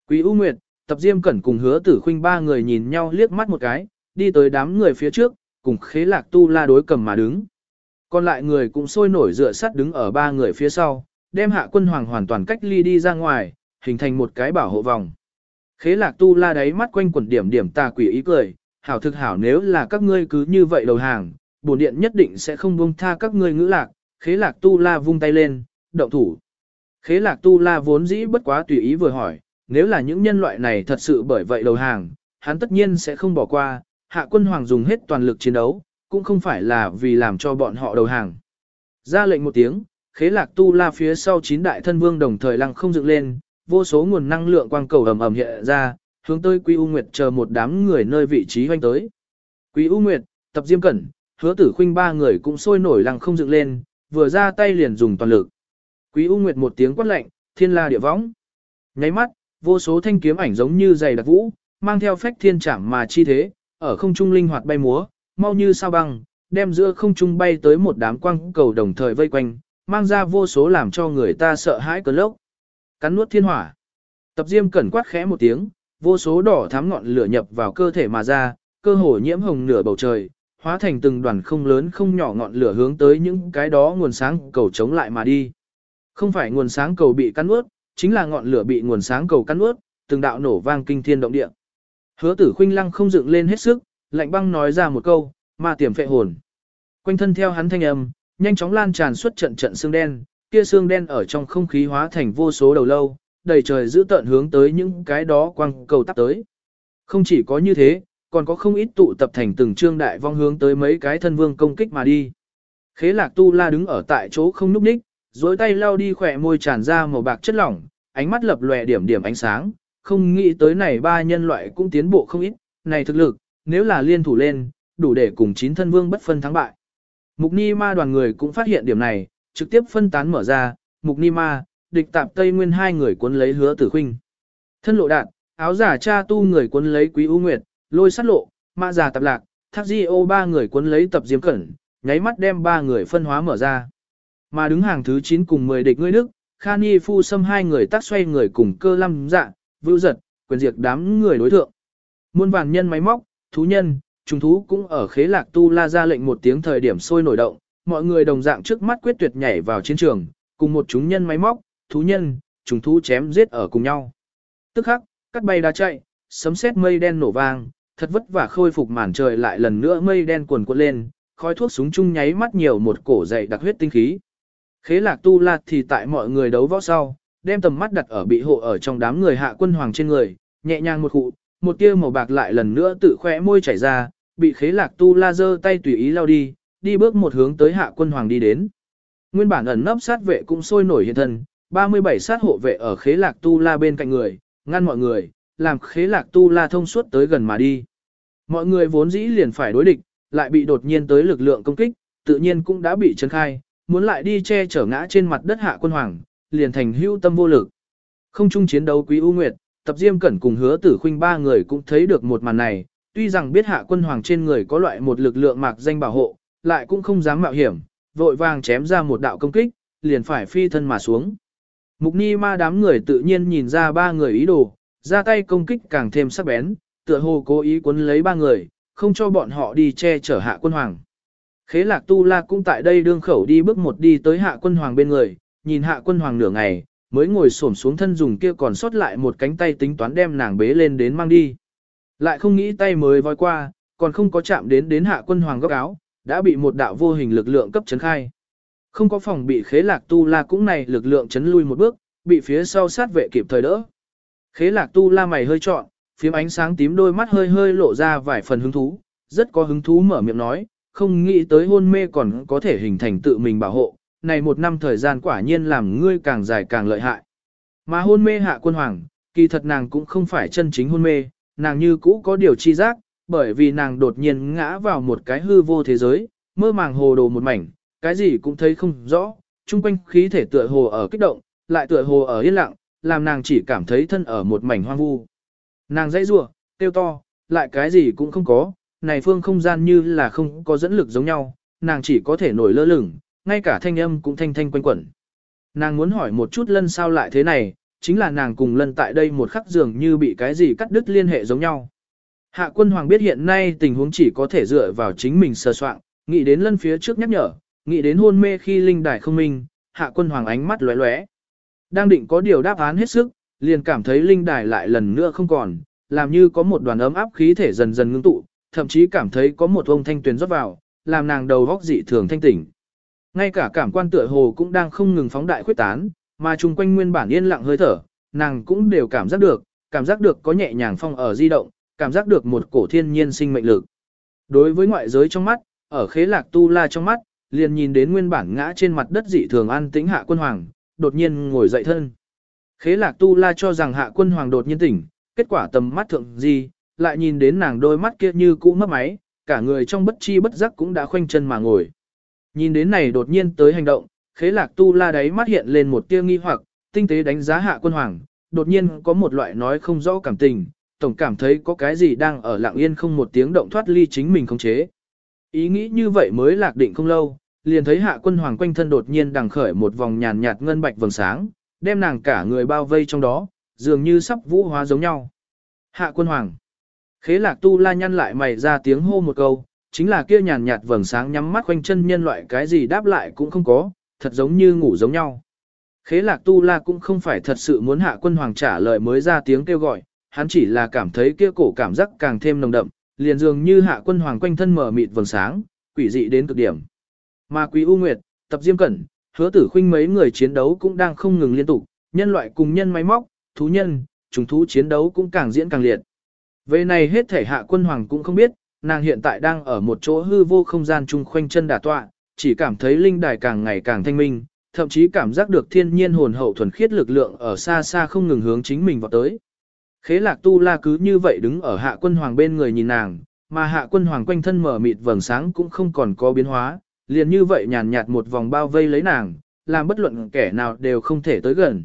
Quý U Nguyệt, Tập Diêm Cẩn cùng hứa tử khuynh ba người nhìn nhau liếc mắt một cái, đi tới đám người phía trước, cùng khế lạc tu la đối cầm mà đứng. Còn lại người cũng sôi nổi dựa sắt đứng ở ba người phía sau, đem hạ quân hoàng hoàn toàn cách ly đi ra ngoài, hình thành một cái bảo hộ vòng. Khế lạc tu la đáy mắt quanh quẩn điểm điểm tà quỷ ý cười, hảo thực hảo nếu là các ngươi cứ như vậy đầu hàng, bổn điện nhất định sẽ không buông tha các ngươi ngữ lạc, khế lạc tu la vung tay lên, động thủ. Khế lạc tu la vốn dĩ bất quá tùy ý vừa hỏi, nếu là những nhân loại này thật sự bởi vậy đầu hàng, hắn tất nhiên sẽ không bỏ qua, hạ quân hoàng dùng hết toàn lực chiến đấu, cũng không phải là vì làm cho bọn họ đầu hàng. Ra lệnh một tiếng, khế lạc tu la phía sau chín đại thân vương đồng thời lăng không dựng lên, vô số nguồn năng lượng quang cầu ầm ầm hiện ra, hướng tới Quý U Nguyệt chờ một đám người nơi vị trí hoanh tới. Quý U Nguyệt, Tập Diêm Cẩn, Hứa Tử Khuynh ba người cũng sôi nổi lăng không dựng lên, vừa ra tay liền dùng toàn lực. Quý U Nguyệt một tiếng quát lạnh, thiên la địa võng. Nháy mắt, vô số thanh kiếm ảnh giống như dày đặc vũ, mang theo phách thiên trảm mà chi thế, ở không trung linh hoạt bay múa, mau như sao băng, đem giữa không trung bay tới một đám quang cầu đồng thời vây quanh, mang ra vô số làm cho người ta sợ hãi cơn lốc. Cắn nuốt thiên hỏa. Tập Diêm cẩn quát khẽ một tiếng, vô số đỏ thắm ngọn lửa nhập vào cơ thể mà ra, cơ hồ nhiễm hồng nửa bầu trời, hóa thành từng đoàn không lớn không nhỏ ngọn lửa hướng tới những cái đó nguồn sáng cầu chống lại mà đi. Không phải nguồn sáng cầu bị cắn nuốt, chính là ngọn lửa bị nguồn sáng cầu cắn nuốt, từng đạo nổ vang kinh thiên động địa. Hứa Tử Khuynh lăng không dựng lên hết sức, lạnh băng nói ra một câu, ma tiềm phệ hồn. Quanh thân theo hắn thanh âm, nhanh chóng lan tràn suốt trận trận xương đen, kia xương đen ở trong không khí hóa thành vô số đầu lâu, đầy trời giữ tận hướng tới những cái đó quăng cầu tắp tới. Không chỉ có như thế, còn có không ít tụ tập thành từng trương đại vong hướng tới mấy cái thân vương công kích mà đi. Khế lạc tu la đứng ở tại chỗ không núp ních, dối tay lao đi khỏe môi tràn ra màu bạc chất lỏng, ánh mắt lập lòe điểm điểm ánh sáng, không nghĩ tới này ba nhân loại cũng tiến bộ không ít, này thực lực, nếu là liên thủ lên, đủ để cùng chín thân vương bất phân thắng bại. Mục Ni Ma đoàn người cũng phát hiện điểm này, trực tiếp phân tán mở ra, Mục Ni Ma, địch tạp Tây Nguyên hai người cuốn lấy hứa tử huynh Thân lộ đạn, áo giả cha tu người cuốn lấy quý u nguyệt, lôi sát lộ, mã giả tạp lạc, thác di ô ba người cuốn lấy tập diêm cẩn, nháy mắt đem ba người phân hóa mở ra. Mà đứng hàng thứ 9 cùng 10 địch ngươi đức, Khani Phu xâm hai người tác xoay người cùng cơ lâm dạ, vưu giật, quyền diệt đám người đối thượng. Muôn vàn nhân máy móc, thú nhân, trùng thú cũng ở khế lạc tu la ra lệnh một tiếng thời điểm sôi nổi động, mọi người đồng dạng trước mắt quyết tuyệt nhảy vào chiến trường, cùng một chúng nhân máy móc, thú nhân, trùng thú chém giết ở cùng nhau. Tức khắc, cắt bay đá chạy, sấm sét mây đen nổ vang, thật vất vả khôi phục màn trời lại lần nữa mây đen cuồn cuộn lên, khói thuốc súng chung nháy mắt nhiều một cổ dậy đặc huyết tinh khí. Khế lạc tu la thì tại mọi người đấu võ sau, đem tầm mắt đặt ở bị hộ ở trong đám người hạ quân hoàng trên người, nhẹ nhàng một cụ, một tia màu bạc lại lần nữa tự khỏe môi chảy ra, bị khế lạc tu la giơ tay tùy ý lao đi, đi bước một hướng tới hạ quân hoàng đi đến. Nguyên bản ẩn nấp sát vệ cũng sôi nổi hiện thân, 37 sát hộ vệ ở khế lạc tu la bên cạnh người, ngăn mọi người, làm khế lạc tu la thông suốt tới gần mà đi. Mọi người vốn dĩ liền phải đối địch, lại bị đột nhiên tới lực lượng công kích, tự nhiên cũng đã bị chấn khai, muốn lại đi che chở ngã trên mặt đất hạ quân hoàng, liền thành hưu tâm vô lực. Không chung chiến đấu quý U Nguyệt, tập diêm cẩn cùng hứa tử khuynh ba người cũng thấy được một màn này, tuy rằng biết hạ quân hoàng trên người có loại một lực lượng mạc danh bảo hộ, lại cũng không dám mạo hiểm, vội vàng chém ra một đạo công kích, liền phải phi thân mà xuống. Mục ni ma đám người tự nhiên nhìn ra ba người ý đồ, ra tay công kích càng thêm sắc bén, tựa hồ cố ý cuốn lấy ba người, không cho bọn họ đi che chở hạ quân hoàng. Khế lạc tu la cũng tại đây đương khẩu đi bước một đi tới hạ quân hoàng bên người, nhìn hạ quân hoàng nửa ngày, mới ngồi xổm xuống thân dùng kia còn sót lại một cánh tay tính toán đem nàng bế lên đến mang đi. Lại không nghĩ tay mới voi qua, còn không có chạm đến đến hạ quân hoàng góc áo, đã bị một đạo vô hình lực lượng cấp chấn khai. Không có phòng bị khế lạc tu la cũng này lực lượng chấn lui một bước, bị phía sau sát vệ kịp thời đỡ. Khế lạc tu la mày hơi trọn, phím ánh sáng tím đôi mắt hơi hơi lộ ra vài phần hứng thú, rất có hứng thú mở miệng nói, không nghĩ tới hôn mê còn có thể hình thành tự mình bảo hộ, này một năm thời gian quả nhiên làm ngươi càng dài càng lợi hại. Mà hôn mê hạ quân hoàng, kỳ thật nàng cũng không phải chân chính hôn mê, nàng như cũ có điều chi giác, bởi vì nàng đột nhiên ngã vào một cái hư vô thế giới, mơ màng hồ đồ một mảnh, cái gì cũng thấy không rõ, chung quanh khí thể tựa hồ ở kích động, lại tựa hồ ở yên lặng, làm nàng chỉ cảm thấy thân ở một mảnh hoang vu. Nàng dãy rủa, tiêu to, lại cái gì cũng không có, này phương không gian như là không có dẫn lực giống nhau, nàng chỉ có thể nổi lơ lửng, ngay cả thanh âm cũng thanh thanh quanh quẩn. Nàng muốn hỏi một chút lân sao lại thế này, chính là nàng cùng lân tại đây một khắc dường như bị cái gì cắt đứt liên hệ giống nhau. Hạ quân hoàng biết hiện nay tình huống chỉ có thể dựa vào chính mình sơ soạn, nghĩ đến lân phía trước nhắc nhở, nghĩ đến hôn mê khi linh đài không minh, hạ quân hoàng ánh mắt lóe lóe. Đang định có điều đáp án hết sức, liền cảm thấy linh đài lại lần nữa không còn, làm như có một đoàn ấm áp khí thể dần dần ngưng tụ, thậm chí cảm thấy có một ông thanh tuyền rót vào, làm nàng đầu góc dị thường thanh tỉnh. Ngay cả cảm quan tựa hồ cũng đang không ngừng phóng đại khuyết tán, mà chung quanh nguyên bản yên lặng hơi thở, nàng cũng đều cảm giác được, cảm giác được có nhẹ nhàng phong ở di động, cảm giác được một cổ thiên nhiên sinh mệnh lực. Đối với ngoại giới trong mắt, ở khế lạc tu la trong mắt, liền nhìn đến nguyên bản ngã trên mặt đất dị thường an tĩnh hạ quân hoàng, đột nhiên ngồi dậy thân. Khế lạc tu la cho rằng hạ quân hoàng đột nhiên tỉnh, kết quả tầm mắt thượng gì, lại nhìn đến nàng đôi mắt kia như cũ mất máy, cả người trong bất chi bất giác cũng đã khoanh chân mà ngồi. Nhìn đến này đột nhiên tới hành động, khế lạc tu la đáy mắt hiện lên một tia nghi hoặc, tinh tế đánh giá hạ quân hoàng, đột nhiên có một loại nói không rõ cảm tình, tổng cảm thấy có cái gì đang ở lặng yên không một tiếng động thoát ly chính mình không chế. Ý nghĩ như vậy mới lạc định không lâu, liền thấy hạ quân hoàng quanh thân đột nhiên đằng khởi một vòng nhàn nhạt ngân bạch vầng sáng, đem nàng cả người bao vây trong đó, dường như sắp vũ hóa giống nhau. Hạ quân hoàng. Khế lạc tu la nhăn lại mày ra tiếng hô một câu, chính là kia nhàn nhạt vầng sáng nhắm mắt quanh chân nhân loại cái gì đáp lại cũng không có, thật giống như ngủ giống nhau. Khế lạc tu la cũng không phải thật sự muốn hạ quân hoàng trả lời mới ra tiếng kêu gọi, hắn chỉ là cảm thấy kia cổ cảm giác càng thêm nồng đậm, liền dường như hạ quân hoàng quanh thân mở mịt vầng sáng, quỷ dị đến cực điểm. Mà quý U Nguyệt, tập diêm cẩn, hứa tử khinh mấy người chiến đấu cũng đang không ngừng liên tục, nhân loại cùng nhân máy móc, thú nhân, trùng thú chiến đấu cũng càng diễn càng liệt. Về này hết thể hạ quân hoàng cũng không biết, nàng hiện tại đang ở một chỗ hư vô không gian chung khoanh chân đả tọa, chỉ cảm thấy linh đài càng ngày càng thanh minh, thậm chí cảm giác được thiên nhiên hồn hậu thuần khiết lực lượng ở xa xa không ngừng hướng chính mình vào tới. Khế lạc tu la cứ như vậy đứng ở hạ quân hoàng bên người nhìn nàng, mà hạ quân hoàng quanh thân mở mịt vầng sáng cũng không còn có biến hóa, liền như vậy nhàn nhạt một vòng bao vây lấy nàng, làm bất luận kẻ nào đều không thể tới gần.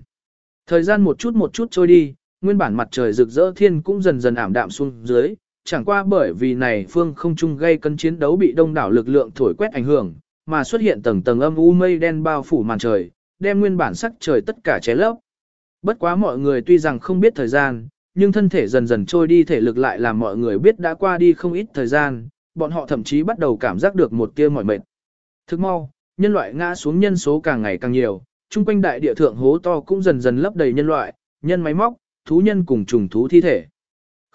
Thời gian một chút một chút trôi đi, nguyên bản mặt trời rực rỡ thiên cũng dần dần ảm đạm xuống dưới, chẳng qua bởi vì này phương không trung gây cân chiến đấu bị đông đảo lực lượng thổi quét ảnh hưởng, mà xuất hiện tầng tầng âm u mây đen bao phủ màn trời, đem nguyên bản sắc trời tất cả ché lấp. Bất quá mọi người tuy rằng không biết thời gian, nhưng thân thể dần dần trôi đi thể lực lại làm mọi người biết đã qua đi không ít thời gian, bọn họ thậm chí bắt đầu cảm giác được một tia mỏi mệt. Thức mau, nhân loại ngã xuống nhân số càng ngày càng nhiều, chung quanh đại địa thượng hố to cũng dần dần lấp đầy nhân loại, nhân máy móc, thú nhân cùng trùng thú thi thể.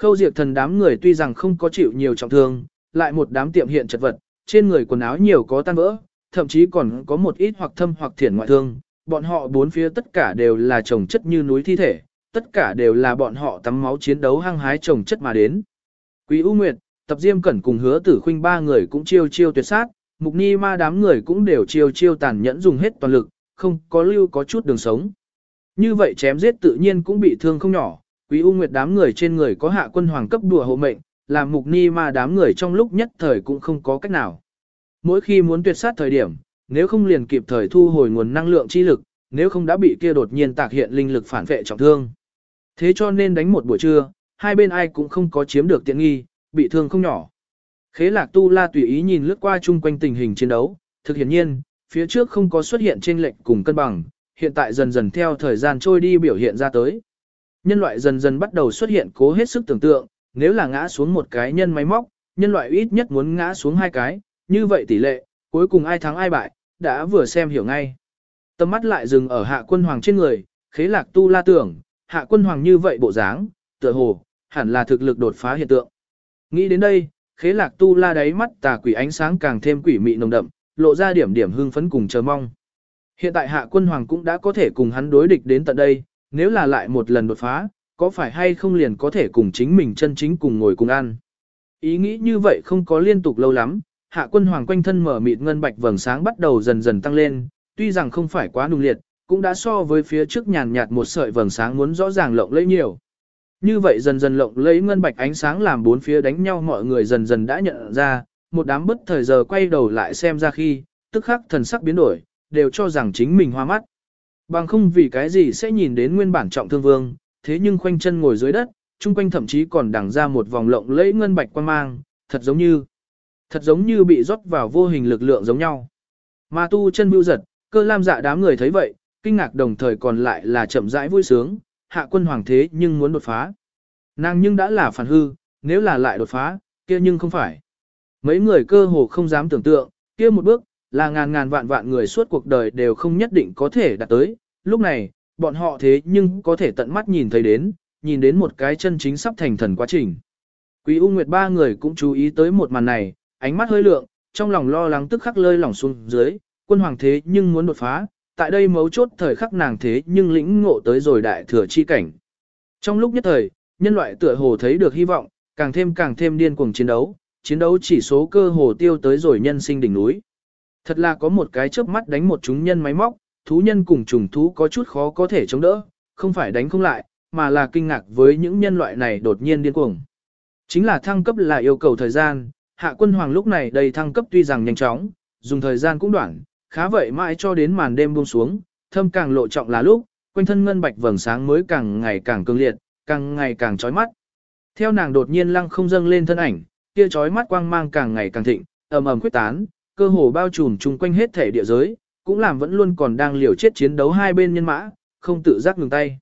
Khâu diệt thần đám người tuy rằng không có chịu nhiều trọng thương, lại một đám tiệm hiện chật vật, trên người quần áo nhiều có tan vỡ, thậm chí còn có một ít hoặc thâm hoặc thiển ngoại thương, bọn họ bốn phía tất cả đều là chồng chất như núi thi thể, tất cả đều là bọn họ tắm máu chiến đấu hăng hái chồng chất mà đến. Quý U Nguyệt, Tập Diêm Cẩn cùng hứa tử khuynh ba người cũng chiêu chiêu tuyệt sát, mục ni ma đám người cũng đều chiêu chiêu tàn nhẫn dùng hết toàn lực, không có lưu có chút đường sống. Như vậy chém giết tự nhiên cũng bị thương không nhỏ, Quý U Nguyệt đám người trên người có hạ quân hoàng cấp đùa hộ mệnh, làm mục ni ma đám người trong lúc nhất thời cũng không có cách nào. Mỗi khi muốn tuyệt sát thời điểm, nếu không liền kịp thời thu hồi nguồn năng lượng chi lực, nếu không đã bị kia đột nhiên tạc hiện linh lực phản vệ trọng thương. Thế cho nên đánh một buổi trưa, hai bên ai cũng không có chiếm được tiện nghi, bị thương không nhỏ. Khế lạc tu la tùy ý nhìn lướt qua chung quanh tình hình chiến đấu, thực hiện nhiên, phía trước không có xuất hiện trên lệnh cùng cân bằng, hiện tại dần dần theo thời gian trôi đi biểu hiện ra tới. Nhân loại dần dần bắt đầu xuất hiện cố hết sức tưởng tượng, nếu là ngã xuống một cái nhân máy móc, nhân loại ít nhất muốn ngã xuống hai cái, như vậy tỷ lệ, cuối cùng ai thắng ai bại, đã vừa xem hiểu ngay. Tâm mắt lại dừng ở hạ quân hoàng trên người, khế lạc tu la tưởng, hạ quân hoàng như vậy bộ dáng, tựa hồ, hẳn là thực lực đột phá hiện tượng. Nghĩ đến đây, khế lạc tu la đáy mắt tà quỷ ánh sáng càng thêm quỷ mị nồng đậm, lộ ra điểm điểm hưng phấn cùng chờ mong. Hiện tại hạ quân hoàng cũng đã có thể cùng hắn đối địch đến tận đây, nếu là lại một lần đột phá, có phải hay không liền có thể cùng chính mình chân chính cùng ngồi cùng ăn. Ý nghĩ như vậy không có liên tục lâu lắm, hạ quân hoàng quanh thân mở mịt ngân bạch vầng sáng bắt đầu dần dần tăng lên, tuy rằng không phải quá nung liệt, cũng đã so với phía trước nhàn nhạt một sợi vầng sáng muốn rõ ràng lộng lẫy nhiều. Như vậy dần dần lộng lẫy ngân bạch ánh sáng làm bốn phía đánh nhau mọi người dần dần đã nhận ra, một đám bất thời giờ quay đầu lại xem ra khi, tức khắc thần sắc biến đổi, đều cho rằng chính mình hoa mắt. Bằng không vì cái gì sẽ nhìn đến nguyên bản trọng thương vương, thế nhưng khoanh chân ngồi dưới đất, chung quanh thậm chí còn đằng ra một vòng lộng lẫy ngân bạch quan mang, thật giống như, thật giống như bị rót vào vô hình lực lượng giống nhau. Mà tu chân bưu giật, cơ lam dạ đám người thấy vậy, kinh ngạc đồng thời còn lại là chậm rãi vui sướng, hạ quân hoàng thế nhưng muốn đột phá. Nàng nhưng đã là phản hư, nếu là lại đột phá, kia nhưng không phải. Mấy người cơ hồ không dám tưởng tượng, kia một bước, là ngàn ngàn vạn vạn người suốt cuộc đời đều không nhất định có thể đạt tới. Lúc này, bọn họ thế nhưng có thể tận mắt nhìn thấy đến, nhìn đến một cái chân chính sắp thành thần quá trình. Quý U Nguyệt ba người cũng chú ý tới một màn này, ánh mắt hơi lượng, trong lòng lo lắng tức khắc lơi lỏng xuống dưới, quân hoàng thế nhưng muốn đột phá, tại đây mấu chốt thời khắc nàng thế nhưng lĩnh ngộ tới rồi đại thừa chi cảnh. Trong lúc nhất thời, nhân loại tựa hồ thấy được hy vọng, càng thêm càng thêm điên cuồng chiến đấu, chiến đấu chỉ số cơ hồ tiêu tới rồi nhân sinh đỉnh núi. Thật là có một cái chớp mắt đánh một chúng nhân máy móc, thú nhân cùng trùng thú có chút khó có thể chống đỡ, không phải đánh không lại, mà là kinh ngạc với những nhân loại này đột nhiên điên cuồng. Chính là thăng cấp là yêu cầu thời gian, hạ quân hoàng lúc này đầy thăng cấp tuy rằng nhanh chóng, dùng thời gian cũng đoạn, khá vậy mãi cho đến màn đêm buông xuống, thâm càng lộ trọng là lúc, quanh thân ngân bạch vầng sáng mới càng ngày càng cương liệt, càng ngày càng chói mắt. Theo nàng đột nhiên lăng không dâng lên thân ảnh, kia chói mắt quang mang càng ngày càng thịnh, ầm ầm quyết tán, cơ hồ bao trùm chung quanh hết thể địa giới, cũng làm vẫn luôn còn đang liều chết chiến đấu hai bên nhân mã, không tự giác ngừng tay.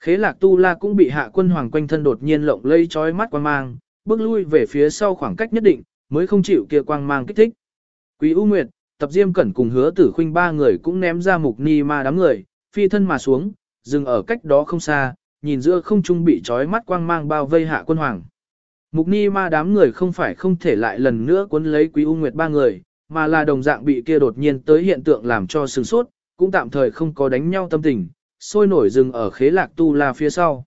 Khế lạc tu la cũng bị hạ quân hoàng quanh thân đột nhiên lộng lây chói mắt quang mang, bước lui về phía sau khoảng cách nhất định, mới không chịu kia quang mang kích thích. Quý U Nguyệt, tập diêm cẩn cùng hứa tử khuynh ba người cũng ném ra mục ni ma đám người, phi thân mà xuống, dừng ở cách đó không xa, nhìn giữa không trung bị chói mắt quang mang bao vây hạ quân hoàng. Mục ni ma đám người không phải không thể lại lần nữa cuốn lấy quý U Nguyệt ba người, mà là đồng dạng bị kia đột nhiên tới hiện tượng làm cho sừng sốt, cũng tạm thời không có đánh nhau tâm tình, sôi nổi rừng ở khế lạc tu la phía sau.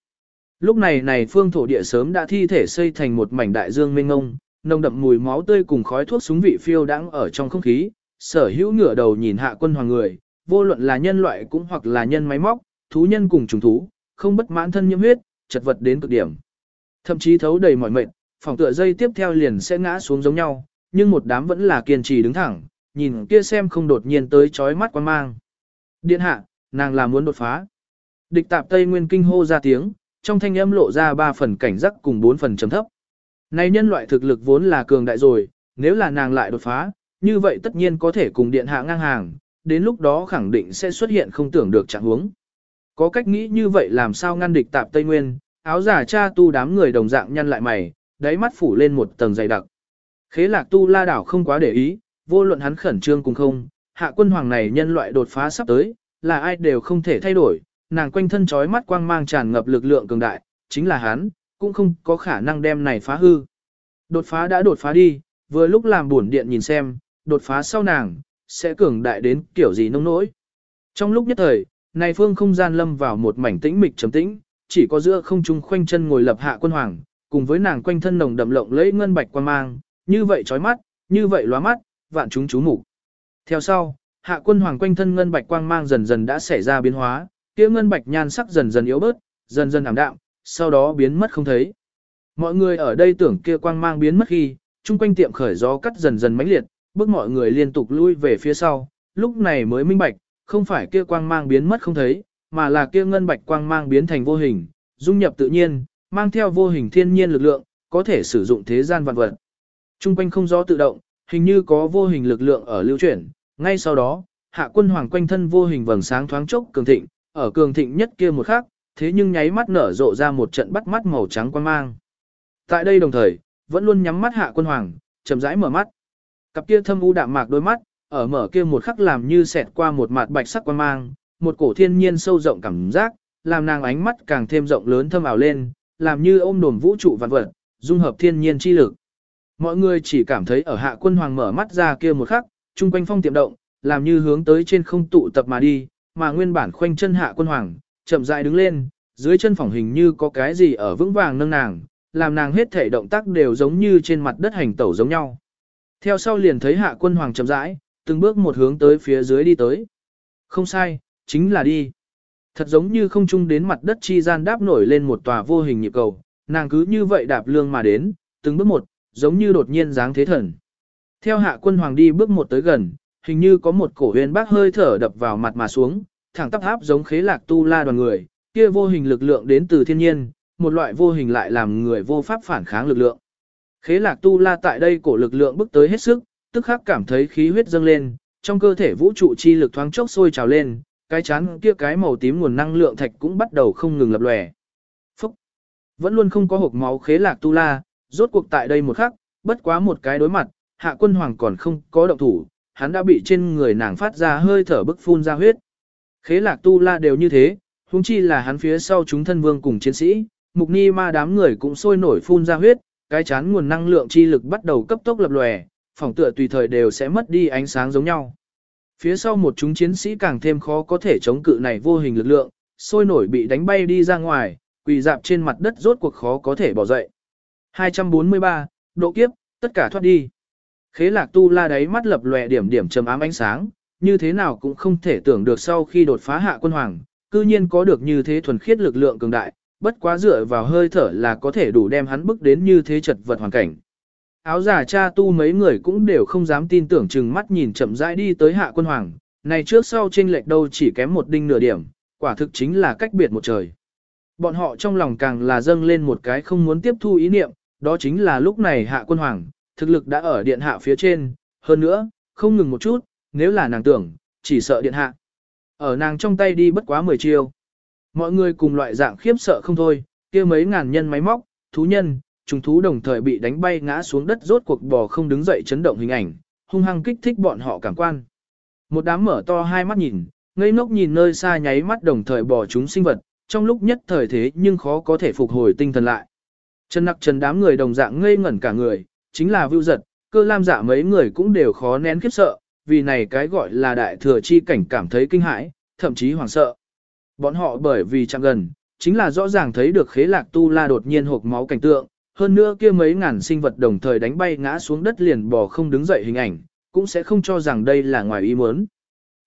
Lúc này này phương thổ địa sớm đã thi thể xây thành một mảnh đại dương mênh ngông, nồng đậm mùi máu tươi cùng khói thuốc súng vị phiêu đãng ở trong không khí, sở hữu ngửa đầu nhìn hạ quân hoàng người, vô luận là nhân loại cũng hoặc là nhân máy móc, thú nhân cùng trùng thú, không bất mãn thân nhiễm huyết, chật vật đến cực điểm. Thậm chí thấu đầy mỏi mệt, phòng tựa dây tiếp theo liền sẽ ngã xuống giống nhau, nhưng một đám vẫn là kiên trì đứng thẳng, nhìn kia xem không đột nhiên tới chói mắt quan mang. Điện hạ, nàng là muốn đột phá. Địch tạp Tây Nguyên kinh hô ra tiếng, trong thanh âm lộ ra ba phần cảnh giác cùng bốn phần trầm thấp. Này nhân loại thực lực vốn là cường đại rồi, nếu là nàng lại đột phá, như vậy tất nhiên có thể cùng điện hạ ngang hàng, đến lúc đó khẳng định sẽ xuất hiện không tưởng được trạng huống. Có cách nghĩ như vậy làm sao ngăn địch tạp Tây Nguyên, áo giả cha tu đám người đồng dạng nhăn lại mày, đáy mắt phủ lên một tầng dày đặc. Khế lạc tu la đảo không quá để ý, vô luận hắn khẩn trương cùng không, hạ quân hoàng này nhân loại đột phá sắp tới, là ai đều không thể thay đổi, nàng quanh thân trói mắt quang mang tràn ngập lực lượng cường đại, chính là hắn, cũng không có khả năng đem này phá hư. Đột phá đã đột phá đi, vừa lúc làm buồn điện nhìn xem, đột phá sau nàng, sẽ cường đại đến kiểu gì nông nỗi. Trong lúc nhất thời, này phương không gian lâm vào một mảnh tĩnh mịch trầm tĩnh, chỉ có giữa không trung khoanh chân ngồi lập hạ quân hoàng, cùng với nàng quanh thân nồng đậm lộng lẫy ngân bạch quan mang, như vậy chói mắt, như vậy lóa mắt, vạn chúng chú mục. Theo sau, hạ quân hoàng quanh thân ngân bạch quang mang dần dần đã xảy ra biến hóa, kia ngân bạch nhan sắc dần dần yếu bớt, dần dần ảm đạm, sau đó biến mất không thấy. Mọi người ở đây tưởng kia quang mang biến mất khi, chung quanh tiệm khởi gió cắt dần dần mãnh liệt, bước mọi người liên tục lui về phía sau, lúc này mới minh bạch, không phải kia quang mang biến mất không thấy, mà là kia ngân bạch quang mang biến thành vô hình, dung nhập tự nhiên, mang theo vô hình thiên nhiên lực lượng, có thể sử dụng thế gian vạn vật. Trung quanh không gió tự động, hình như có vô hình lực lượng ở lưu chuyển, ngay sau đó, hạ quân hoàng quanh thân vô hình vầng sáng thoáng chốc cường thịnh, ở cường thịnh nhất kia một khắc, thế nhưng nháy mắt nở rộ ra một trận bắt mắt màu trắng quan mang. Tại đây đồng thời, vẫn luôn nhắm mắt hạ quân hoàng, chậm rãi mở mắt. Cặp kia thâm u đạm mạc đôi mắt, ở mở kia một khắc làm như xẹt qua một mặt bạch sắc quan mang, một cổ thiên nhiên sâu rộng cảm giác, làm nàng ánh mắt càng thêm rộng lớn thâm ảo lên, làm như ôm đồm vũ trụ vạn vật, dung hợp thiên nhiên chi lực. Mọi người chỉ cảm thấy ở hạ quân hoàng mở mắt ra kia một khắc, trung quanh phong tiệm động, làm như hướng tới trên không tụ tập mà đi, mà nguyên bản khoanh chân hạ quân hoàng, chậm rãi đứng lên, dưới chân phỏng hình như có cái gì ở vững vàng nâng nàng, làm nàng hết thể động tác đều giống như trên mặt đất hành tẩu giống nhau. Theo sau liền thấy hạ quân hoàng chậm rãi, từng bước một hướng tới phía dưới đi tới. Không sai, chính là đi. Thật giống như không chung đến mặt đất chi gian đáp nổi lên một tòa vô hình nhịp cầu, nàng cứ như vậy đạp lương mà đến, từng bước một, giống như đột nhiên dáng thế thần. Theo hạ quân hoàng đi bước một tới gần, hình như có một cổ huyền bác hơi thở đập vào mặt mà xuống, thẳng tắp áp giống khế lạc tu la đoàn người, kia vô hình lực lượng đến từ thiên nhiên, một loại vô hình lại làm người vô pháp phản kháng lực lượng. Khế lạc tu la tại đây cổ lực lượng bước tới hết sức, tức khắc cảm thấy khí huyết dâng lên, trong cơ thể vũ trụ chi lực thoáng chốc sôi trào lên, cái chán kia cái màu tím nguồn năng lượng thạch cũng bắt đầu không ngừng lập lòe. Phúc! Vẫn luôn không có hộp máu khế lạc tu la, rốt cuộc tại đây một khắc, bất quá một cái đối mặt, hạ quân hoàng còn không có động thủ, hắn đã bị trên người nàng phát ra hơi thở bức phun ra huyết. Khế lạc tu la đều như thế, huống chi là hắn phía sau chúng thân vương cùng chiến sĩ, mục ni ma đám người cũng sôi nổi phun ra huyết, cái chán nguồn năng lượng chi lực bắt đầu cấp tốc lập lòe, phòng tựa tùy thời đều sẽ mất đi ánh sáng giống nhau. Phía sau một chúng chiến sĩ càng thêm khó có thể chống cự này vô hình lực lượng, sôi nổi bị đánh bay đi ra ngoài, quỳ dạp trên mặt đất rốt cuộc khó có thể bỏ dậy. 243, độ kiếp, tất cả thoát đi. Khế lạc tu la đáy mắt lập lòe điểm điểm trầm ám ánh sáng, như thế nào cũng không thể tưởng được sau khi đột phá hạ quân hoàng, cư nhiên có được như thế thuần khiết lực lượng cường đại, bất quá dựa vào hơi thở là có thể đủ đem hắn bước đến như thế chật vật hoàn cảnh. Áo giả cha tu mấy người cũng đều không dám tin tưởng chừng mắt nhìn chậm rãi đi tới hạ quân hoàng, này trước sau chênh lệch đâu chỉ kém một đinh nửa điểm, quả thực chính là cách biệt một trời. Bọn họ trong lòng càng là dâng lên một cái không muốn tiếp thu ý niệm, đó chính là lúc này hạ quân hoàng, thực lực đã ở điện hạ phía trên, hơn nữa, không ngừng một chút, nếu là nàng tưởng, chỉ sợ điện hạ. Ở nàng trong tay đi bất quá 10 chiêu. Mọi người cùng loại dạng khiếp sợ không thôi, kia mấy ngàn nhân máy móc, thú nhân, trùng thú đồng thời bị đánh bay ngã xuống đất rốt cuộc bò không đứng dậy chấn động hình ảnh, hung hăng kích thích bọn họ cảm quan. Một đám mở to hai mắt nhìn, ngây ngốc nhìn nơi xa nháy mắt đồng thời bò chúng sinh vật, trong lúc nhất thời thế nhưng khó có thể phục hồi tinh thần lại. Trần nặc trần đám người đồng dạng ngây ngẩn cả người, chính là vưu giật, cơ lam dạ mấy người cũng đều khó nén khiếp sợ, vì này cái gọi là đại thừa chi cảnh cảm thấy kinh hãi, thậm chí hoảng sợ. Bọn họ bởi vì chạm gần, chính là rõ ràng thấy được khế lạc tu la đột nhiên hộp máu cảnh tượng, hơn nữa kia mấy ngàn sinh vật đồng thời đánh bay ngã xuống đất liền bò không đứng dậy hình ảnh, cũng sẽ không cho rằng đây là ngoài ý muốn.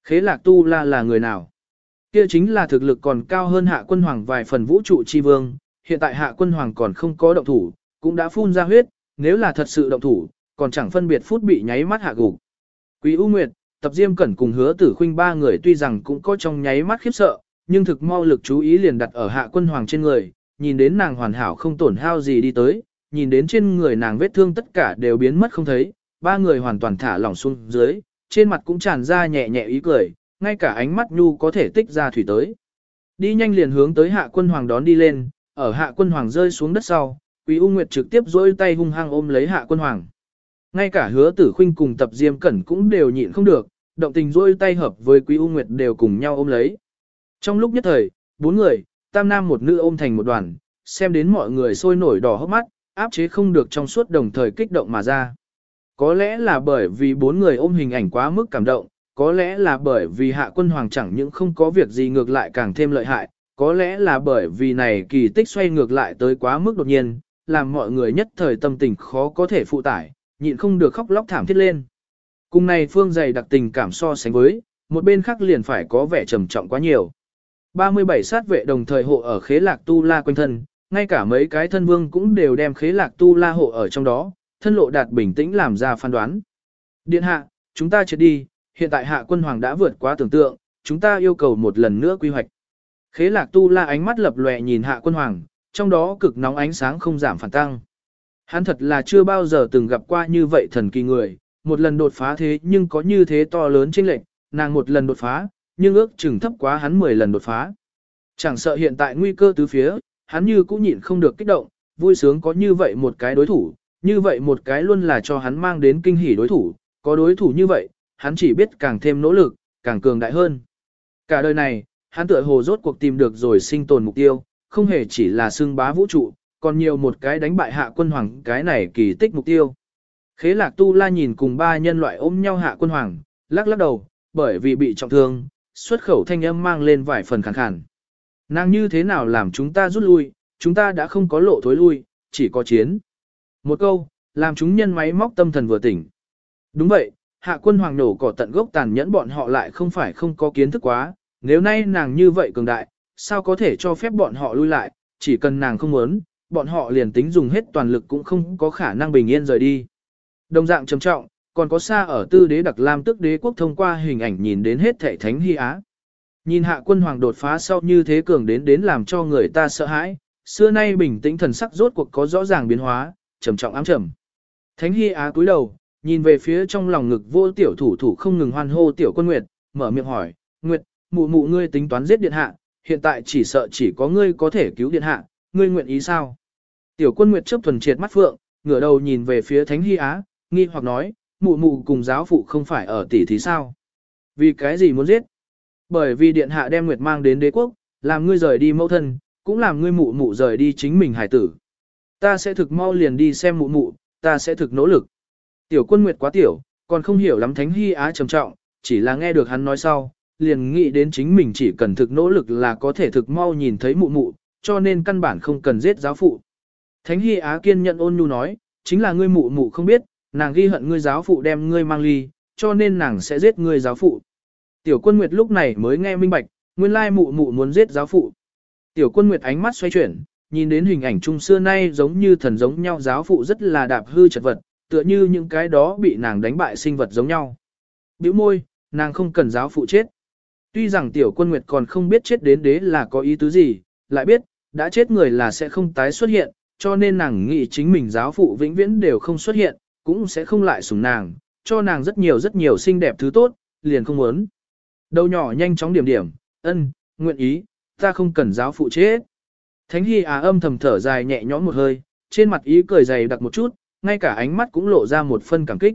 Khế lạc tu la là người nào? Kia chính là thực lực còn cao hơn hạ quân hoàng vài phần vũ trụ chi vương, hiện tại hạ quân hoàng còn không có động thủ, cũng đã phun ra huyết, nếu là thật sự động thủ, còn chẳng phân biệt phút bị nháy mắt hạ gục. Quý U Nguyệt, Tập Diêm Cẩn cùng hứa tử khuynh ba người tuy rằng cũng có trong nháy mắt khiếp sợ, nhưng thực mau lực chú ý liền đặt ở hạ quân hoàng trên người, nhìn đến nàng hoàn hảo không tổn hao gì đi tới, nhìn đến trên người nàng vết thương tất cả đều biến mất không thấy, ba người hoàn toàn thả lỏng xuống dưới, trên mặt cũng tràn ra nhẹ nhẹ ý cười, ngay cả ánh mắt nhu có thể tích ra thủy tới. Đi nhanh liền hướng tới hạ quân hoàng đón đi lên, ở hạ quân hoàng rơi xuống đất sau, Quý U Nguyệt trực tiếp dỗi tay hung hăng ôm lấy hạ quân hoàng. Ngay cả hứa tử khinh cùng tập diêm cẩn cũng đều nhịn không được, động tình dỗi tay hợp với Quý U Nguyệt đều cùng nhau ôm lấy. Trong lúc nhất thời, bốn người, tam nam một nữ ôm thành một đoàn, xem đến mọi người sôi nổi đỏ hốc mắt, áp chế không được trong suốt đồng thời kích động mà ra. Có lẽ là bởi vì bốn người ôm hình ảnh quá mức cảm động, có lẽ là bởi vì hạ quân hoàng chẳng những không có việc gì ngược lại càng thêm lợi hại, có lẽ là bởi vì này kỳ tích xoay ngược lại tới quá mức đột nhiên, làm mọi người nhất thời tâm tình khó có thể phụ tải, nhịn không được khóc lóc thảm thiết lên. Cùng này phương dày đặc tình cảm so sánh với, một bên khác liền phải có vẻ trầm trọng quá nhiều. 37 sát vệ đồng thời hộ ở khế lạc tu la quanh thân, ngay cả mấy cái thân vương cũng đều đem khế lạc tu la hộ ở trong đó, thân lộ đạt bình tĩnh làm ra phán đoán. Điện hạ, chúng ta chết đi, hiện tại hạ quân hoàng đã vượt quá tưởng tượng, chúng ta yêu cầu một lần nữa quy hoạch. Khế lạc tu la ánh mắt lập lòe nhìn hạ quân hoàng, trong đó cực nóng ánh sáng không giảm phản tăng. Hắn thật là chưa bao giờ từng gặp qua như vậy thần kỳ người, một lần đột phá thế nhưng có như thế to lớn chênh lệch, nàng một lần đột phá, nhưng ước chừng thấp quá hắn 10 lần đột phá. Chẳng sợ hiện tại nguy cơ tứ phía, hắn như cũng nhịn không được kích động, vui sướng có như vậy một cái đối thủ, như vậy một cái luôn là cho hắn mang đến kinh hỉ đối thủ, có đối thủ như vậy, hắn chỉ biết càng thêm nỗ lực, càng cường đại hơn. Cả đời này, hắn tựa hồ rốt cuộc tìm được rồi sinh tồn mục tiêu, không hề chỉ là xưng bá vũ trụ, còn nhiều một cái đánh bại hạ quân hoàng cái này kỳ tích mục tiêu. Khế lạc tu la nhìn cùng ba nhân loại ôm nhau hạ quân hoàng, lắc lắc đầu, bởi vì bị trọng thương, xuất khẩu thanh âm mang lên vài phần khàn khàn. Nàng như thế nào làm chúng ta rút lui, chúng ta đã không có lộ thối lui, chỉ có chiến. Một câu, làm chúng nhân máy móc tâm thần vừa tỉnh. Đúng vậy, hạ quân hoàng nổ cỏ tận gốc tàn nhẫn bọn họ lại không phải không có kiến thức quá, nếu nay nàng như vậy cường đại, sao có thể cho phép bọn họ lui lại, chỉ cần nàng không muốn, bọn họ liền tính dùng hết toàn lực cũng không có khả năng bình yên rời đi. Đồng dạng trầm trọng, còn có xa ở tư đế đặc lam tức đế quốc thông qua hình ảnh nhìn đến hết thể thánh hy á. Nhìn hạ quân hoàng đột phá sau như thế cường đến đến làm cho người ta sợ hãi, xưa nay bình tĩnh thần sắc rốt cuộc có rõ ràng biến hóa, trầm trọng ám trầm. Thánh hy á cúi đầu, nhìn về phía trong lòng ngực vô tiểu thủ thủ không ngừng hoan hô tiểu quân nguyệt, mở miệng hỏi, nguyệt, mụ mụ ngươi tính toán giết điện hạ, hiện tại chỉ sợ chỉ có ngươi có thể cứu điện hạ, ngươi nguyện ý sao? Tiểu quân nguyệt chớp thuần triệt mắt phượng, ngửa đầu nhìn về phía thánh hy á, nghi hoặc nói, mụ mụ cùng giáo phụ không phải ở tỷ thí sao? Vì cái gì muốn giết? Bởi vì điện hạ đem nguyệt mang đến đế quốc, làm ngươi rời đi mẫu thân, cũng làm ngươi mụ mụ rời đi chính mình hải tử. Ta sẽ thực mau liền đi xem mụ mụ, ta sẽ thực nỗ lực. Tiểu quân nguyệt quá tiểu, còn không hiểu lắm thánh hy á trầm trọng, chỉ là nghe được hắn nói sau, liền nghĩ đến chính mình chỉ cần thực nỗ lực là có thể thực mau nhìn thấy mụ mụ, cho nên căn bản không cần giết giáo phụ. Thánh hy á kiên nhận ôn nhu nói, chính là ngươi mụ mụ không biết, nàng ghi hận ngươi giáo phụ đem ngươi mang ly, cho nên nàng sẽ giết ngươi giáo phụ. Tiểu quân nguyệt lúc này mới nghe minh bạch, nguyên lai mụ mụ muốn giết giáo phụ. Tiểu quân nguyệt ánh mắt xoay chuyển, nhìn đến hình ảnh chung xưa nay giống như thần giống nhau giáo phụ rất là đạp hư chật vật, tựa như những cái đó bị nàng đánh bại sinh vật giống nhau. Biểu môi, nàng không cần giáo phụ chết. Tuy rằng tiểu quân nguyệt còn không biết chết đến đế là có ý tứ gì, lại biết, đã chết người là sẽ không tái xuất hiện, cho nên nàng nghĩ chính mình giáo phụ vĩnh viễn đều không xuất hiện, cũng sẽ không lại sủng nàng, cho nàng rất nhiều rất nhiều xinh đẹp thứ tốt, liền không muốn. Đầu nhỏ nhanh chóng điểm điểm, ân, nguyện ý, ta không cần giáo phụ chết. Thánh Hy Á âm thầm thở dài nhẹ nhõm một hơi, trên mặt ý cười dày đặc một chút, ngay cả ánh mắt cũng lộ ra một phân cảm kích.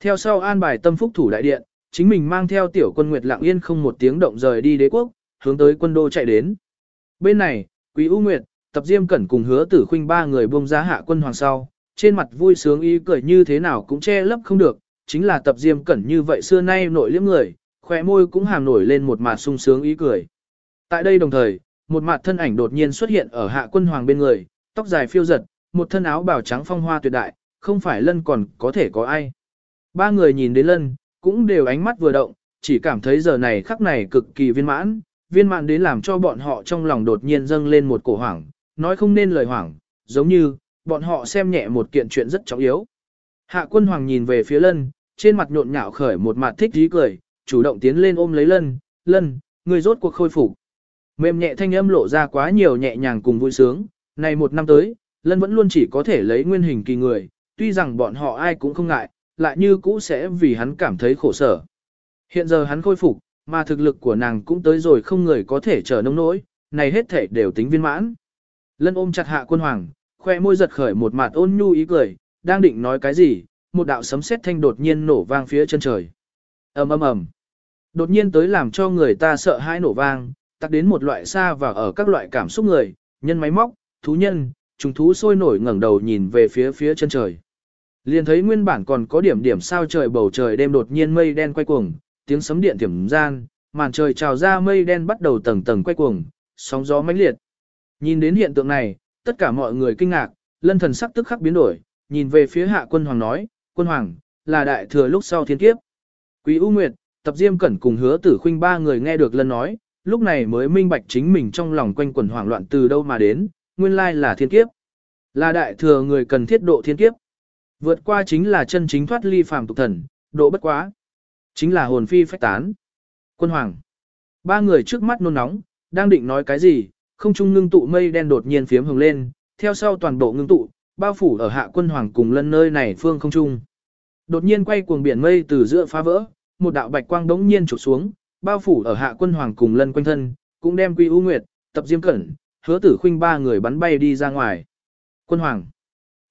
Theo sau an bài tâm phúc thủ đại điện, chính mình mang theo tiểu quân Nguyệt lặng yên không một tiếng động rời đi đế quốc, hướng tới quân đô chạy đến. Bên này, Quý U Nguyệt, Tập Diêm Cẩn cùng hứa tử khuynh ba người buông ra hạ quân hoàng sau, trên mặt vui sướng ý cười như thế nào cũng che lấp không được, chính là Tập Diêm Cẩn như vậy xưa nay nội liếm người, khỏe môi cũng hàm nổi lên một mặt sung sướng ý cười. Tại đây đồng thời, một mặt thân ảnh đột nhiên xuất hiện ở hạ quân hoàng bên người, tóc dài phiêu giật, một thân áo bào trắng phong hoa tuyệt đại, không phải lân còn có thể có ai. Ba người nhìn đến lân, cũng đều ánh mắt vừa động, chỉ cảm thấy giờ này khắc này cực kỳ viên mãn, viên mãn đến làm cho bọn họ trong lòng đột nhiên dâng lên một cổ hoảng, nói không nên lời hoảng, giống như, bọn họ xem nhẹ một kiện chuyện rất trọng yếu. Hạ quân hoàng nhìn về phía lân, trên mặt nhộn nhạo khởi một mặt thích dí cười, chủ động tiến lên ôm lấy lân, lân, người rốt cuộc khôi phục. Mềm nhẹ thanh âm lộ ra quá nhiều nhẹ nhàng cùng vui sướng, này một năm tới, lân vẫn luôn chỉ có thể lấy nguyên hình kỳ người, tuy rằng bọn họ ai cũng không ngại, lại như cũ sẽ vì hắn cảm thấy khổ sở. Hiện giờ hắn khôi phục, mà thực lực của nàng cũng tới rồi không người có thể trở nông nỗi, này hết thể đều tính viên mãn. Lân ôm chặt hạ quân hoàng, khoe môi giật khởi một mặt ôn nhu ý cười, đang định nói cái gì, một đạo sấm sét thanh đột nhiên nổ vang phía chân trời. ầm ầm ầm, đột nhiên tới làm cho người ta sợ hãi nổ vang, tắc đến một loại xa và ở các loại cảm xúc người, nhân máy móc, thú nhân, trùng thú sôi nổi ngẩng đầu nhìn về phía phía chân trời. Liền thấy nguyên bản còn có điểm điểm sao trời bầu trời đêm đột nhiên mây đen quay cuồng, tiếng sấm điện thiểm gian, màn trời trào ra mây đen bắt đầu tầng tầng quay cuồng, sóng gió mãnh liệt. Nhìn đến hiện tượng này, tất cả mọi người kinh ngạc, lân thần sắc tức khắc biến đổi, nhìn về phía hạ quân hoàng nói, quân hoàng, là đại thừa lúc sau thiên kiếp. Quý U Nguyệt, tập diêm cẩn cùng hứa tử khuynh ba người nghe được lân nói, lúc này mới minh bạch chính mình trong lòng quanh quẩn hoảng loạn từ đâu mà đến, nguyên lai là thiên kiếp. Là đại thừa người cần thiết độ thiên kiếp. Vượt qua chính là chân chính thoát ly phàm tục thần, độ bất quá. Chính là hồn phi phách tán. Quân hoàng. Ba người trước mắt nôn nóng, đang định nói cái gì, không trung ngưng tụ mây đen đột nhiên phiếm hồng lên, theo sau toàn bộ ngưng tụ, bao phủ ở hạ quân hoàng cùng lân nơi này phương không trung. Đột nhiên quay cuồng biển mây từ giữa phá vỡ, một đạo bạch quang đống nhiên trục xuống, bao phủ ở hạ quân hoàng cùng lân quanh thân, cũng đem quy u nguyệt, tập diêm cẩn, hứa tử khuynh ba người bắn bay đi ra ngoài. Quân hoàng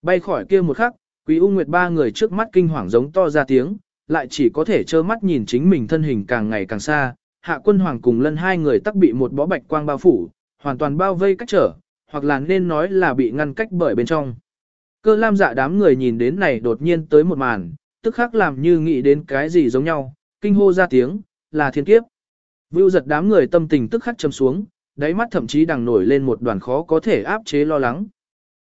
bay khỏi kia một khắc, quý u nguyệt ba người trước mắt kinh hoàng giống to ra tiếng, lại chỉ có thể trơ mắt nhìn chính mình thân hình càng ngày càng xa, hạ quân hoàng cùng lân hai người tắc bị một bó bạch quang bao phủ, hoàn toàn bao vây cách trở, hoặc là nên nói là bị ngăn cách bởi bên trong. Cơ lam dạ đám người nhìn đến này đột nhiên tới một màn, tức khắc làm như nghĩ đến cái gì giống nhau, kinh hô ra tiếng, là thiên kiếp. Vưu giật đám người tâm tình tức khắc chấm xuống, đáy mắt thậm chí đang nổi lên một đoàn khó có thể áp chế lo lắng.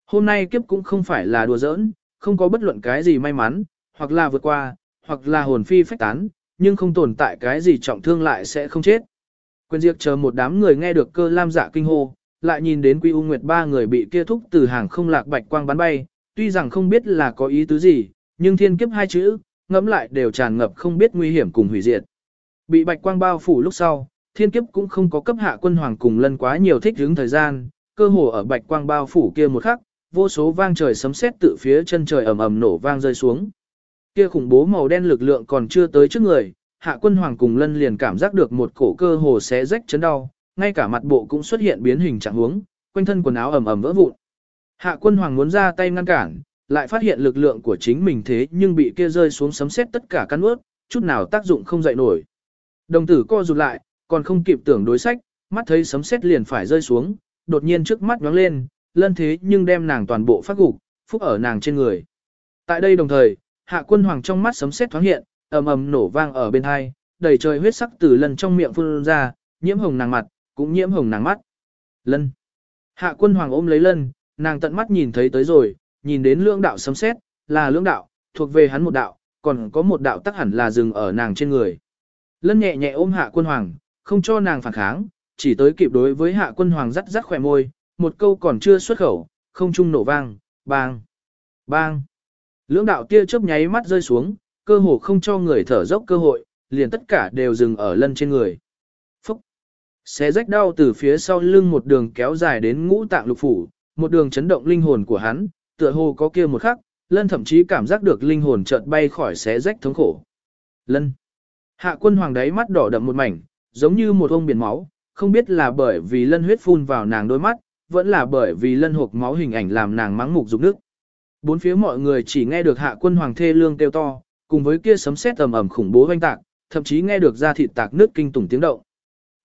Hôm nay kiếp cũng không phải là đùa giỡn, không có bất luận cái gì may mắn, hoặc là vượt qua, hoặc là hồn phi phách tán, nhưng không tồn tại cái gì trọng thương lại sẽ không chết. Quyền diệt chờ một đám người nghe được cơ lam dạ kinh hô, lại nhìn đến Quy U Nguyệt ba người bị kia thúc từ hàng không lạc bạch quang bắn bay, tuy rằng không biết là có ý tứ gì, nhưng thiên kiếp hai chữ, ngẫm lại đều tràn ngập không biết nguy hiểm cùng hủy diệt. Bị bạch quang bao phủ lúc sau, thiên kiếp cũng không có cấp hạ quân hoàng cùng lân quá nhiều thích hướng thời gian, cơ hồ ở bạch quang bao phủ kia một khắc, vô số vang trời sấm sét tự phía chân trời ầm ầm nổ vang rơi xuống. Kia khủng bố màu đen lực lượng còn chưa tới trước người, hạ quân hoàng cùng lân liền cảm giác được một cổ cơ hồ xé rách chấn đau, ngay cả mặt bộ cũng xuất hiện biến hình trạng huống, quanh thân quần áo ầm ầm vỡ vụn. Hạ quân hoàng muốn ra tay ngăn cản, lại phát hiện lực lượng của chính mình thế nhưng bị kia rơi xuống sấm sét tất cả căn ướt, chút nào tác dụng không dậy nổi. Đồng tử co rụt lại, còn không kịp tưởng đối sách, mắt thấy sấm sét liền phải rơi xuống, đột nhiên trước mắt nhoáng lên, lân thế nhưng đem nàng toàn bộ phát gục, phúc ở nàng trên người. Tại đây đồng thời, hạ quân hoàng trong mắt sấm sét thoáng hiện, ầm ầm nổ vang ở bên hai, đầy trời huyết sắc từ lần trong miệng phun ra, nhiễm hồng nàng mặt, cũng nhiễm hồng nàng mắt. Lân. Hạ quân hoàng ôm lấy lân, nàng tận mắt nhìn thấy tới rồi, nhìn đến lưỡng đạo sấm sét, là lưỡng đạo, thuộc về hắn một đạo, còn có một đạo tắc hẳn là dừng ở nàng trên người. Lân nhẹ nhẹ ôm hạ quân hoàng, không cho nàng phản kháng, chỉ tới kịp đối với hạ quân hoàng rắt rắt khỏe môi, một câu còn chưa xuất khẩu, không trung nổ vang, bang, bang. Lưỡng đạo tia chớp nháy mắt rơi xuống, cơ hồ không cho người thở dốc cơ hội, liền tất cả đều dừng ở lân trên người. Phúc! Xé rách đau từ phía sau lưng một đường kéo dài đến ngũ tạng lục phủ, một đường chấn động linh hồn của hắn, tựa hồ có kia một khắc, lân thậm chí cảm giác được linh hồn chợt bay khỏi xé rách thống khổ. Lân! Hạ quân hoàng đáy mắt đỏ đậm một mảnh, giống như một ông biển máu, không biết là bởi vì lân huyết phun vào nàng đôi mắt, vẫn là bởi vì lân hộp máu hình ảnh làm nàng mắng mục dục nước. Bốn phía mọi người chỉ nghe được hạ quân hoàng thê lương kêu to, cùng với kia sấm sét ầm ầm khủng bố vang tạc, thậm chí nghe được da thịt tạc nước kinh tủng tiếng động.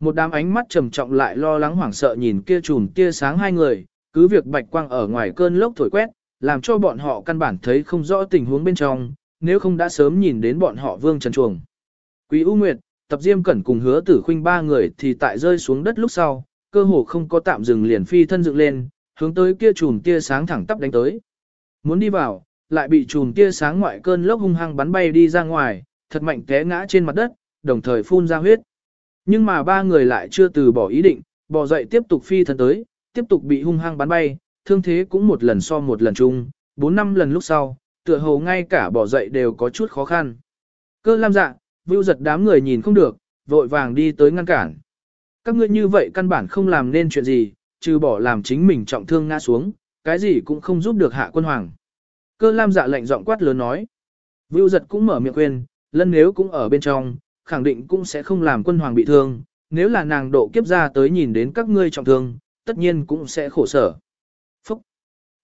Một đám ánh mắt trầm trọng lại lo lắng hoảng sợ nhìn kia chùm tia sáng hai người, cứ việc bạch quang ở ngoài cơn lốc thổi quét, làm cho bọn họ căn bản thấy không rõ tình huống bên trong, nếu không đã sớm nhìn đến bọn họ vương trần chuồng. Quý U Nguyệt, tập diêm cẩn cùng hứa tử khuynh ba người thì tại rơi xuống đất lúc sau, cơ hồ không có tạm dừng liền phi thân dựng lên, hướng tới kia chùm tia sáng thẳng tắp đánh tới. Muốn đi vào, lại bị chùm tia sáng ngoại cơn lốc hung hăng bắn bay đi ra ngoài, thật mạnh té ngã trên mặt đất, đồng thời phun ra huyết. Nhưng mà ba người lại chưa từ bỏ ý định, bò dậy tiếp tục phi thân tới, tiếp tục bị hung hăng bắn bay, thương thế cũng một lần so một lần chung, bốn năm lần lúc sau, tựa hồ ngay cả bò dậy đều có chút khó khăn. Cơ lam dạ, vưu giật đám người nhìn không được, vội vàng đi tới ngăn cản. Các ngươi như vậy căn bản không làm nên chuyện gì, trừ bỏ làm chính mình trọng thương ngã xuống, cái gì cũng không giúp được hạ quân hoàng. Cơ lam dạ lệnh giọng quát lớn nói. Vưu giật cũng mở miệng khuyên, lân nếu cũng ở bên trong, khẳng định cũng sẽ không làm quân hoàng bị thương, nếu là nàng độ kiếp ra tới nhìn đến các ngươi trọng thương, tất nhiên cũng sẽ khổ sở. Phúc!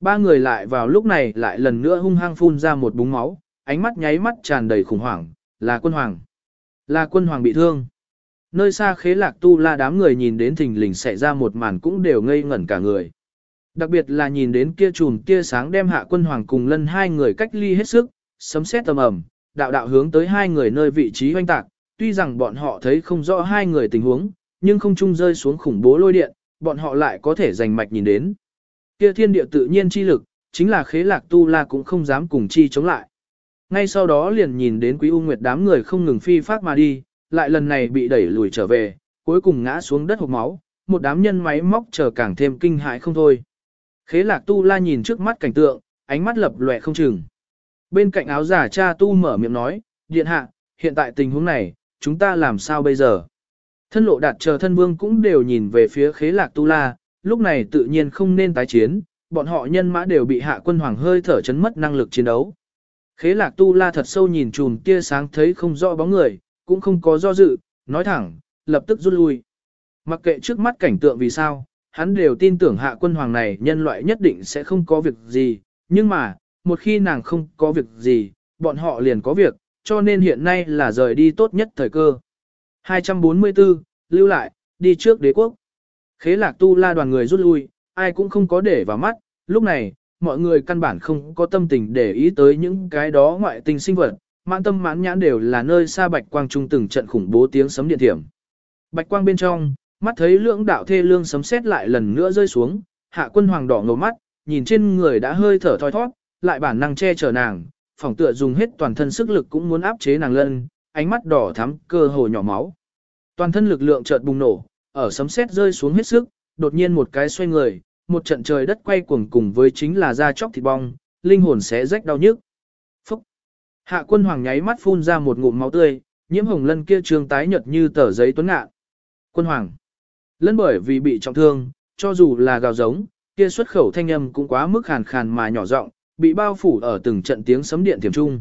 Ba người lại vào lúc này lại lần nữa hung hăng phun ra một búng máu, ánh mắt nháy mắt tràn đầy khủng hoảng, là quân hoàng. Là quân hoàng bị thương. Nơi xa khế lạc tu la đám người nhìn đến thình lình xảy ra một màn cũng đều ngây ngẩn cả người. Đặc biệt là nhìn đến kia chùm tia sáng đem hạ quân hoàng cùng lân hai người cách ly hết sức, sấm sét tầm ẩm, đạo đạo hướng tới hai người nơi vị trí hoanh tạc, tuy rằng bọn họ thấy không rõ hai người tình huống, nhưng không chung rơi xuống khủng bố lôi điện, bọn họ lại có thể giành mạch nhìn đến. Kia thiên địa tự nhiên chi lực, chính là khế lạc tu la cũng không dám cùng chi chống lại. Ngay sau đó liền nhìn đến quý u nguyệt đám người không ngừng phi phát mà đi, lại lần này bị đẩy lùi trở về, cuối cùng ngã xuống đất hộp máu, một đám nhân máy móc chờ càng thêm kinh hãi không thôi. Khế lạc tu la nhìn trước mắt cảnh tượng, ánh mắt lập lòe không chừng. Bên cạnh áo giả cha tu mở miệng nói, điện hạ, hiện tại tình huống này, chúng ta làm sao bây giờ? Thân lộ đạt chờ thân vương cũng đều nhìn về phía khế lạc tu la, lúc này tự nhiên không nên tái chiến, bọn họ nhân mã đều bị hạ quân hoàng hơi thở chấn mất năng lực chiến đấu. Khế lạc tu la thật sâu nhìn chùm tia sáng thấy không rõ bóng người, cũng không có do dự, nói thẳng, lập tức rút lui. Mặc kệ trước mắt cảnh tượng vì sao, hắn đều tin tưởng hạ quân hoàng này nhân loại nhất định sẽ không có việc gì, nhưng mà, một khi nàng không có việc gì, bọn họ liền có việc, cho nên hiện nay là rời đi tốt nhất thời cơ. 244, lưu lại, đi trước đế quốc. Khế lạc tu la đoàn người rút lui, ai cũng không có để vào mắt, lúc này, mọi người căn bản không có tâm tình để ý tới những cái đó ngoại tình sinh vật, mãn tâm mãn nhãn đều là nơi xa bạch quang trung từng trận khủng bố tiếng sấm điện thiểm. Bạch quang bên trong, mắt thấy lưỡng đạo thê lương sấm sét lại lần nữa rơi xuống, hạ quân hoàng đỏ ngầu mắt, nhìn trên người đã hơi thở thoi thoát, lại bản năng che chở nàng, phỏng tựa dùng hết toàn thân sức lực cũng muốn áp chế nàng lân, ánh mắt đỏ thắm, cơ hồ nhỏ máu. Toàn thân lực lượng chợt bùng nổ, ở sấm sét rơi xuống hết sức, đột nhiên một cái xoay người, một trận trời đất quay cuồng cùng với chính là da chóc thịt bong, linh hồn sẽ rách đau nhức. Hạ quân hoàng nháy mắt phun ra một ngụm máu tươi, nhiễm hồng lân kia trường tái nhợt như tờ giấy tuấn ngạ. Quân hoàng! Lân bởi vì bị trọng thương, cho dù là gào giống, kia xuất khẩu thanh âm cũng quá mức khàn khàn mà nhỏ giọng, bị bao phủ ở từng trận tiếng sấm điện tiềm trung.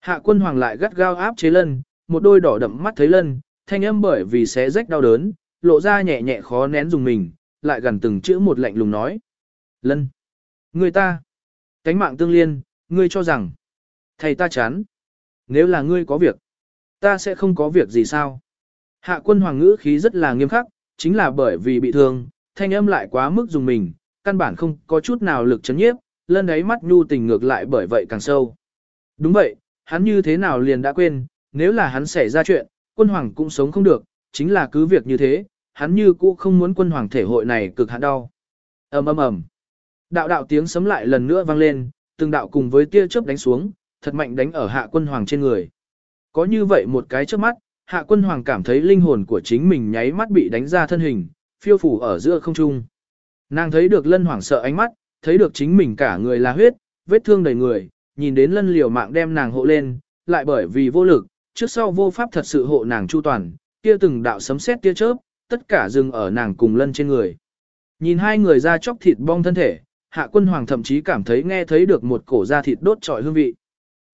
Hạ quân hoàng lại gắt gao áp chế lân, một đôi đỏ đậm mắt thấy lân, thanh âm bởi vì xé rách đau đớn, lộ ra nhẹ nhẹ khó nén dùng mình, lại gần từng chữ một lạnh lùng nói. Lân! Người ta! Cánh mạng tương liên, ngươi cho rằng, thầy ta chán. Nếu là ngươi có việc, ta sẽ không có việc gì sao? Hạ quân hoàng ngữ khí rất là nghiêm khắc, chính là bởi vì bị thương, thanh âm lại quá mức dùng mình, căn bản không có chút nào lực chấn nhiếp, lân ấy mắt nhu tình ngược lại bởi vậy càng sâu. Đúng vậy, hắn như thế nào liền đã quên, nếu là hắn xảy ra chuyện, quân hoàng cũng sống không được, chính là cứ việc như thế, hắn như cũ không muốn quân hoàng thể hội này cực hạn đau. ầm ầm ầm, đạo đạo tiếng sấm lại lần nữa vang lên, từng đạo cùng với tia chớp đánh xuống, thật mạnh đánh ở hạ quân hoàng trên người. Có như vậy một cái trước mắt, hạ quân hoàng cảm thấy linh hồn của chính mình nháy mắt bị đánh ra thân hình, phiêu phủ ở giữa không trung. Nàng thấy được lân hoàng sợ ánh mắt, thấy được chính mình cả người là huyết, vết thương đầy người, nhìn đến lân liều mạng đem nàng hộ lên, lại bởi vì vô lực, trước sau vô pháp thật sự hộ nàng chu toàn, kia từng đạo sấm sét tia chớp, tất cả dừng ở nàng cùng lân trên người. Nhìn hai người ra chóc thịt bong thân thể, hạ quân hoàng thậm chí cảm thấy nghe thấy được một cổ da thịt đốt trọi hương vị.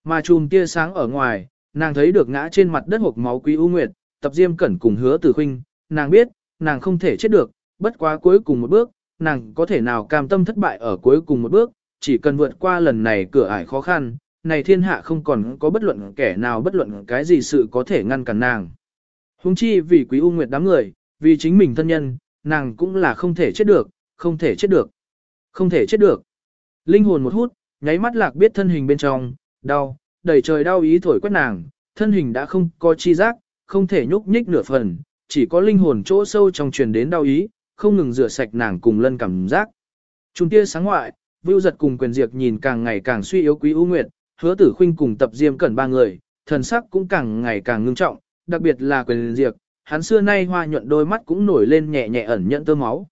Mà chùm tia sáng ở ngoài, nàng thấy được ngã trên mặt đất hộp máu quý u nguyệt, tập diêm cẩn cùng hứa tử khinh, nàng biết, nàng không thể chết được, bất quá cuối cùng một bước, nàng có thể nào cam tâm thất bại ở cuối cùng một bước, chỉ cần vượt qua lần này cửa ải khó khăn, này thiên hạ không còn có bất luận kẻ nào bất luận cái gì sự có thể ngăn cản nàng. Hùng chi vì quý u nguyệt đám người, vì chính mình thân nhân, nàng cũng là không thể chết được, không thể chết được, không thể chết được. Linh hồn một hút, nháy mắt lạc biết thân hình bên trong, đau, đầy trời đau ý thổi quét nàng, thân hình đã không có chi giác, không thể nhúc nhích nửa phần, chỉ có linh hồn chỗ sâu trong truyền đến đau ý, không ngừng rửa sạch nàng cùng lân cảm giác. Trung tia sáng ngoại, Vưu giật cùng quyền Diệp nhìn càng ngày càng suy yếu quý ưu nguyệt, hứa tử khuynh cùng tập diêm cẩn ba người, thần sắc cũng càng ngày càng ngưng trọng, đặc biệt là quyền Diệp, hắn xưa nay hoa nhuận đôi mắt cũng nổi lên nhẹ nhẹ ẩn nhận tơ máu.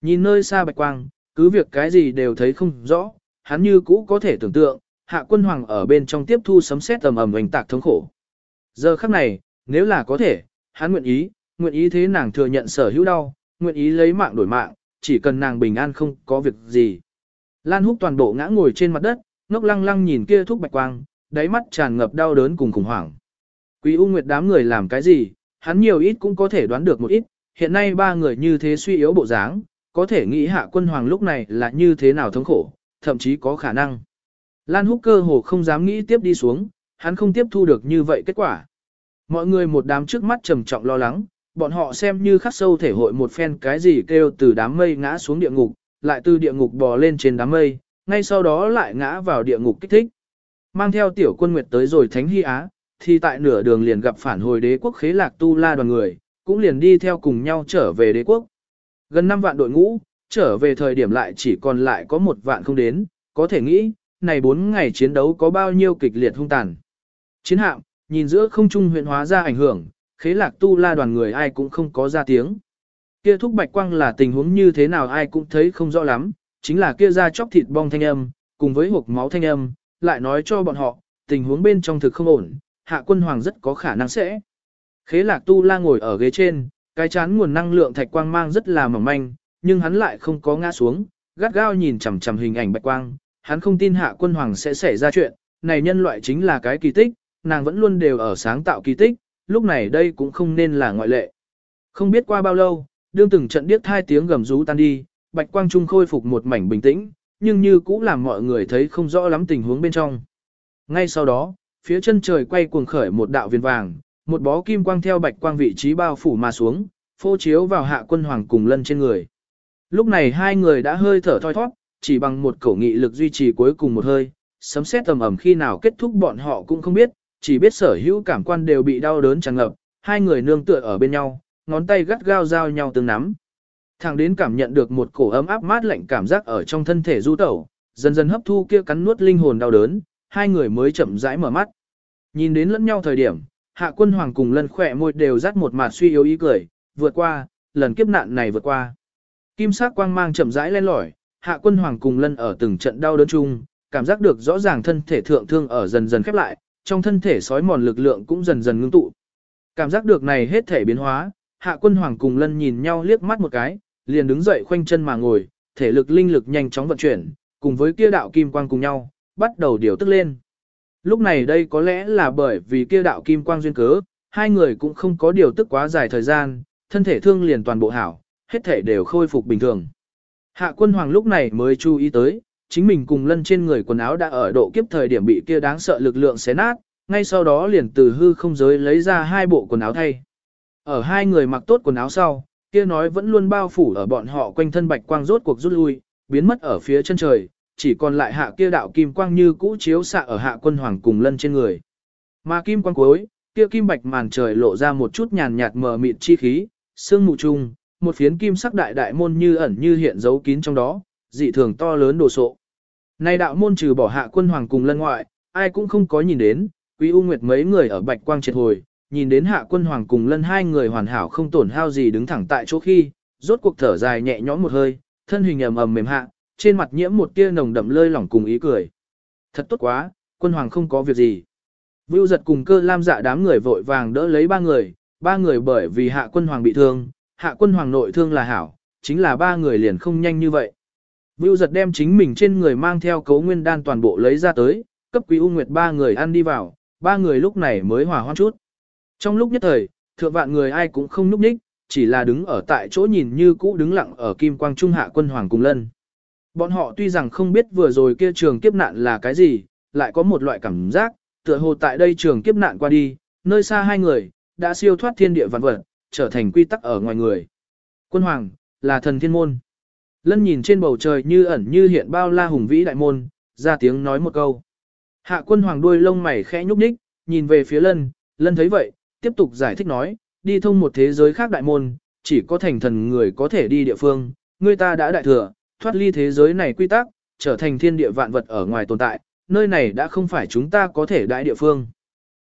Nhìn nơi xa bạch quang, cứ việc cái gì đều thấy không rõ, hắn như cũ có thể tưởng tượng, hạ quân hoàng ở bên trong tiếp thu sấm sét tầm ầm hoành tạc thống khổ. Giờ khắc này, nếu là có thể, hắn nguyện ý, nguyện ý thế nàng thừa nhận sở hữu đau, nguyện ý lấy mạng đổi mạng, chỉ cần nàng bình an không có việc gì. Lan húc toàn bộ ngã ngồi trên mặt đất, ngốc lăng lăng nhìn kia thúc bạch quang, đáy mắt tràn ngập đau đớn cùng khủng hoảng. Quý U Nguyệt đám người làm cái gì, hắn nhiều ít cũng có thể đoán được một ít, hiện nay ba người như thế suy yếu bộ dáng, có thể nghĩ hạ quân hoàng lúc này là như thế nào thống khổ, thậm chí có khả năng. Lan húc cơ hồ không dám nghĩ tiếp đi xuống, hắn không tiếp thu được như vậy kết quả. Mọi người một đám trước mắt trầm trọng lo lắng, bọn họ xem như khắc sâu thể hội một phen cái gì kêu từ đám mây ngã xuống địa ngục, lại từ địa ngục bò lên trên đám mây, ngay sau đó lại ngã vào địa ngục kích thích. Mang theo tiểu quân nguyệt tới rồi Thánh Hy Á, thì tại nửa đường liền gặp phản hồi đế quốc khế lạc tu la đoàn người, cũng liền đi theo cùng nhau trở về đế quốc. Gần 5 vạn đội ngũ, trở về thời điểm lại chỉ còn lại có một vạn không đến, có thể nghĩ, này 4 ngày chiến đấu có bao nhiêu kịch liệt hung tàn. Chiến hạm, nhìn giữa không trung huyện hóa ra ảnh hưởng, khế lạc tu la đoàn người ai cũng không có ra tiếng. Kia thúc bạch quang là tình huống như thế nào ai cũng thấy không rõ lắm, chính là kia ra chóc thịt bong thanh âm, cùng với hộp máu thanh âm, lại nói cho bọn họ, tình huống bên trong thực không ổn, hạ quân hoàng rất có khả năng sẽ. Khế lạc tu la ngồi ở ghế trên, cái chán nguồn năng lượng thạch quang mang rất là mỏng manh, nhưng hắn lại không có ngã xuống, gắt gao nhìn chằm chằm hình ảnh bạch quang, hắn không tin hạ quân hoàng sẽ xảy ra chuyện, này nhân loại chính là cái kỳ tích, nàng vẫn luôn đều ở sáng tạo kỳ tích, lúc này đây cũng không nên là ngoại lệ. Không biết qua bao lâu, đương từng trận điếc hai tiếng gầm rú tan đi, bạch quang trung khôi phục một mảnh bình tĩnh, nhưng như cũng làm mọi người thấy không rõ lắm tình huống bên trong. Ngay sau đó, phía chân trời quay cuồng khởi một đạo viên vàng, một bó kim quang theo bạch quang vị trí bao phủ mà xuống, phô chiếu vào hạ quân hoàng cùng lân trên người. Lúc này hai người đã hơi thở thoi thoát, chỉ bằng một khẩu nghị lực duy trì cuối cùng một hơi, sấm xét tầm ẩm khi nào kết thúc bọn họ cũng không biết, chỉ biết sở hữu cảm quan đều bị đau đớn tràn ngập, hai người nương tựa ở bên nhau, ngón tay gắt gao giao nhau từng nắm. Thằng đến cảm nhận được một cổ ấm áp mát lạnh cảm giác ở trong thân thể du tẩu, dần dần hấp thu kia cắn nuốt linh hồn đau đớn, hai người mới chậm rãi mở mắt. Nhìn đến lẫn nhau thời điểm, hạ quân hoàng cùng lân khỏe môi đều rắt một mặt suy yếu ý cười, vượt qua, lần kiếp nạn này vượt qua. Kim sắc quang mang chậm rãi lên lỏi, hạ quân hoàng cùng lân ở từng trận đau đớn chung, cảm giác được rõ ràng thân thể thượng thương ở dần dần khép lại, trong thân thể sói mòn lực lượng cũng dần dần ngưng tụ. Cảm giác được này hết thể biến hóa, hạ quân hoàng cùng lân nhìn nhau liếc mắt một cái, liền đứng dậy khoanh chân mà ngồi, thể lực linh lực nhanh chóng vận chuyển, cùng với kia đạo kim quang cùng nhau, bắt đầu điều tức lên. Lúc này đây có lẽ là bởi vì kia đạo kim quang duyên cớ, hai người cũng không có điều tức quá dài thời gian, thân thể thương liền toàn bộ hảo, hết thể đều khôi phục bình thường. Hạ quân hoàng lúc này mới chú ý tới, chính mình cùng lân trên người quần áo đã ở độ kiếp thời điểm bị kia đáng sợ lực lượng xé nát, ngay sau đó liền từ hư không giới lấy ra hai bộ quần áo thay. Ở hai người mặc tốt quần áo sau, kia nói vẫn luôn bao phủ ở bọn họ quanh thân bạch quang rốt cuộc rút lui, biến mất ở phía chân trời, chỉ còn lại hạ kia đạo kim quang như cũ chiếu xạ ở hạ quân hoàng cùng lân trên người. Mà kim quang cuối, kia kim bạch màn trời lộ ra một chút nhàn nhạt mờ mịt chi khí, sương mù chung, một phiến kim sắc đại đại môn như ẩn như hiện giấu kín trong đó, dị thường to lớn đồ sộ. Nay đạo môn trừ bỏ hạ quân hoàng cùng lân ngoại, ai cũng không có nhìn đến, quý u nguyệt mấy người ở bạch quang triệt hồi, nhìn đến hạ quân hoàng cùng lân hai người hoàn hảo không tổn hao gì đứng thẳng tại chỗ khi, rốt cuộc thở dài nhẹ nhõm một hơi, thân hình ầm ầm mềm hạ, trên mặt nhiễm một tia nồng đậm lơi lỏng cùng ý cười. Thật tốt quá, quân hoàng không có việc gì. Vưu giật cùng cơ lam dạ đám người vội vàng đỡ lấy ba người, ba người bởi vì hạ quân hoàng bị thương, hạ quân hoàng nội thương là hảo, chính là ba người liền không nhanh như vậy. Vưu giật đem chính mình trên người mang theo cấu nguyên đan toàn bộ lấy ra tới, cấp quý u nguyệt ba người ăn đi vào, ba người lúc này mới hòa hoan chút. Trong lúc nhất thời, thượng vạn người ai cũng không núp ních, chỉ là đứng ở tại chỗ nhìn như cũ đứng lặng ở kim quang trung hạ quân hoàng cùng lân. Bọn họ tuy rằng không biết vừa rồi kia trường kiếp nạn là cái gì, lại có một loại cảm giác, tựa hồ tại đây trường kiếp nạn qua đi, nơi xa hai người, đã siêu thoát thiên địa vạn vật, trở thành quy tắc ở ngoài người. Quân hoàng, là thần thiên môn. Lân nhìn trên bầu trời như ẩn như hiện bao la hùng vĩ đại môn, ra tiếng nói một câu. Hạ quân hoàng đuôi lông mày khẽ nhúc nhích, nhìn về phía lân, lân thấy vậy, tiếp tục giải thích nói, đi thông một thế giới khác đại môn, chỉ có thành thần người có thể đi địa phương, người ta đã đại thừa, thoát ly thế giới này quy tắc, trở thành thiên địa vạn vật ở ngoài tồn tại, nơi này đã không phải chúng ta có thể đại địa phương.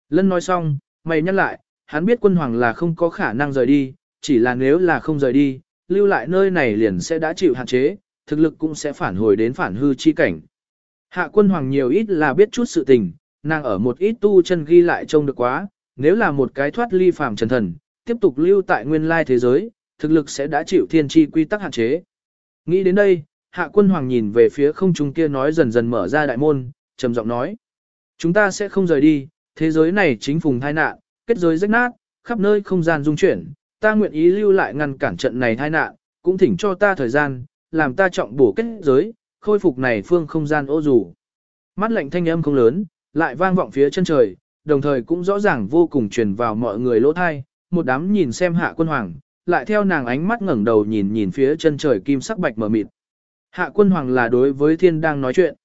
Lân nói xong, mày nhắc lại, hắn biết quân hoàng là không có khả năng rời đi, chỉ là nếu là không rời đi, lưu lại nơi này liền sẽ đã chịu hạn chế, thực lực cũng sẽ phản hồi đến phản hư chi cảnh. Hạ quân hoàng nhiều ít là biết chút sự tình, nàng ở một ít tu chân ghi lại trông được quá, nếu là một cái thoát ly phàm trần thần, tiếp tục lưu tại nguyên lai thế giới, thực lực sẽ đã chịu thiên chi quy tắc hạn chế. Nghĩ đến đây, hạ quân hoàng nhìn về phía không trung kia nói dần dần mở ra đại môn, trầm giọng nói. Chúng ta sẽ không rời đi, thế giới này chính phùng thai nạn, kết giới rách nát, khắp nơi không gian dung chuyển, ta nguyện ý lưu lại ngăn cản trận này tai nạn, cũng thỉnh cho ta thời gian, làm ta trọng bổ kết giới, khôi phục này phương không gian ô dù. Mắt lạnh thanh âm không lớn, lại vang vọng phía chân trời, đồng thời cũng rõ ràng vô cùng truyền vào mọi người lỗ thai, một đám nhìn xem hạ quân hoàng, lại theo nàng ánh mắt ngẩng đầu nhìn nhìn phía chân trời kim sắc bạch mở mịt. Hạ quân hoàng là đối với thiên đang nói chuyện.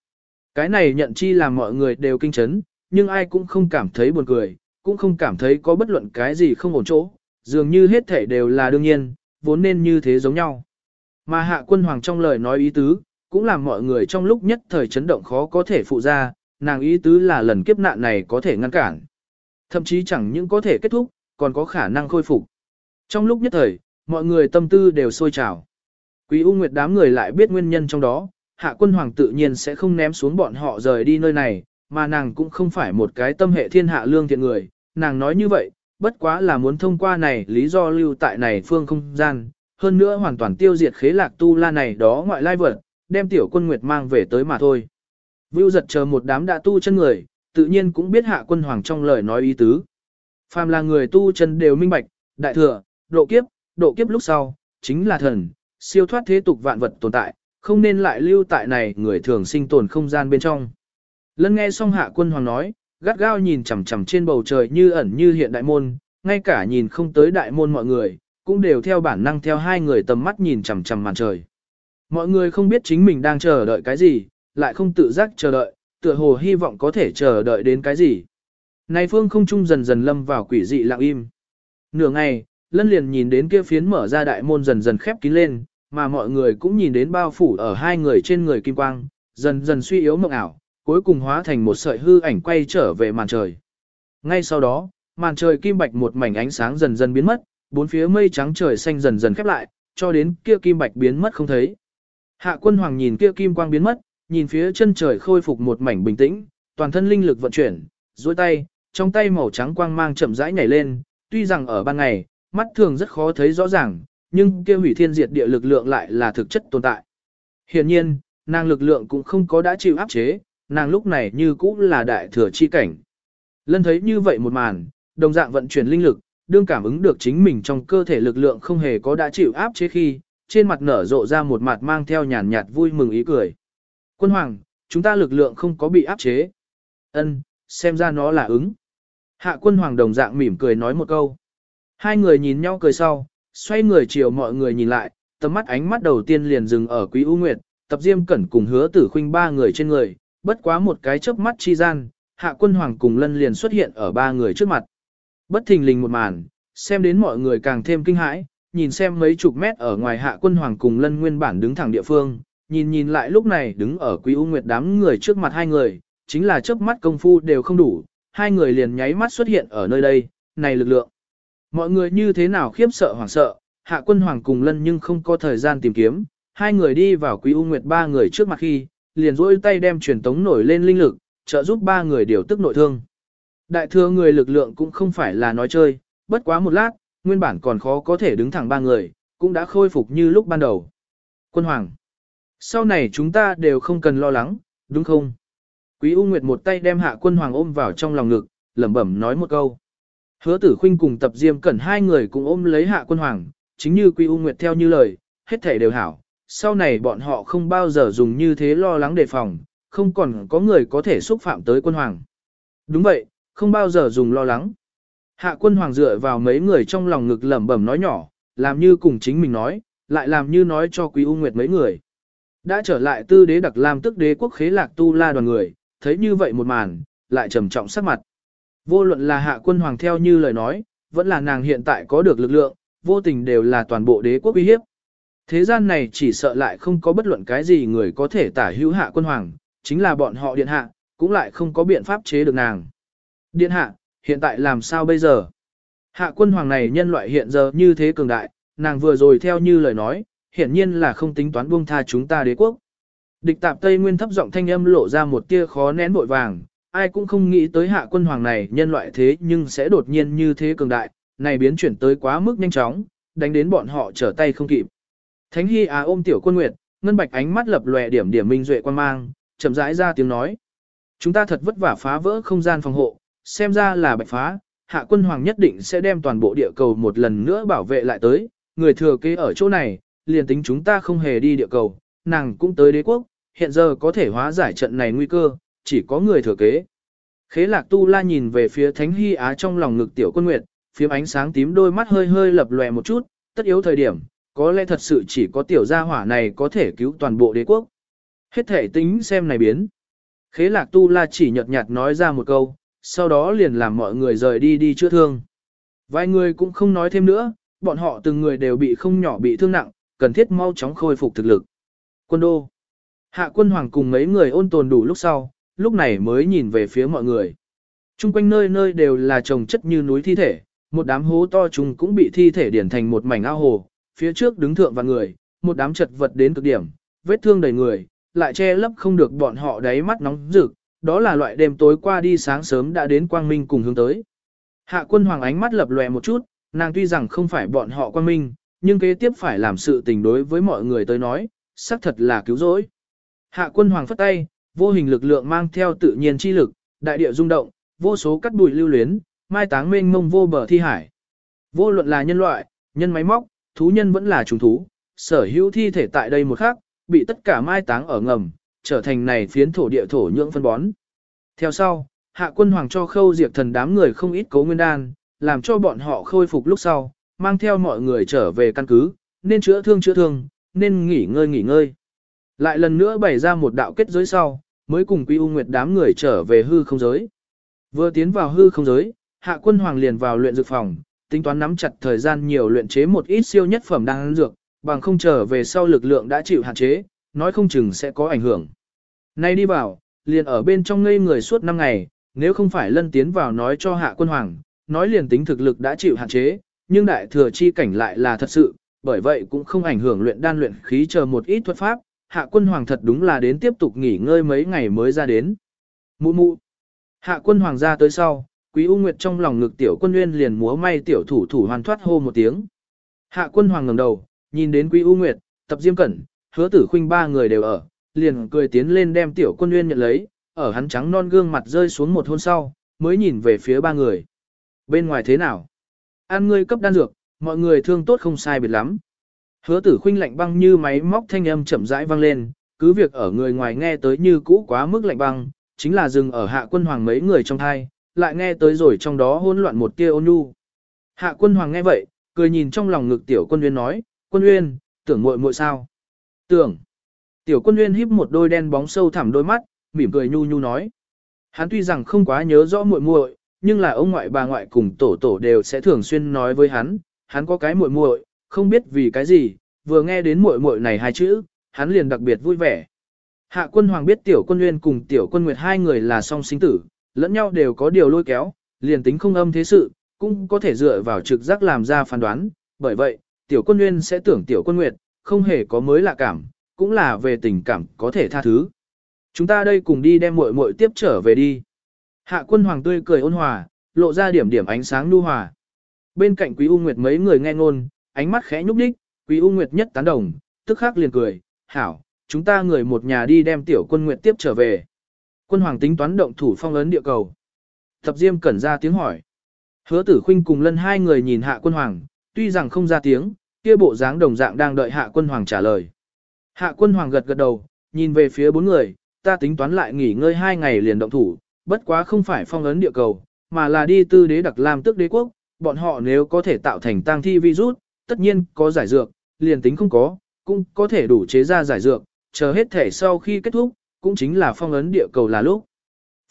Cái này nhận chi làm mọi người đều kinh chấn, nhưng ai cũng không cảm thấy buồn cười, cũng không cảm thấy có bất luận cái gì không ổn chỗ, dường như hết thể đều là đương nhiên, vốn nên như thế giống nhau. Mà hạ quân hoàng trong lời nói ý tứ, cũng làm mọi người trong lúc nhất thời chấn động khó có thể phụ ra, nàng ý tứ là lần kiếp nạn này có thể ngăn cản. Thậm chí chẳng những có thể kết thúc, còn có khả năng khôi phục. Trong lúc nhất thời, mọi người tâm tư đều sôi trào. Quý U Nguyệt đám người lại biết nguyên nhân trong đó, hạ quân hoàng tự nhiên sẽ không ném xuống bọn họ rời đi nơi này, mà nàng cũng không phải một cái tâm hệ thiên hạ lương thiện người, nàng nói như vậy, bất quá là muốn thông qua này lý do lưu tại này phương không gian, hơn nữa hoàn toàn tiêu diệt khế lạc tu la này đó ngoại lai vật, đem tiểu quân nguyệt mang về tới mà thôi. Vưu giật chờ một đám đã tu chân người, tự nhiên cũng biết hạ quân hoàng trong lời nói ý tứ. Phàm là người tu chân đều minh bạch, đại thừa, độ kiếp, độ kiếp lúc sau, chính là thần, siêu thoát thế tục vạn vật tồn tại, không nên lại lưu tại này người thường sinh tồn không gian bên trong. Lân nghe xong hạ quân hoàng nói, gắt gao nhìn chằm chằm trên bầu trời như ẩn như hiện đại môn, ngay cả nhìn không tới đại môn mọi người, cũng đều theo bản năng theo hai người tầm mắt nhìn chằm chằm màn trời. Mọi người không biết chính mình đang chờ đợi cái gì, lại không tự giác chờ đợi, tựa hồ hy vọng có thể chờ đợi đến cái gì. Này phương không trung dần dần lâm vào quỷ dị lặng im. Nửa ngày, lân liền nhìn đến kia phiến mở ra đại môn dần dần khép kín lên, mà mọi người cũng nhìn đến bao phủ ở hai người trên người kim quang, dần dần suy yếu mộng ảo, cuối cùng hóa thành một sợi hư ảnh quay trở về màn trời. Ngay sau đó, màn trời kim bạch một mảnh ánh sáng dần dần biến mất, bốn phía mây trắng trời xanh dần dần khép lại, cho đến kia kim bạch biến mất không thấy. Hạ quân hoàng nhìn kia kim quang biến mất, nhìn phía chân trời khôi phục một mảnh bình tĩnh, toàn thân linh lực vận chuyển, duỗi tay, trong tay màu trắng quang mang chậm rãi nhảy lên, tuy rằng ở ban ngày, mắt thường rất khó thấy rõ ràng, nhưng kia hủy thiên diệt địa lực lượng lại là thực chất tồn tại. Hiển nhiên, nàng lực lượng cũng không có đã chịu áp chế, nàng lúc này như cũ là đại thừa chi cảnh. Lân thấy như vậy một màn, đồng dạng vận chuyển linh lực, đương cảm ứng được chính mình trong cơ thể lực lượng không hề có đã chịu áp chế khi, trên mặt nở rộ ra một mặt mang theo nhàn nhạt vui mừng ý cười. Quân hoàng, chúng ta lực lượng không có bị áp chế. Ân, xem ra nó là ứng. Hạ quân hoàng đồng dạng mỉm cười nói một câu. Hai người nhìn nhau cười sau, xoay người chiều mọi người nhìn lại, tầm mắt ánh mắt đầu tiên liền dừng ở Quý U Nguyệt, tập diêm cẩn cùng hứa tử khuynh ba người trên người, bất quá một cái chớp mắt chi gian, hạ quân hoàng cùng lân liền xuất hiện ở ba người trước mặt. Bất thình lình một màn, xem đến mọi người càng thêm kinh hãi, nhìn xem mấy chục mét ở ngoài hạ quân hoàng cùng lân nguyên bản đứng thẳng địa phương, nhìn nhìn lại lúc này đứng ở quý u nguyệt đám người trước mặt hai người, chính là chớp mắt công phu đều không đủ, hai người liền nháy mắt xuất hiện ở nơi đây, này lực lượng. Mọi người như thế nào khiếp sợ hoảng sợ, hạ quân hoàng cùng lân nhưng không có thời gian tìm kiếm, hai người đi vào quý u nguyệt ba người trước mặt khi, liền rỗi tay đem truyền tống nổi lên linh lực, trợ giúp ba người điều tức nội thương. Đại thừa người lực lượng cũng không phải là nói chơi, bất quá một lát, nguyên bản còn khó có thể đứng thẳng ba người, cũng đã khôi phục như lúc ban đầu. Quân Hoàng, sau này chúng ta đều không cần lo lắng, đúng không? Quý U Nguyệt một tay đem hạ quân Hoàng ôm vào trong lòng ngực, lẩm bẩm nói một câu. Hứa tử khinh cùng tập diêm cẩn hai người cùng ôm lấy hạ quân Hoàng, chính như Quý U Nguyệt theo như lời, hết thể đều hảo. Sau này bọn họ không bao giờ dùng như thế lo lắng đề phòng, không còn có người có thể xúc phạm tới quân Hoàng. Đúng vậy, không bao giờ dùng lo lắng. Hạ quân hoàng dựa vào mấy người trong lòng ngực lẩm bẩm nói nhỏ, làm như cùng chính mình nói, lại làm như nói cho quý U Nguyệt mấy người. Đã trở lại tư đế đặc làm tức đế quốc khế lạc tu la đoàn người, thấy như vậy một màn, lại trầm trọng sắc mặt. Vô luận là hạ quân hoàng theo như lời nói, vẫn là nàng hiện tại có được lực lượng, vô tình đều là toàn bộ đế quốc uy hiếp. Thế gian này chỉ sợ lại không có bất luận cái gì người có thể tả hữu hạ quân hoàng, chính là bọn họ điện hạ, cũng lại không có biện pháp chế được nàng. Điện hạ, hiện tại làm sao bây giờ? Hạ quân hoàng này nhân loại hiện giờ như thế cường đại, nàng vừa rồi theo như lời nói, hiển nhiên là không tính toán buông tha chúng ta đế quốc. Địch tạp Tây Nguyên thấp giọng thanh âm lộ ra một tia khó nén bội vàng, ai cũng không nghĩ tới hạ quân hoàng này nhân loại thế nhưng sẽ đột nhiên như thế cường đại, này biến chuyển tới quá mức nhanh chóng, đánh đến bọn họ trở tay không kịp. Thánh Hy Á ôm tiểu quân nguyệt, ngân bạch ánh mắt lập lòe điểm điểm minh duệ quan mang, chậm rãi ra tiếng nói. Chúng ta thật vất vả phá vỡ không gian phòng hộ, xem ra là bạch phá, hạ quân hoàng nhất định sẽ đem toàn bộ địa cầu một lần nữa bảo vệ lại tới, người thừa kế ở chỗ này, liền tính chúng ta không hề đi địa cầu, nàng cũng tới đế quốc, hiện giờ có thể hóa giải trận này nguy cơ, chỉ có người thừa kế. Khế lạc tu la nhìn về phía thánh hy á trong lòng ngực tiểu quân nguyệt, phía ánh sáng tím đôi mắt hơi hơi lập lòe một chút, tất yếu thời điểm, có lẽ thật sự chỉ có tiểu gia hỏa này có thể cứu toàn bộ đế quốc. Hết thể tính xem này biến. Khế lạc tu la chỉ nhợt nhạt nói ra một câu, sau đó liền làm mọi người rời đi đi chữa thương. Vài người cũng không nói thêm nữa, bọn họ từng người đều bị không nhỏ bị thương nặng, cần thiết mau chóng khôi phục thực lực. Quân đô. Hạ quân hoàng cùng mấy người ôn tồn đủ lúc sau, lúc này mới nhìn về phía mọi người. Trung quanh nơi nơi đều là trồng chất như núi thi thể, một đám hố to chúng cũng bị thi thể điển thành một mảnh ao hồ, phía trước đứng thượng và người, một đám chật vật đến cực điểm, vết thương đầy người, lại che lấp không được bọn họ đáy mắt nóng rực, đó là loại đêm tối qua đi sáng sớm đã đến quang minh cùng hướng tới. Hạ quân hoàng ánh mắt lập lòe một chút, nàng tuy rằng không phải bọn họ quang minh, nhưng kế tiếp phải làm sự tình đối với mọi người tới nói, xác thật là cứu rỗi. Hạ quân hoàng phất tay, vô hình lực lượng mang theo tự nhiên chi lực, đại địa rung động, vô số cắt bụi lưu luyến, mai táng mênh mông vô bờ thi hải. Vô luận là nhân loại, nhân máy móc, thú nhân vẫn là trùng thú, sở hữu thi thể tại đây một khắc, bị tất cả mai táng ở ngầm, trở thành này phiến thổ địa thổ nhưỡng phân bón. Theo sau, hạ quân hoàng cho khâu diệt thần đám người không ít cấu nguyên đan, làm cho bọn họ khôi phục lúc sau, mang theo mọi người trở về căn cứ, nên chữa thương chữa thương, nên nghỉ ngơi nghỉ ngơi. Lại lần nữa bày ra một đạo kết giới sau, mới cùng Quy U Nguyệt đám người trở về hư không giới. Vừa tiến vào hư không giới, hạ quân hoàng liền vào luyện dược phòng, tính toán nắm chặt thời gian nhiều luyện chế một ít siêu nhất phẩm đan dược, bằng không trở về sau lực lượng đã chịu hạn chế, nói không chừng sẽ có ảnh hưởng. Nay đi vào, liền ở bên trong ngây người suốt 5 ngày, nếu không phải lân tiến vào nói cho hạ quân hoàng, nói liền tính thực lực đã chịu hạn chế, nhưng đại thừa chi cảnh lại là thật sự, bởi vậy cũng không ảnh hưởng luyện đan luyện khí chờ một ít thuật pháp, hạ quân hoàng thật đúng là đến tiếp tục nghỉ ngơi mấy ngày mới ra đến. Mụ mụ. Hạ quân hoàng ra tới sau, quý u nguyệt trong lòng ngực tiểu quân nguyên liền múa may tiểu thủ thủ hoàn thoát hô một tiếng. Hạ quân hoàng ngẩng đầu, nhìn đến quý u nguyệt, tập diêm cẩn, hứa tử khuynh ba người đều ở, liền cười tiến lên đem tiểu quân nguyên nhận lấy, ở hắn trắng non gương mặt rơi xuống một hôn sau, mới nhìn về phía ba người. Bên ngoài thế nào? An ngươi cấp đan dược, mọi người thương tốt không sai biệt lắm. Hứa tử khuynh lạnh băng như máy móc thanh âm chậm rãi vang lên, cứ việc ở người ngoài nghe tới như cũ quá mức lạnh băng, chính là dừng ở hạ quân hoàng mấy người trong thai, lại nghe tới rồi trong đó hỗn loạn một tia ôn nhu. Hạ quân hoàng nghe vậy, cười nhìn trong lòng ngực tiểu quân uyên nói, quân uyên, tưởng muội muội sao? Tưởng. Tiểu quân uyên híp một đôi đen bóng sâu thẳm đôi mắt, mỉm cười nhu nhu nói. Hắn tuy rằng không quá nhớ rõ muội muội, nhưng là ông ngoại bà ngoại cùng tổ tổ đều sẽ thường xuyên nói với hắn, hắn có cái muội muội, không biết vì cái gì, vừa nghe đến muội muội này hai chữ, hắn liền đặc biệt vui vẻ. Hạ quân hoàng biết tiểu quân uyên cùng tiểu quân nguyệt hai người là song sinh tử, lẫn nhau đều có điều lôi kéo, liền tính không âm thế sự, cũng có thể dựa vào trực giác làm ra phán đoán, bởi vậy, tiểu quân nguyên sẽ tưởng tiểu quân nguyệt, không hề có mới lạ cảm, cũng là về tình cảm có thể tha thứ. Chúng ta đây cùng đi đem muội muội tiếp trở về đi. Hạ quân hoàng tươi cười ôn hòa, lộ ra điểm điểm ánh sáng nu hòa. Bên cạnh quý U Nguyệt mấy người nghe ngôn, ánh mắt khẽ nhúc đích, quý U Nguyệt nhất tán đồng, tức khắc liền cười, hảo, chúng ta người một nhà đi đem tiểu quân Nguyệt tiếp trở về. Quân hoàng tính toán động thủ phong ấn địa cầu. Thập Diêm cẩn ra tiếng hỏi. Hứa tử khinh cùng lân hai người nhìn hạ quân hoàng, tuy rằng không ra tiếng, kia bộ dáng đồng dạng đang đợi hạ quân hoàng trả lời. Hạ quân hoàng gật gật đầu, nhìn về phía bốn người, ta tính toán lại nghỉ ngơi hai ngày liền động thủ, bất quá không phải phong ấn địa cầu, mà là đi tư đế đặc làm tức đế quốc, bọn họ nếu có thể tạo thành tang thi virus, tất nhiên có giải dược, liền tính không có, cũng có thể đủ chế ra giải dược, chờ hết thể sau khi kết thúc, cũng chính là phong ấn địa cầu là lúc.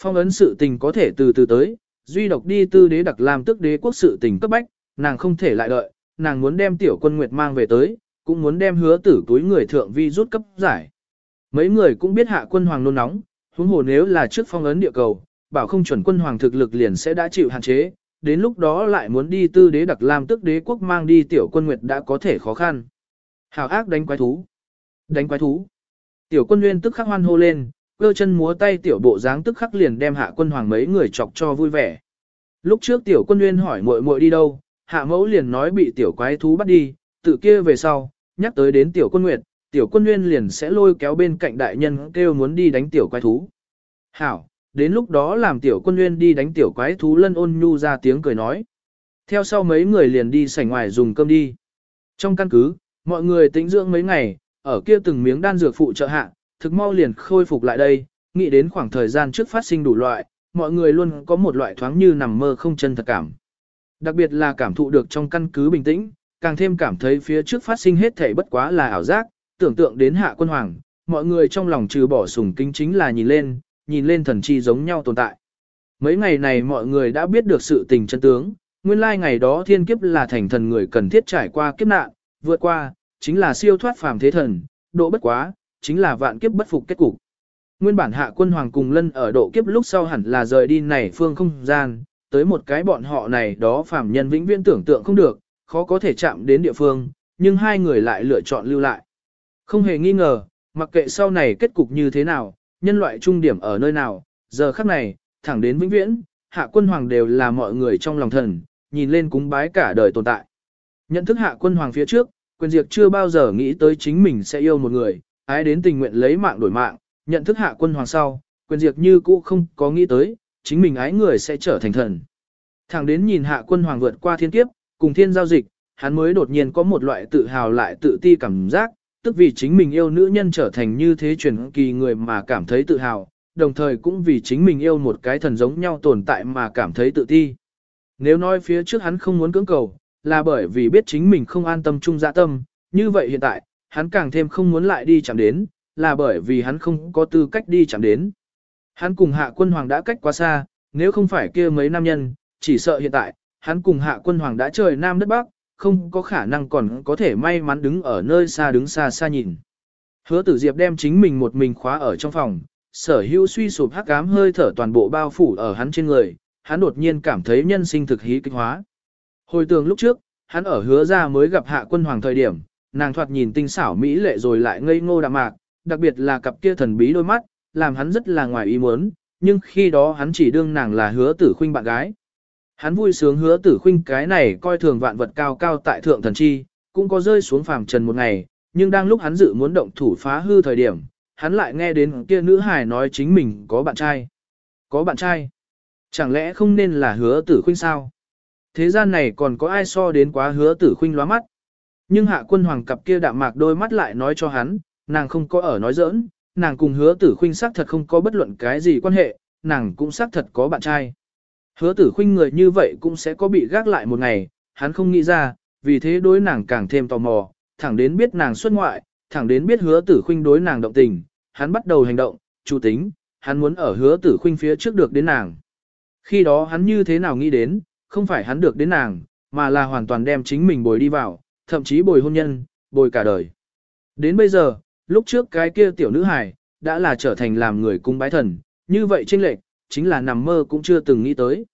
Phong ấn sự tình có thể từ từ tới, duy độc đi tư đế đặc làm tức đế quốc sự tình cấp bách, nàng không thể lại đợi, nàng muốn đem tiểu quân nguyệt mang về tới, cũng muốn đem hứa tử túi người thượng vi rút cấp giải. Mấy người cũng biết hạ quân hoàng nôn nóng, huống hồ nếu là trước phong ấn địa cầu, bảo không chuẩn quân hoàng thực lực liền sẽ đã chịu hạn chế, đến lúc đó lại muốn đi tư đế đặc làm tức đế quốc mang đi tiểu quân nguyệt đã có thể khó khăn. Hảo ác đánh quái thú. Đánh quái thú. Tiểu quân nguyên tức khắc hoan hô lên, cơ chân múa tay tiểu bộ dáng tức khắc liền đem hạ quân hoàng mấy người chọc cho vui vẻ. Lúc trước tiểu quân nguyên hỏi muội muội đi đâu, hạ mẫu liền nói bị tiểu quái thú bắt đi, tự kia về sau, nhắc tới đến tiểu quân nguyệt, tiểu quân nguyên liền sẽ lôi kéo bên cạnh đại nhân kêu muốn đi đánh tiểu quái thú. Hảo, đến lúc đó làm tiểu quân nguyên đi đánh tiểu quái thú lân ôn nhu ra tiếng cười nói. Theo sau mấy người liền đi sảnh ngoài dùng cơm đi. Trong căn cứ, mọi người tĩnh dưỡng mấy ngày, ở kia từng miếng đan dược phụ trợ hạ, thực mau liền khôi phục lại đây, nghĩ đến khoảng thời gian trước phát sinh đủ loại, mọi người luôn có một loại thoáng như nằm mơ không chân thật cảm. Đặc biệt là cảm thụ được trong căn cứ bình tĩnh, càng thêm cảm thấy phía trước phát sinh hết thảy bất quá là ảo giác, tưởng tượng đến hạ quân hoàng, mọi người trong lòng trừ bỏ sùng kính chính là nhìn lên, nhìn lên thần chi giống nhau tồn tại. Mấy ngày này mọi người đã biết được sự tình chân tướng, nguyên lai ngày đó thiên kiếp là thành thần người cần thiết trải qua kiếp nạn, vượt qua, chính là siêu thoát phàm thế thần, độ bất quá, chính là vạn kiếp bất phục kết cục. Nguyên bản hạ quân hoàng cùng lân ở độ kiếp lúc sau hẳn là rời đi này phương không gian, tới một cái bọn họ này đó phàm nhân vĩnh viễn tưởng tượng không được, khó có thể chạm đến địa phương, nhưng hai người lại lựa chọn lưu lại. Không hề nghi ngờ, mặc kệ sau này kết cục như thế nào, nhân loại trung điểm ở nơi nào, giờ khắc này, thẳng đến vĩnh viễn, hạ quân hoàng đều là mọi người trong lòng thần, nhìn lên cúng bái cả đời tồn tại. Nhận thức hạ quân hoàng phía trước, quyền diệt chưa bao giờ nghĩ tới chính mình sẽ yêu một người, ái đến tình nguyện lấy mạng đổi mạng, nhận thức hạ quân hoàng sau, quyền diệt như cũ không có nghĩ tới, chính mình ái người sẽ trở thành thần. Thẳng đến nhìn hạ quân hoàng vượt qua thiên kiếp, cùng thiên giao dịch, hắn mới đột nhiên có một loại tự hào lại tự ti cảm giác, tức vì chính mình yêu nữ nhân trở thành như thế truyền kỳ người mà cảm thấy tự hào, đồng thời cũng vì chính mình yêu một cái thần giống nhau tồn tại mà cảm thấy tự ti. Nếu nói phía trước hắn không muốn cưỡng cầu, là bởi vì biết chính mình không an tâm chung dạ tâm, như vậy hiện tại, hắn càng thêm không muốn lại đi chạm đến, là bởi vì hắn không có tư cách đi chạm đến. Hắn cùng hạ quân hoàng đã cách quá xa, nếu không phải kia mấy nam nhân, chỉ sợ hiện tại, hắn cùng hạ quân hoàng đã trời nam đất bắc, không có khả năng còn có thể may mắn đứng ở nơi xa đứng xa xa nhìn. Hứa tử diệp đem chính mình một mình khóa ở trong phòng, sở hữu suy sụp hắc ám hơi thở toàn bộ bao phủ ở hắn trên người, hắn đột nhiên cảm thấy nhân sinh thực hí kích hóa. Hồi tưởng lúc trước, hắn ở hứa ra mới gặp hạ quân hoàng thời điểm, nàng thoạt nhìn tinh xảo mỹ lệ rồi lại ngây ngô đạm mạc, đặc biệt là cặp kia thần bí đôi mắt, làm hắn rất là ngoài ý muốn, nhưng khi đó hắn chỉ đương nàng là hứa tử khuynh bạn gái. Hắn vui sướng hứa tử khuynh cái này coi thường vạn vật cao cao tại thượng thần chi, cũng có rơi xuống phàm trần một ngày, nhưng đang lúc hắn dự muốn động thủ phá hư thời điểm, hắn lại nghe đến kia nữ hài nói chính mình có bạn trai. Có bạn trai? Chẳng lẽ không nên là hứa tử khuynh sao? Thế gian này còn có ai so đến quá hứa tử khuynh lóa mắt? Nhưng hạ quân hoàng cặp kia đạm mạc đôi mắt lại nói cho hắn, nàng không có ở nói giỡn, nàng cùng hứa tử khuynh xác thật không có bất luận cái gì quan hệ, nàng cũng xác thật có bạn trai. Hứa tử khuynh người như vậy cũng sẽ có bị gác lại một ngày, hắn không nghĩ ra, vì thế đối nàng càng thêm tò mò, thẳng đến biết nàng xuất ngoại, thẳng đến biết hứa tử khuynh đối nàng động tình, hắn bắt đầu hành động, chủ tính, hắn muốn ở hứa tử khuynh phía trước được đến nàng. Khi đó hắn như thế nào nghĩ đến, không phải hắn được đến nàng, mà là hoàn toàn đem chính mình bồi đi vào, thậm chí bồi hôn nhân, bồi cả đời. Đến bây giờ, lúc trước cái kia tiểu nữ hài, đã là trở thành làm người cung bái thần, như vậy chênh lệch, chính là nằm mơ cũng chưa từng nghĩ tới.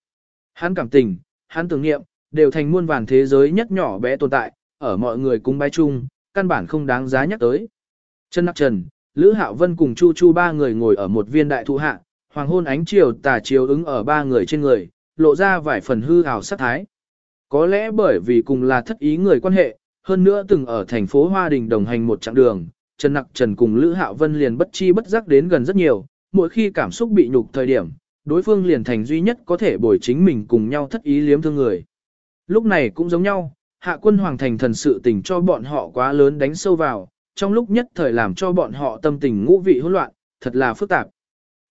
Hắn cảm tình, hắn tưởng niệm, đều thành muôn vàn thế giới nhất nhỏ bé tồn tại, ở mọi người cung bái chung, căn bản không đáng giá nhắc tới. Chân Nặc Trần, Lữ Hạo Vân cùng Chu Chu ba người ngồi ở một viên đại thụ hạ, hoàng hôn ánh chiều tà chiếu ứng ở ba người trên người, lộ ra vài phần hư ảo sát thái. Có lẽ bởi vì cùng là thất ý người quan hệ, hơn nữa từng ở thành phố Hoa Đình đồng hành một chặng đường, Trần Nặc Trần cùng Lữ Hạo Vân liền bất chi bất giác đến gần rất nhiều, mỗi khi cảm xúc bị nhục thời điểm, đối phương liền thành duy nhất có thể bồi chính mình cùng nhau thất ý liếm thương người. Lúc này cũng giống nhau, hạ quân hoàng thành thần sự tình cho bọn họ quá lớn đánh sâu vào, trong lúc nhất thời làm cho bọn họ tâm tình ngũ vị hỗn loạn, thật là phức tạp.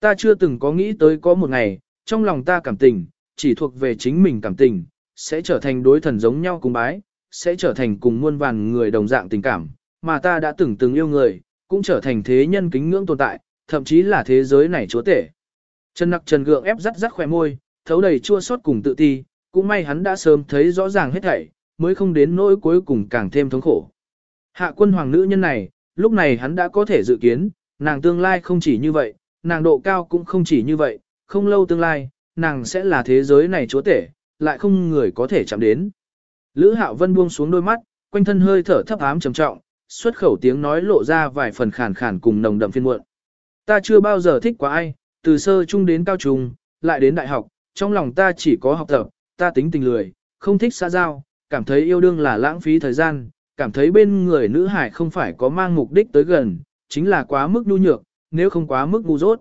Ta chưa từng có nghĩ tới có một ngày, trong lòng ta cảm tình, chỉ thuộc về chính mình cảm tình, sẽ trở thành đối thần giống nhau cùng bái, sẽ trở thành cùng muôn vàn người đồng dạng tình cảm, mà ta đã từng từng yêu người, cũng trở thành thế nhân kính ngưỡng tồn tại, thậm chí là thế giới này chúa tể. Trần nặc trần gượng ép rắt rắt khỏe môi, thấu đầy chua xót cùng tự ti, cũng may hắn đã sớm thấy rõ ràng hết thảy, mới không đến nỗi cuối cùng càng thêm thống khổ. Hạ quân hoàng nữ nhân này, lúc này hắn đã có thể dự kiến, nàng tương lai không chỉ như vậy, nàng độ cao cũng không chỉ như vậy, không lâu tương lai, nàng sẽ là thế giới này chúa tể, lại không người có thể chạm đến. Lữ Hạo Vân buông xuống đôi mắt, quanh thân hơi thở thấp ám trầm trọng, xuất khẩu tiếng nói lộ ra vài phần khàn khàn cùng nồng đậm phiên muộn. Ta chưa bao giờ thích quá ai, từ sơ trung đến cao trung, lại đến đại học, trong lòng ta chỉ có học tập, ta tính tình lười, không thích xã giao, cảm thấy yêu đương là lãng phí thời gian, cảm thấy bên người nữ hải không phải có mang mục đích tới gần, chính là quá mức nhu nhược, nếu không quá mức ngu dốt.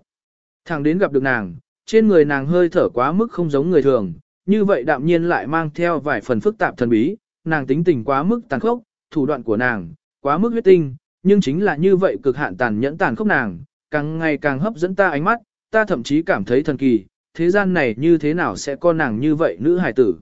Thằng đến gặp được nàng, trên người nàng hơi thở quá mức không giống người thường, như vậy đạm nhiên lại mang theo vài phần phức tạp thần bí, nàng tính tình quá mức tàn khốc, thủ đoạn của nàng, quá mức huyết tinh, nhưng chính là như vậy cực hạn tàn nhẫn tàn khốc nàng, càng ngày càng hấp dẫn ta ánh mắt, ta thậm chí cảm thấy thần kỳ, thế gian này như thế nào sẽ có nàng như vậy nữ hài tử.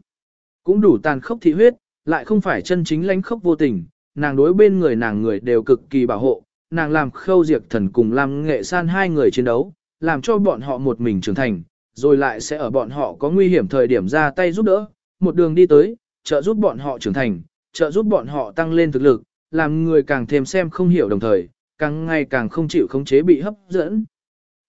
Cũng đủ tàn khốc thị huyết, lại không phải chân chính lãnh khốc vô tình, nàng đối bên người nàng người đều cực kỳ bảo hộ, nàng làm khâu diệt thần cùng làm nghệ san hai người chiến đấu, làm cho bọn họ một mình trưởng thành, rồi lại sẽ ở bọn họ có nguy hiểm thời điểm ra tay giúp đỡ, một đường đi tới, trợ giúp bọn họ trưởng thành, trợ giúp bọn họ tăng lên thực lực, làm người càng thêm xem không hiểu đồng thời, càng ngày càng không chịu khống chế bị hấp dẫn.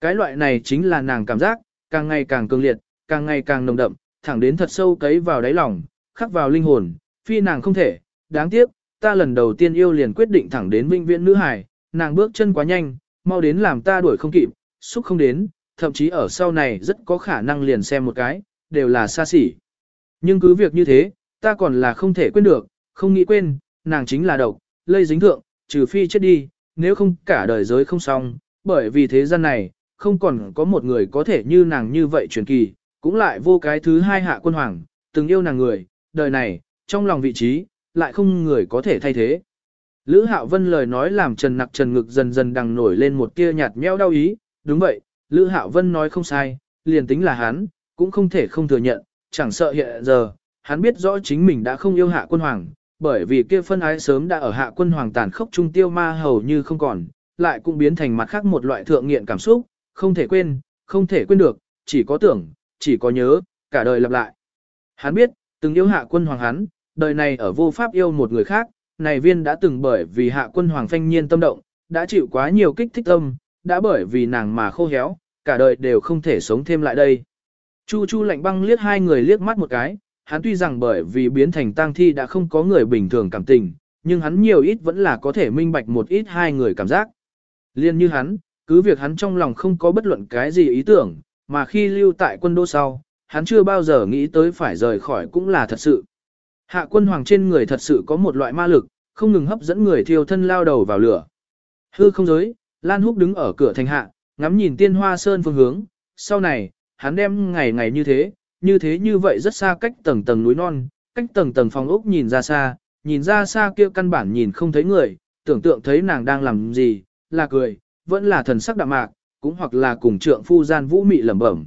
Cái loại này chính là nàng cảm giác, càng ngày càng cường liệt, càng ngày càng nồng đậm, thẳng đến thật sâu cấy vào đáy lòng, khắc vào linh hồn, phi nàng không thể, đáng tiếc, ta lần đầu tiên yêu liền quyết định thẳng đến vinh viễn nữ hải, nàng bước chân quá nhanh, mau đến làm ta đuổi không kịp, xúc không đến, thậm chí ở sau này rất có khả năng liền xem một cái, đều là xa xỉ. Nhưng cứ việc như thế, ta còn là không thể quên được, không nghĩ quên, nàng chính là độc, lây dính thượng, trừ phi chết đi, nếu không cả đời giới không xong, bởi vì thế gian này, không còn có một người có thể như nàng như vậy truyền kỳ, cũng lại vô cái thứ hai hạ quân hoàng, từng yêu nàng người, đời này, trong lòng vị trí, lại không người có thể thay thế. Lữ Hạo Vân lời nói làm Trần Nặc Trần ngực dần dần đằng nổi lên một tia nhạt nhẽo đau ý, đúng vậy, Lữ Hạo Vân nói không sai, liền tính là hắn, cũng không thể không thừa nhận, chẳng sợ hiện giờ, hắn biết rõ chính mình đã không yêu hạ quân hoàng, bởi vì kia phân ái sớm đã ở hạ quân hoàng tàn khốc trung tiêu ma hầu như không còn, lại cũng biến thành mặt khác một loại thượng nghiện cảm xúc, không thể quên, không thể quên được, chỉ có tưởng, chỉ có nhớ, cả đời lặp lại. Hắn biết, từng yêu hạ quân hoàng hắn, đời này ở vô pháp yêu một người khác, này viên đã từng bởi vì hạ quân hoàng phanh nhiên tâm động, đã chịu quá nhiều kích thích tâm, đã bởi vì nàng mà khô héo, cả đời đều không thể sống thêm lại đây. Chu Chu lạnh băng liếc hai người liếc mắt một cái, hắn tuy rằng bởi vì biến thành tang thi đã không có người bình thường cảm tình, nhưng hắn nhiều ít vẫn là có thể minh bạch một ít hai người cảm giác. Liên như hắn, cứ việc hắn trong lòng không có bất luận cái gì ý tưởng, mà khi lưu tại quân đô sau, hắn chưa bao giờ nghĩ tới phải rời khỏi cũng là thật sự. Hạ quân hoàng trên người thật sự có một loại ma lực, không ngừng hấp dẫn người thiêu thân lao đầu vào lửa. Hư không giới, Lan Húc đứng ở cửa thành hạ, ngắm nhìn tiên hoa sơn phương hướng, sau này, hắn đem ngày ngày như thế, như thế như vậy rất xa cách tầng tầng núi non, cách tầng tầng phòng ốc nhìn ra xa, nhìn ra xa kia căn bản nhìn không thấy người, tưởng tượng thấy nàng đang làm gì, là cười, vẫn là thần sắc đạm mạc, cũng hoặc là cùng trượng phu gian vũ mị lẩm bẩm.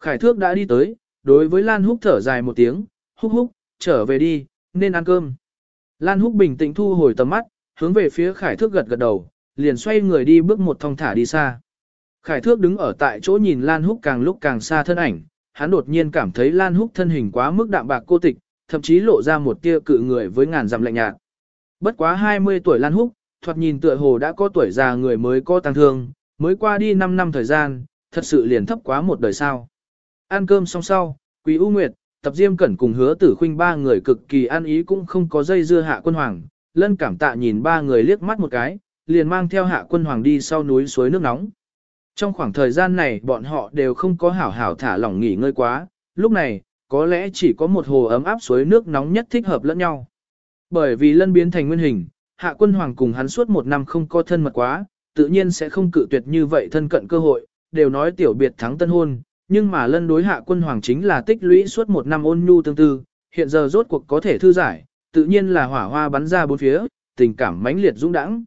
Khải thước đã đi tới, đối với Lan Húc thở dài một tiếng, húc húc, trở về đi, nên ăn cơm. Lan Húc bình tĩnh thu hồi tầm mắt, hướng về phía Khải thước gật gật đầu, liền xoay người đi bước một thong thả đi xa. Khải thước đứng ở tại chỗ nhìn Lan Húc càng lúc càng xa thân ảnh, hắn đột nhiên cảm thấy Lan Húc thân hình quá mức đạm bạc cô tịch, thậm chí lộ ra một tia cự người với ngàn dặm lạnh nhạt. Bất quá 20 tuổi Lan Húc, thoạt nhìn tựa hồ đã có tuổi già người mới có tăng thương, mới qua đi 5 năm thời gian, thật sự liền thấp quá một đời sao. Ăn cơm xong sau, Quý U Nguyệt, Tập Diêm Cẩn cùng hứa tử khuynh ba người cực kỳ ăn ý cũng không có dây dưa hạ quân hoàng, lân cảm tạ nhìn ba người liếc mắt một cái, liền mang theo hạ quân hoàng đi sau núi suối nước nóng. Trong khoảng thời gian này bọn họ đều không có hảo hảo thả lỏng nghỉ ngơi quá, lúc này, có lẽ chỉ có một hồ ấm áp suối nước nóng nhất thích hợp lẫn nhau. Bởi vì lân biến thành nguyên hình, hạ quân hoàng cùng hắn suốt một năm không có thân mật quá, tự nhiên sẽ không cự tuyệt như vậy thân cận cơ hội, đều nói tiểu biệt thắng tân hôn, nhưng mà lân đối hạ quân hoàng chính là tích lũy suốt một năm ôn nhu tương tư, hiện giờ rốt cuộc có thể thư giải, tự nhiên là hỏa hoa bắn ra bốn phía, tình cảm mãnh liệt dũng đãng.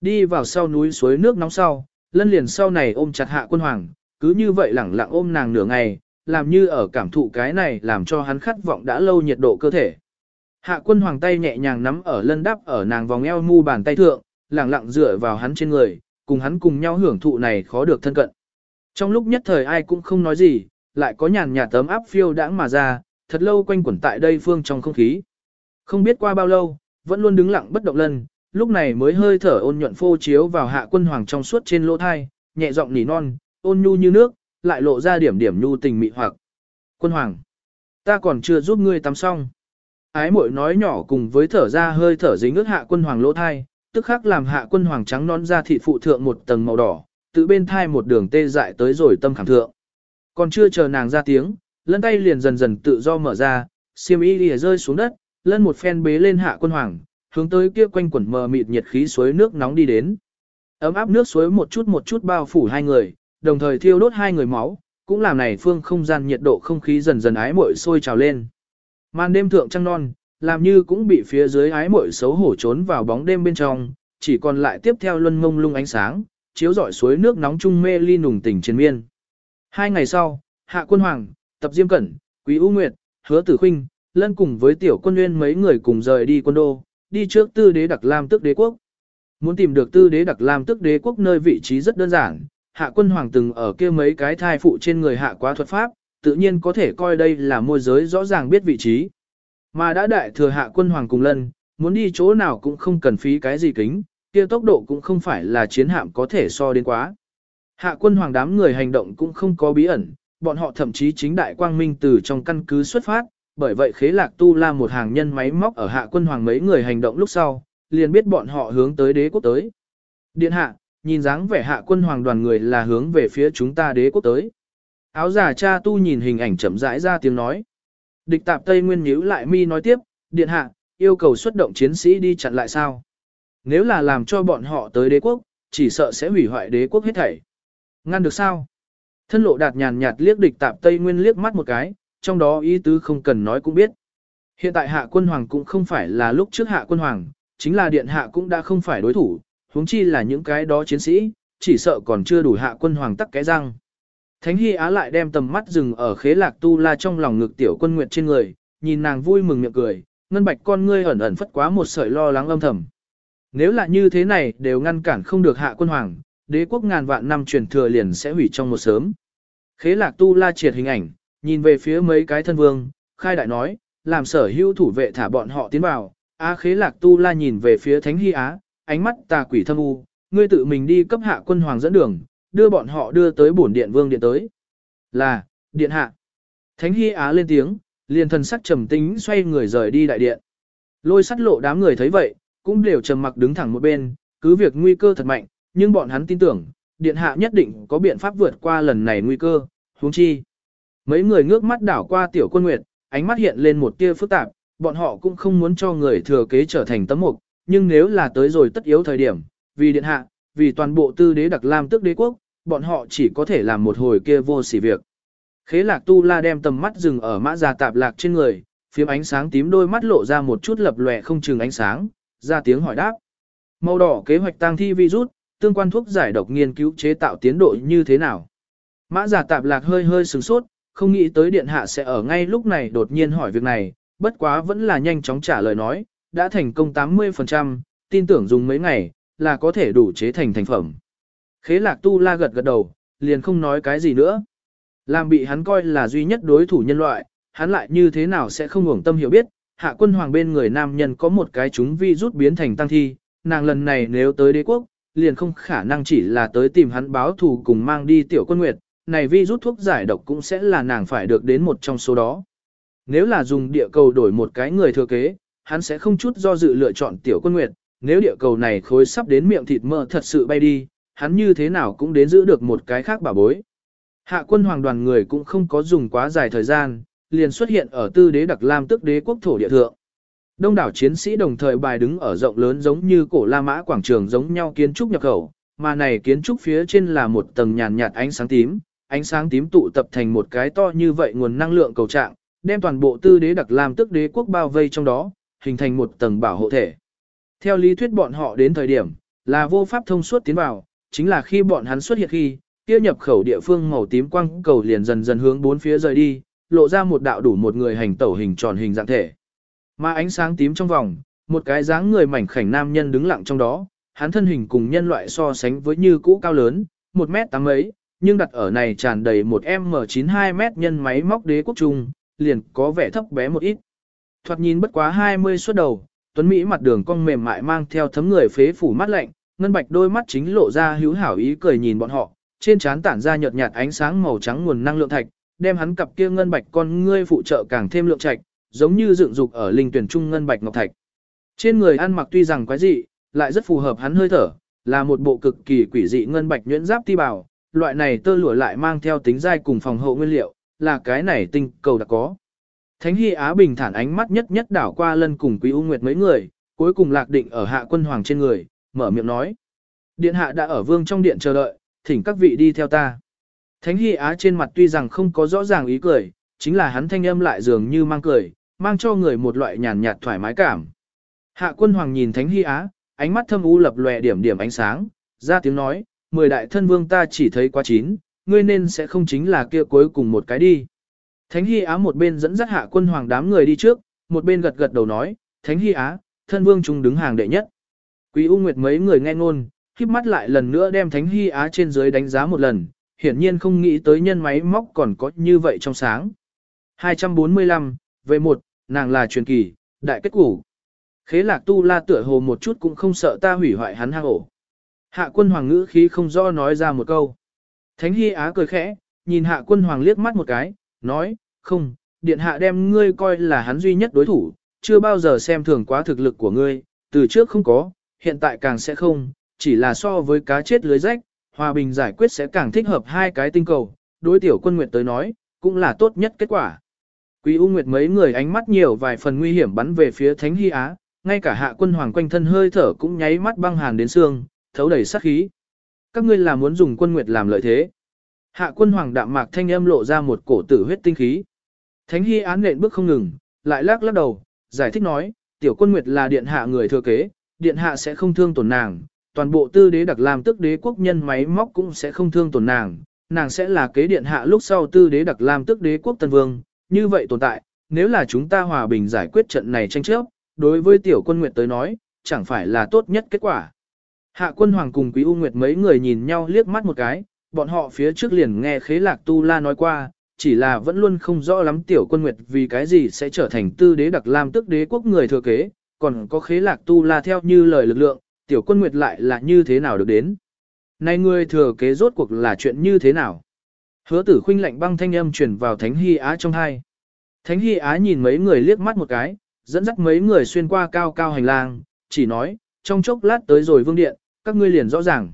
Đi vào sau núi suối nước nóng sau, lân liền sau này ôm chặt hạ quân hoàng, cứ như vậy lẳng lặng ôm nàng nửa ngày, làm như ở cảm thụ cái này làm cho hắn khát vọng đã lâu nhiệt độ cơ thể. Hạ quân hoàng tay nhẹ nhàng nắm ở lân đắp ở nàng vòng eo mu bàn tay thượng, lẳng lặng dựa vào hắn trên người, cùng hắn cùng nhau hưởng thụ này khó được thân cận. Trong lúc nhất thời ai cũng không nói gì, lại có nhàn nhạt tấm áp phiêu đãng mà ra, thật lâu quanh quẩn tại đây phương trong không khí. Không biết qua bao lâu, vẫn luôn đứng lặng bất động lân lúc này mới hơi thở ôn nhuận phô chiếu vào hạ quân hoàng trong suốt trên lỗ thai, nhẹ giọng nỉ non, ôn nhu như nước, lại lộ ra điểm điểm nhu tình mị hoặc. Quân hoàng, ta còn chưa giúp ngươi tắm xong. Ái mội nói nhỏ cùng với thở ra hơi thở dính ướt hạ quân hoàng lỗ thai, tức khắc làm hạ quân hoàng trắng non ra thị phụ thượng một tầng màu đỏ, tự bên thai một đường tê dại tới rồi tâm khảm thượng. Còn chưa chờ nàng ra tiếng, lân tay liền dần dần tự do mở ra, xiêm y lìa rơi xuống đất, lân một phen bế lên hạ quân hoàng, hướng tới kia quanh quẩn mờ mịt nhiệt khí suối nước nóng đi đến. Ấm áp nước suối một chút một chút bao phủ hai người, đồng thời thiêu đốt hai người máu, cũng làm này phương không gian nhiệt độ không khí dần dần ái muội sôi trào lên. Màn đêm thượng trăng non, làm như cũng bị phía dưới ái muội xấu hổ trốn vào bóng đêm bên trong, chỉ còn lại tiếp theo luân mông lung ánh sáng, chiếu rọi suối nước nóng trung mê ly nùng tỉnh trên miên. Hai ngày sau, Hạ Quân Hoàng, Tập Diêm Cẩn, Quý U Nguyệt, Hứa Tử Khuynh, lân cùng với Tiểu Quân Nguyên mấy người cùng rời đi quân đô, đi trước tư đế đặc lam tức đế quốc. Muốn tìm được tư đế đặc lam tức đế quốc nơi vị trí rất đơn giản, Hạ Quân Hoàng từng ở kia mấy cái thai phụ trên người hạ quá thuật pháp, tự nhiên có thể coi đây là môi giới rõ ràng biết vị trí. Mà đã đại thừa Hạ Quân Hoàng cùng lân, muốn đi chỗ nào cũng không cần phí cái gì kính, kia tốc độ cũng không phải là chiến hạm có thể so đến quá. Hạ quân hoàng đám người hành động cũng không có bí ẩn, bọn họ thậm chí chính đại quang minh từ trong căn cứ xuất phát, bởi vậy khế lạc tu la một hàng nhân máy móc ở hạ quân hoàng mấy người hành động lúc sau, liền biết bọn họ hướng tới đế quốc tới. Điện hạ, nhìn dáng vẻ hạ quân hoàng đoàn người là hướng về phía chúng ta đế quốc tới. Áo giả cha tu nhìn hình ảnh chậm rãi ra tiếng nói. Địch tạp Tây Nguyên nhíu lại mi nói tiếp, điện hạ, yêu cầu xuất động chiến sĩ đi chặn lại sao? Nếu là làm cho bọn họ tới đế quốc, chỉ sợ sẽ hủy hoại đế quốc hết thảy. Ngăn được sao? Thân lộ đạt nhàn nhạt liếc địch tạp Tây Nguyên liếc mắt một cái, trong đó ý tứ không cần nói cũng biết. Hiện tại hạ quân hoàng cũng không phải là lúc trước hạ quân hoàng, chính là điện hạ cũng đã không phải đối thủ, huống chi là những cái đó chiến sĩ, chỉ sợ còn chưa đủ hạ quân hoàng tắc cái răng. Thánh Hy Á lại đem tầm mắt dừng ở khế lạc tu la trong lòng ngực tiểu quân nguyệt trên người, nhìn nàng vui mừng miệng cười, ngân bạch con ngươi ẩn ẩn phất quá một sợi lo lắng âm thầm. Nếu là như thế này đều ngăn cản không được hạ quân hoàng, đế quốc ngàn vạn năm truyền thừa liền sẽ hủy trong một sớm. Khế lạc tu la triệt hình ảnh, nhìn về phía mấy cái thân vương, khai đại nói, làm sở hữu thủ vệ thả bọn họ tiến vào. Á khế lạc tu la nhìn về phía thánh hy á, ánh mắt tà quỷ thâm u, ngươi tự mình đi cấp hạ quân hoàng dẫn đường, đưa bọn họ đưa tới bổn điện vương điện tới. Là, điện hạ. Thánh hy á lên tiếng, liền thần sắc trầm tính xoay người rời đi đại điện. Lôi sắt lộ đám người thấy vậy, cũng đều trầm mặc đứng thẳng một bên, cứ việc nguy cơ thật mạnh, nhưng bọn hắn tin tưởng, điện hạ nhất định có biện pháp vượt qua lần này nguy cơ, huống chi. Mấy người ngước mắt đảo qua tiểu quân nguyệt, ánh mắt hiện lên một tia phức tạp, bọn họ cũng không muốn cho người thừa kế trở thành tấm mục, nhưng nếu là tới rồi tất yếu thời điểm, vì điện hạ, vì toàn bộ tư đế đặc lam tức đế quốc, bọn họ chỉ có thể làm một hồi kia vô sỉ việc. Khế lạc tu la đem tầm mắt dừng ở mã già tạp lạc trên người, phiếm ánh sáng tím đôi mắt lộ ra một chút lập lòe không chừng ánh sáng, ra tiếng hỏi đáp. Màu đỏ kế hoạch tăng thi virus, tương quan thuốc giải độc nghiên cứu chế tạo tiến độ như thế nào. Mã giả tạp lạc hơi hơi sừng sốt, không nghĩ tới điện hạ sẽ ở ngay lúc này đột nhiên hỏi việc này, bất quá vẫn là nhanh chóng trả lời nói, đã thành công 80%, tin tưởng dùng mấy ngày, là có thể đủ chế thành thành phẩm. Khế lạc tu la gật gật đầu, liền không nói cái gì nữa. Làm bị hắn coi là duy nhất đối thủ nhân loại, hắn lại như thế nào sẽ không ngủng tâm hiểu biết, hạ quân hoàng bên người nam nhân có một cái chúng vi rút biến thành tăng thi, nàng lần này nếu tới đế quốc, liền không khả năng chỉ là tới tìm hắn báo thù cùng mang đi tiểu quân nguyệt, này vi rút thuốc giải độc cũng sẽ là nàng phải được đến một trong số đó. Nếu là dùng địa cầu đổi một cái người thừa kế, hắn sẽ không chút do dự lựa chọn tiểu quân nguyệt, nếu địa cầu này khối sắp đến miệng thịt mỡ thật sự bay đi, hắn như thế nào cũng đến giữ được một cái khác bảo bối. Hạ quân hoàng đoàn người cũng không có dùng quá dài thời gian, liền xuất hiện ở tư đế đặc lam tức đế quốc thổ địa thượng. Đông đảo chiến sĩ đồng thời bài đứng ở rộng lớn giống như cổ La Mã quảng trường giống nhau kiến trúc nhập khẩu, mà này kiến trúc phía trên là một tầng nhàn nhạt ánh sáng tím, ánh sáng tím tụ tập thành một cái to như vậy nguồn năng lượng cầu trạng, đem toàn bộ tư đế đặc làm tức đế quốc bao vây trong đó, hình thành một tầng bảo hộ thể. Theo lý thuyết bọn họ đến thời điểm, là vô pháp thông suốt tiến vào, chính là khi bọn hắn xuất hiện khi, kia nhập khẩu địa phương màu tím quang cầu liền dần dần hướng bốn phía rời đi, lộ ra một đạo đủ một người hành tẩu hình tròn hình dạng thể. Mà ánh sáng tím trong vòng, một cái dáng người mảnh khảnh nam nhân đứng lặng trong đó, hắn thân hình cùng nhân loại so sánh với như cũ cao lớn, một mét tám mấy nhưng đặt ở này tràn đầy một M92 mét nhân máy móc đế quốc trung, liền có vẻ thấp bé một ít. Thoạt nhìn bất quá 20 suốt đầu, Tuấn Mỹ mặt đường cong mềm mại mang theo thấm người phế phủ mắt lạnh, ngân bạch đôi mắt chính lộ ra hữu hảo ý cười nhìn bọn họ, trên trán tản ra nhợt nhạt ánh sáng màu trắng nguồn năng lượng thạch, đem hắn cặp kia ngân bạch con ngươi phụ trợ càng thêm lượng trạch, giống như dựng dục ở linh tuyển trung ngân bạch ngọc thạch. Trên người ăn mặc tuy rằng quái dị, lại rất phù hợp hắn hơi thở, là một bộ cực kỳ quỷ dị ngân bạch nhuyễn giáp ti bào, loại này tơ lụa lại mang theo tính dai cùng phòng hộ nguyên liệu, là cái này tinh cầu đã có. Thánh Hy Á bình thản ánh mắt nhất nhất đảo qua lân cùng Quý U Nguyệt mấy người, cuối cùng lạc định ở hạ quân hoàng trên người, mở miệng nói. Điện hạ đã ở vương trong điện chờ đợi, thỉnh các vị đi theo ta. Thánh Hy Á trên mặt tuy rằng không có rõ ràng ý cười, chính là hắn thanh âm lại dường như mang cười, mang cho người một loại nhàn nhạt thoải mái cảm. Hạ quân hoàng nhìn Thánh Hy Á, ánh mắt thâm u lập lòe điểm điểm ánh sáng, ra tiếng nói, mười đại thân vương ta chỉ thấy quá chín, ngươi nên sẽ không chính là kia cuối cùng một cái đi. Thánh Hy Á một bên dẫn dắt hạ quân hoàng đám người đi trước, một bên gật gật đầu nói, Thánh Hy Á, thân vương chúng đứng hàng đệ nhất. Quý U Nguyệt mấy người nghe ngôn, khiếp mắt lại lần nữa đem Thánh Hy Á trên dưới đánh giá một lần, hiển nhiên không nghĩ tới nhân máy móc còn có như vậy trong sáng. 245, về một, nàng là truyền kỳ, đại kết củ. Khế lạc tu la tựa hồ một chút cũng không sợ ta hủy hoại hắn hang ổ. Hạ quân hoàng ngữ khí không rõ nói ra một câu. Thánh Hy Á cười khẽ, nhìn hạ quân hoàng liếc mắt một cái, nói, không, điện hạ đem ngươi coi là hắn duy nhất đối thủ, chưa bao giờ xem thường quá thực lực của ngươi, từ trước không có, hiện tại càng sẽ không, chỉ là so với cá chết lưới rách, hòa bình giải quyết sẽ càng thích hợp hai cái tinh cầu, đối tiểu quân nguyệt tới nói, cũng là tốt nhất kết quả. Quý U Nguyệt mấy người ánh mắt nhiều vài phần nguy hiểm bắn về phía Thánh Hy Á, ngay cả hạ quân hoàng quanh thân hơi thở cũng nháy mắt băng hàn đến xương, thấu đầy sát khí. Các ngươi là muốn dùng quân nguyệt làm lợi thế. Hạ quân hoàng đạm mạc thanh âm lộ ra một cổ tử huyết tinh khí. Thánh Hy án nện bước không ngừng, lại lắc lắc đầu, giải thích nói, tiểu quân nguyệt là điện hạ người thừa kế, điện hạ sẽ không thương tổn nàng, toàn bộ tư đế đặc làm tức đế quốc nhân máy móc cũng sẽ không thương tổn nàng, nàng sẽ là kế điện hạ lúc sau tư đế đặc làm tức đế quốc tân vương, như vậy tồn tại, nếu là chúng ta hòa bình giải quyết trận này tranh chấp, đối với tiểu quân nguyệt tới nói, chẳng phải là tốt nhất kết quả. Hạ quân hoàng cùng quý U Nguyệt mấy người nhìn nhau liếc mắt một cái, bọn họ phía trước liền nghe khế lạc tu la nói qua, chỉ là vẫn luôn không rõ lắm tiểu quân Nguyệt vì cái gì sẽ trở thành tư đế đặc lam tức đế quốc người thừa kế, còn có khế lạc tu la theo như lời lực lượng, tiểu quân Nguyệt lại là như thế nào được đến. Này người thừa kế rốt cuộc là chuyện như thế nào? Hứa tử khuynh lạnh băng thanh âm truyền vào Thánh Hy Á trong hai. Thánh Hy Á nhìn mấy người liếc mắt một cái, dẫn dắt mấy người xuyên qua cao cao hành lang, chỉ nói, trong chốc lát tới rồi vương điện, các ngươi liền rõ ràng.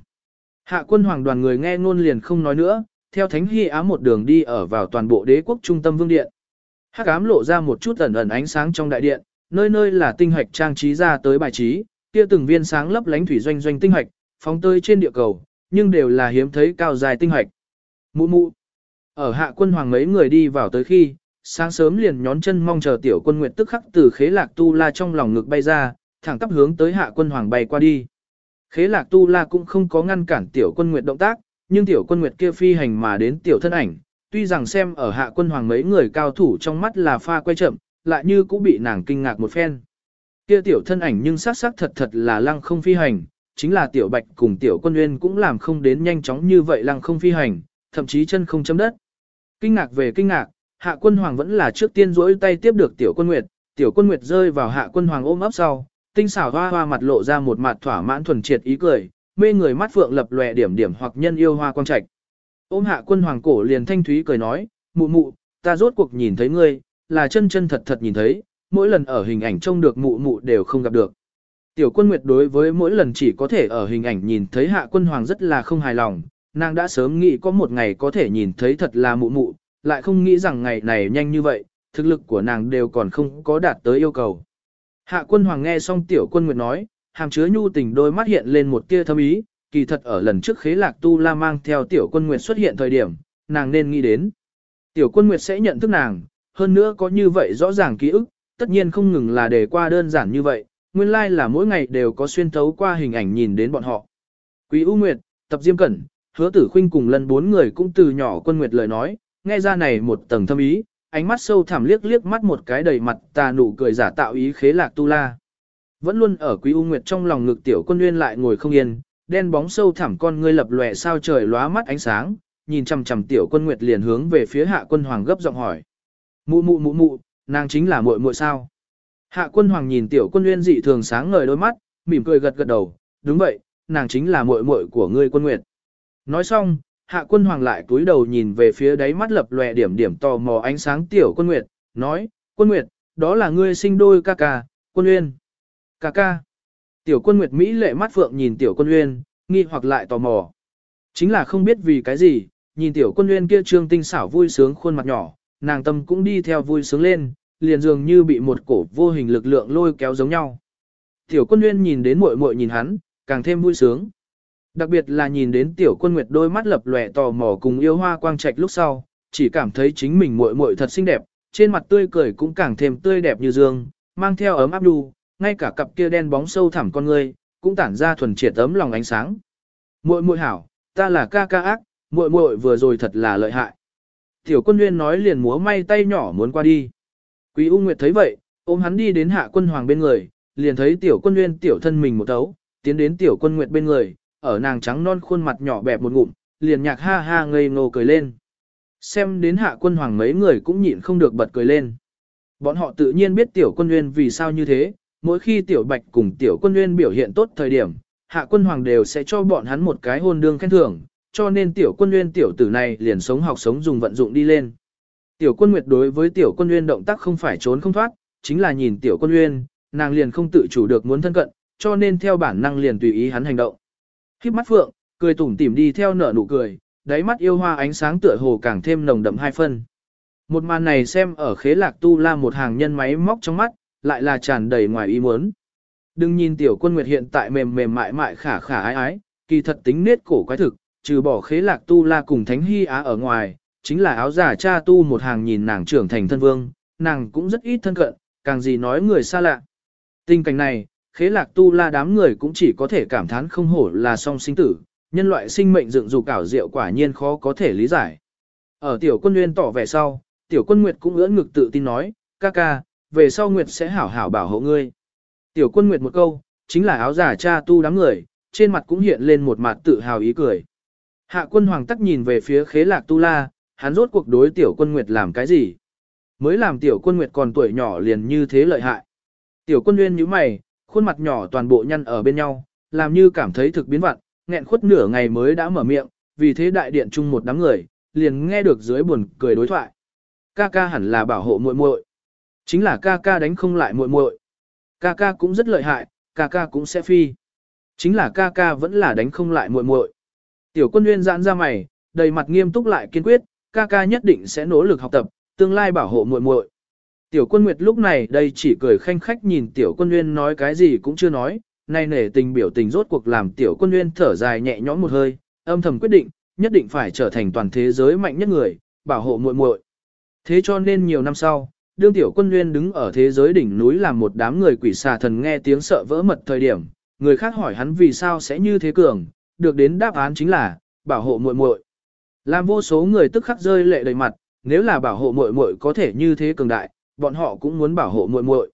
Hạ quân hoàng đoàn người nghe ngôn liền không nói nữa, theo thánh hy á một đường đi ở vào toàn bộ đế quốc trung tâm vương điện. Hắc ám lộ ra một chút ẩn ẩn ánh sáng trong đại điện, nơi nơi là tinh hạch trang trí ra tới bài trí, kia từng viên sáng lấp lánh thủy doanh doanh tinh hạch, phóng tơi trên địa cầu, nhưng đều là hiếm thấy cao dài tinh hạch. Mụ mụ. Ở hạ quân hoàng mấy người đi vào tới khi, sáng sớm liền nhón chân mong chờ tiểu quân nguyệt tức khắc từ khế lạc tu la trong lòng ngực bay ra, thẳng tắp hướng tới hạ quân hoàng bay qua đi. Khế lạc tu la cũng không có ngăn cản tiểu quân nguyệt động tác, nhưng tiểu quân nguyệt kia phi hành mà đến tiểu thân ảnh, tuy rằng xem ở hạ quân hoàng mấy người cao thủ trong mắt là pha quay chậm, lại như cũng bị nàng kinh ngạc một phen. Kia tiểu thân ảnh nhưng sắc sắc thật thật là lăng không phi hành, chính là tiểu bạch cùng tiểu quân nguyên cũng làm không đến nhanh chóng như vậy lăng không phi hành, thậm chí chân không chấm đất. Kinh ngạc về kinh ngạc, hạ quân hoàng vẫn là trước tiên rỗi tay tiếp được tiểu quân nguyệt, tiểu quân nguyệt rơi vào hạ quân hoàng ôm ấp sau, tinh xảo hoa hoa mặt lộ ra một mặt thỏa mãn thuần triệt ý cười, mê người mắt phượng lập lòe điểm điểm hoặc nhân yêu hoa quang trạch. Ôm hạ quân hoàng cổ liền thanh thúy cười nói, mụ mụ, ta rốt cuộc nhìn thấy ngươi, là chân chân thật thật nhìn thấy, mỗi lần ở hình ảnh trông được mụ mụ đều không gặp được. Tiểu quân nguyệt đối với mỗi lần chỉ có thể ở hình ảnh nhìn thấy hạ quân hoàng rất là không hài lòng, nàng đã sớm nghĩ có một ngày có thể nhìn thấy thật là mụ mụ, lại không nghĩ rằng ngày này nhanh như vậy, thực lực của nàng đều còn không có đạt tới yêu cầu. Hạ quân hoàng nghe xong tiểu quân nguyệt nói, hàm chứa nhu tình đôi mắt hiện lên một tia thâm ý, kỳ thật ở lần trước khế lạc tu la mang theo tiểu quân nguyệt xuất hiện thời điểm, nàng nên nghĩ đến. Tiểu quân nguyệt sẽ nhận thức nàng, hơn nữa có như vậy rõ ràng ký ức, tất nhiên không ngừng là để qua đơn giản như vậy, nguyên lai like là mỗi ngày đều có xuyên thấu qua hình ảnh nhìn đến bọn họ. Quý U Nguyệt, Tập Diêm Cẩn, Hứa Tử Khuynh cùng lần bốn người cũng từ nhỏ quân nguyệt lời nói, nghe ra này một tầng thâm ý, ánh mắt sâu thẳm liếc liếc mắt một cái đầy mặt tà nụ cười giả tạo ý khế lạc tu la. Vẫn luôn ở Quý U Nguyệt trong lòng ngực tiểu quân nguyên lại ngồi không yên, đen bóng sâu thẳm con ngươi lập lòe sao trời lóa mắt ánh sáng, nhìn chằm chằm tiểu quân nguyệt liền hướng về phía hạ quân hoàng gấp giọng hỏi. Mụ mụ mụ mụ, nàng chính là muội muội sao? Hạ quân hoàng nhìn tiểu quân nguyên dị thường sáng ngời đôi mắt, mỉm cười gật gật đầu, đúng vậy, nàng chính là muội muội của ngươi quân nguyệt. Nói xong, hạ quân hoàng lại cúi đầu nhìn về phía đáy mắt lập lòe điểm điểm tò mò ánh sáng tiểu quân nguyệt, nói, quân nguyệt, đó là ngươi sinh đôi ca ca, quân uyên. Ca ca. Tiểu quân nguyệt Mỹ lệ mắt phượng nhìn tiểu quân uyên, nghi hoặc lại tò mò. Chính là không biết vì cái gì, nhìn tiểu quân uyên kia trương tinh xảo vui sướng khuôn mặt nhỏ, nàng tâm cũng đi theo vui sướng lên, liền dường như bị một cổ vô hình lực lượng lôi kéo giống nhau. Tiểu quân uyên nhìn đến muội muội nhìn hắn, càng thêm vui sướng. Đặc biệt là nhìn đến tiểu quân nguyệt đôi mắt lập lòe tò mò cùng yêu hoa quang trạch lúc sau, chỉ cảm thấy chính mình muội muội thật xinh đẹp, trên mặt tươi cười cũng càng thêm tươi đẹp như dương, mang theo ấm áp đu, ngay cả cặp kia đen bóng sâu thẳm con ngươi, cũng tản ra thuần triệt ấm lòng ánh sáng. Muội muội hảo, ta là ca ca ác, muội muội vừa rồi thật là lợi hại. Tiểu quân nguyên nói liền múa may tay nhỏ muốn qua đi. Quý U Nguyệt thấy vậy, ôm hắn đi đến hạ quân hoàng bên người, liền thấy tiểu quân nguyên tiểu thân mình một tấu, tiến đến tiểu quân nguyệt bên người, ở nàng trắng non khuôn mặt nhỏ bẹp một ngụm, liền nhạc ha ha ngây ngô cười lên. Xem đến hạ quân hoàng mấy người cũng nhịn không được bật cười lên. Bọn họ tự nhiên biết tiểu quân nguyên vì sao như thế, mỗi khi tiểu bạch cùng tiểu quân nguyên biểu hiện tốt thời điểm, hạ quân hoàng đều sẽ cho bọn hắn một cái hôn đương khen thưởng, cho nên tiểu quân nguyên tiểu tử này liền sống học sống dùng vận dụng đi lên. Tiểu quân nguyệt đối với tiểu quân nguyên động tác không phải trốn không thoát, chính là nhìn tiểu quân nguyên, nàng liền không tự chủ được muốn thân cận, cho nên theo bản năng liền tùy ý hắn hành động. Khiếp mắt phượng, cười tủm tỉm đi theo nở nụ cười, đáy mắt yêu hoa ánh sáng tựa hồ càng thêm nồng đậm hai phân. Một màn này xem ở khế lạc tu la một hàng nhân máy móc trong mắt, lại là tràn đầy ngoài ý muốn. Đừng nhìn tiểu quân nguyệt hiện tại mềm mềm mại mại khả khả ái ái, kỳ thật tính nết cổ quái thực, trừ bỏ khế lạc tu la cùng thánh hy á ở ngoài, chính là áo giả cha tu một hàng nhìn nàng trưởng thành thân vương, nàng cũng rất ít thân cận, càng gì nói người xa lạ. Tình cảnh này, khế lạc tu la đám người cũng chỉ có thể cảm thán không hổ là song sinh tử, nhân loại sinh mệnh dựng dục ảo diệu quả nhiên khó có thể lý giải. Ở tiểu quân nguyên tỏ vẻ sau, tiểu quân nguyệt cũng ưỡn ngực tự tin nói, ca ca, về sau nguyệt sẽ hảo hảo bảo hộ ngươi. Tiểu quân nguyệt một câu, chính là áo giả cha tu đám người, trên mặt cũng hiện lên một mặt tự hào ý cười. Hạ quân hoàng tắc nhìn về phía khế lạc tu la, hắn rốt cuộc đối tiểu quân nguyệt làm cái gì? Mới làm tiểu quân nguyệt còn tuổi nhỏ liền như thế lợi hại. Tiểu quân nguyên như mày, khuôn mặt nhỏ toàn bộ nhăn ở bên nhau, làm như cảm thấy thực biến vặn, nghẹn khuất nửa ngày mới đã mở miệng, vì thế đại điện chung một đám người, liền nghe được dưới buồn cười đối thoại. Ca ca hẳn là bảo hộ muội muội. Chính là ca ca đánh không lại muội muội. Ca ca cũng rất lợi hại, ca ca cũng sẽ phi. Chính là ca ca vẫn là đánh không lại muội muội. Tiểu quân nguyên giãn ra mày, đầy mặt nghiêm túc lại kiên quyết, ca ca nhất định sẽ nỗ lực học tập, tương lai bảo hộ muội muội. Tiểu quân Nguyệt lúc này đây chỉ cười khanh khách nhìn tiểu quân Nguyên nói cái gì cũng chưa nói, nay nể tình biểu tình rốt cuộc làm tiểu quân Nguyên thở dài nhẹ nhõm một hơi, âm thầm quyết định, nhất định phải trở thành toàn thế giới mạnh nhất người, bảo hộ muội muội. Thế cho nên nhiều năm sau, đương tiểu quân Nguyên đứng ở thế giới đỉnh núi làm một đám người quỷ xà thần nghe tiếng sợ vỡ mật thời điểm, người khác hỏi hắn vì sao sẽ như thế cường, được đến đáp án chính là, bảo hộ muội muội. Làm vô số người tức khắc rơi lệ đầy mặt, nếu là bảo hộ muội muội có thể như thế cường đại, bọn họ cũng muốn bảo hộ muội muội.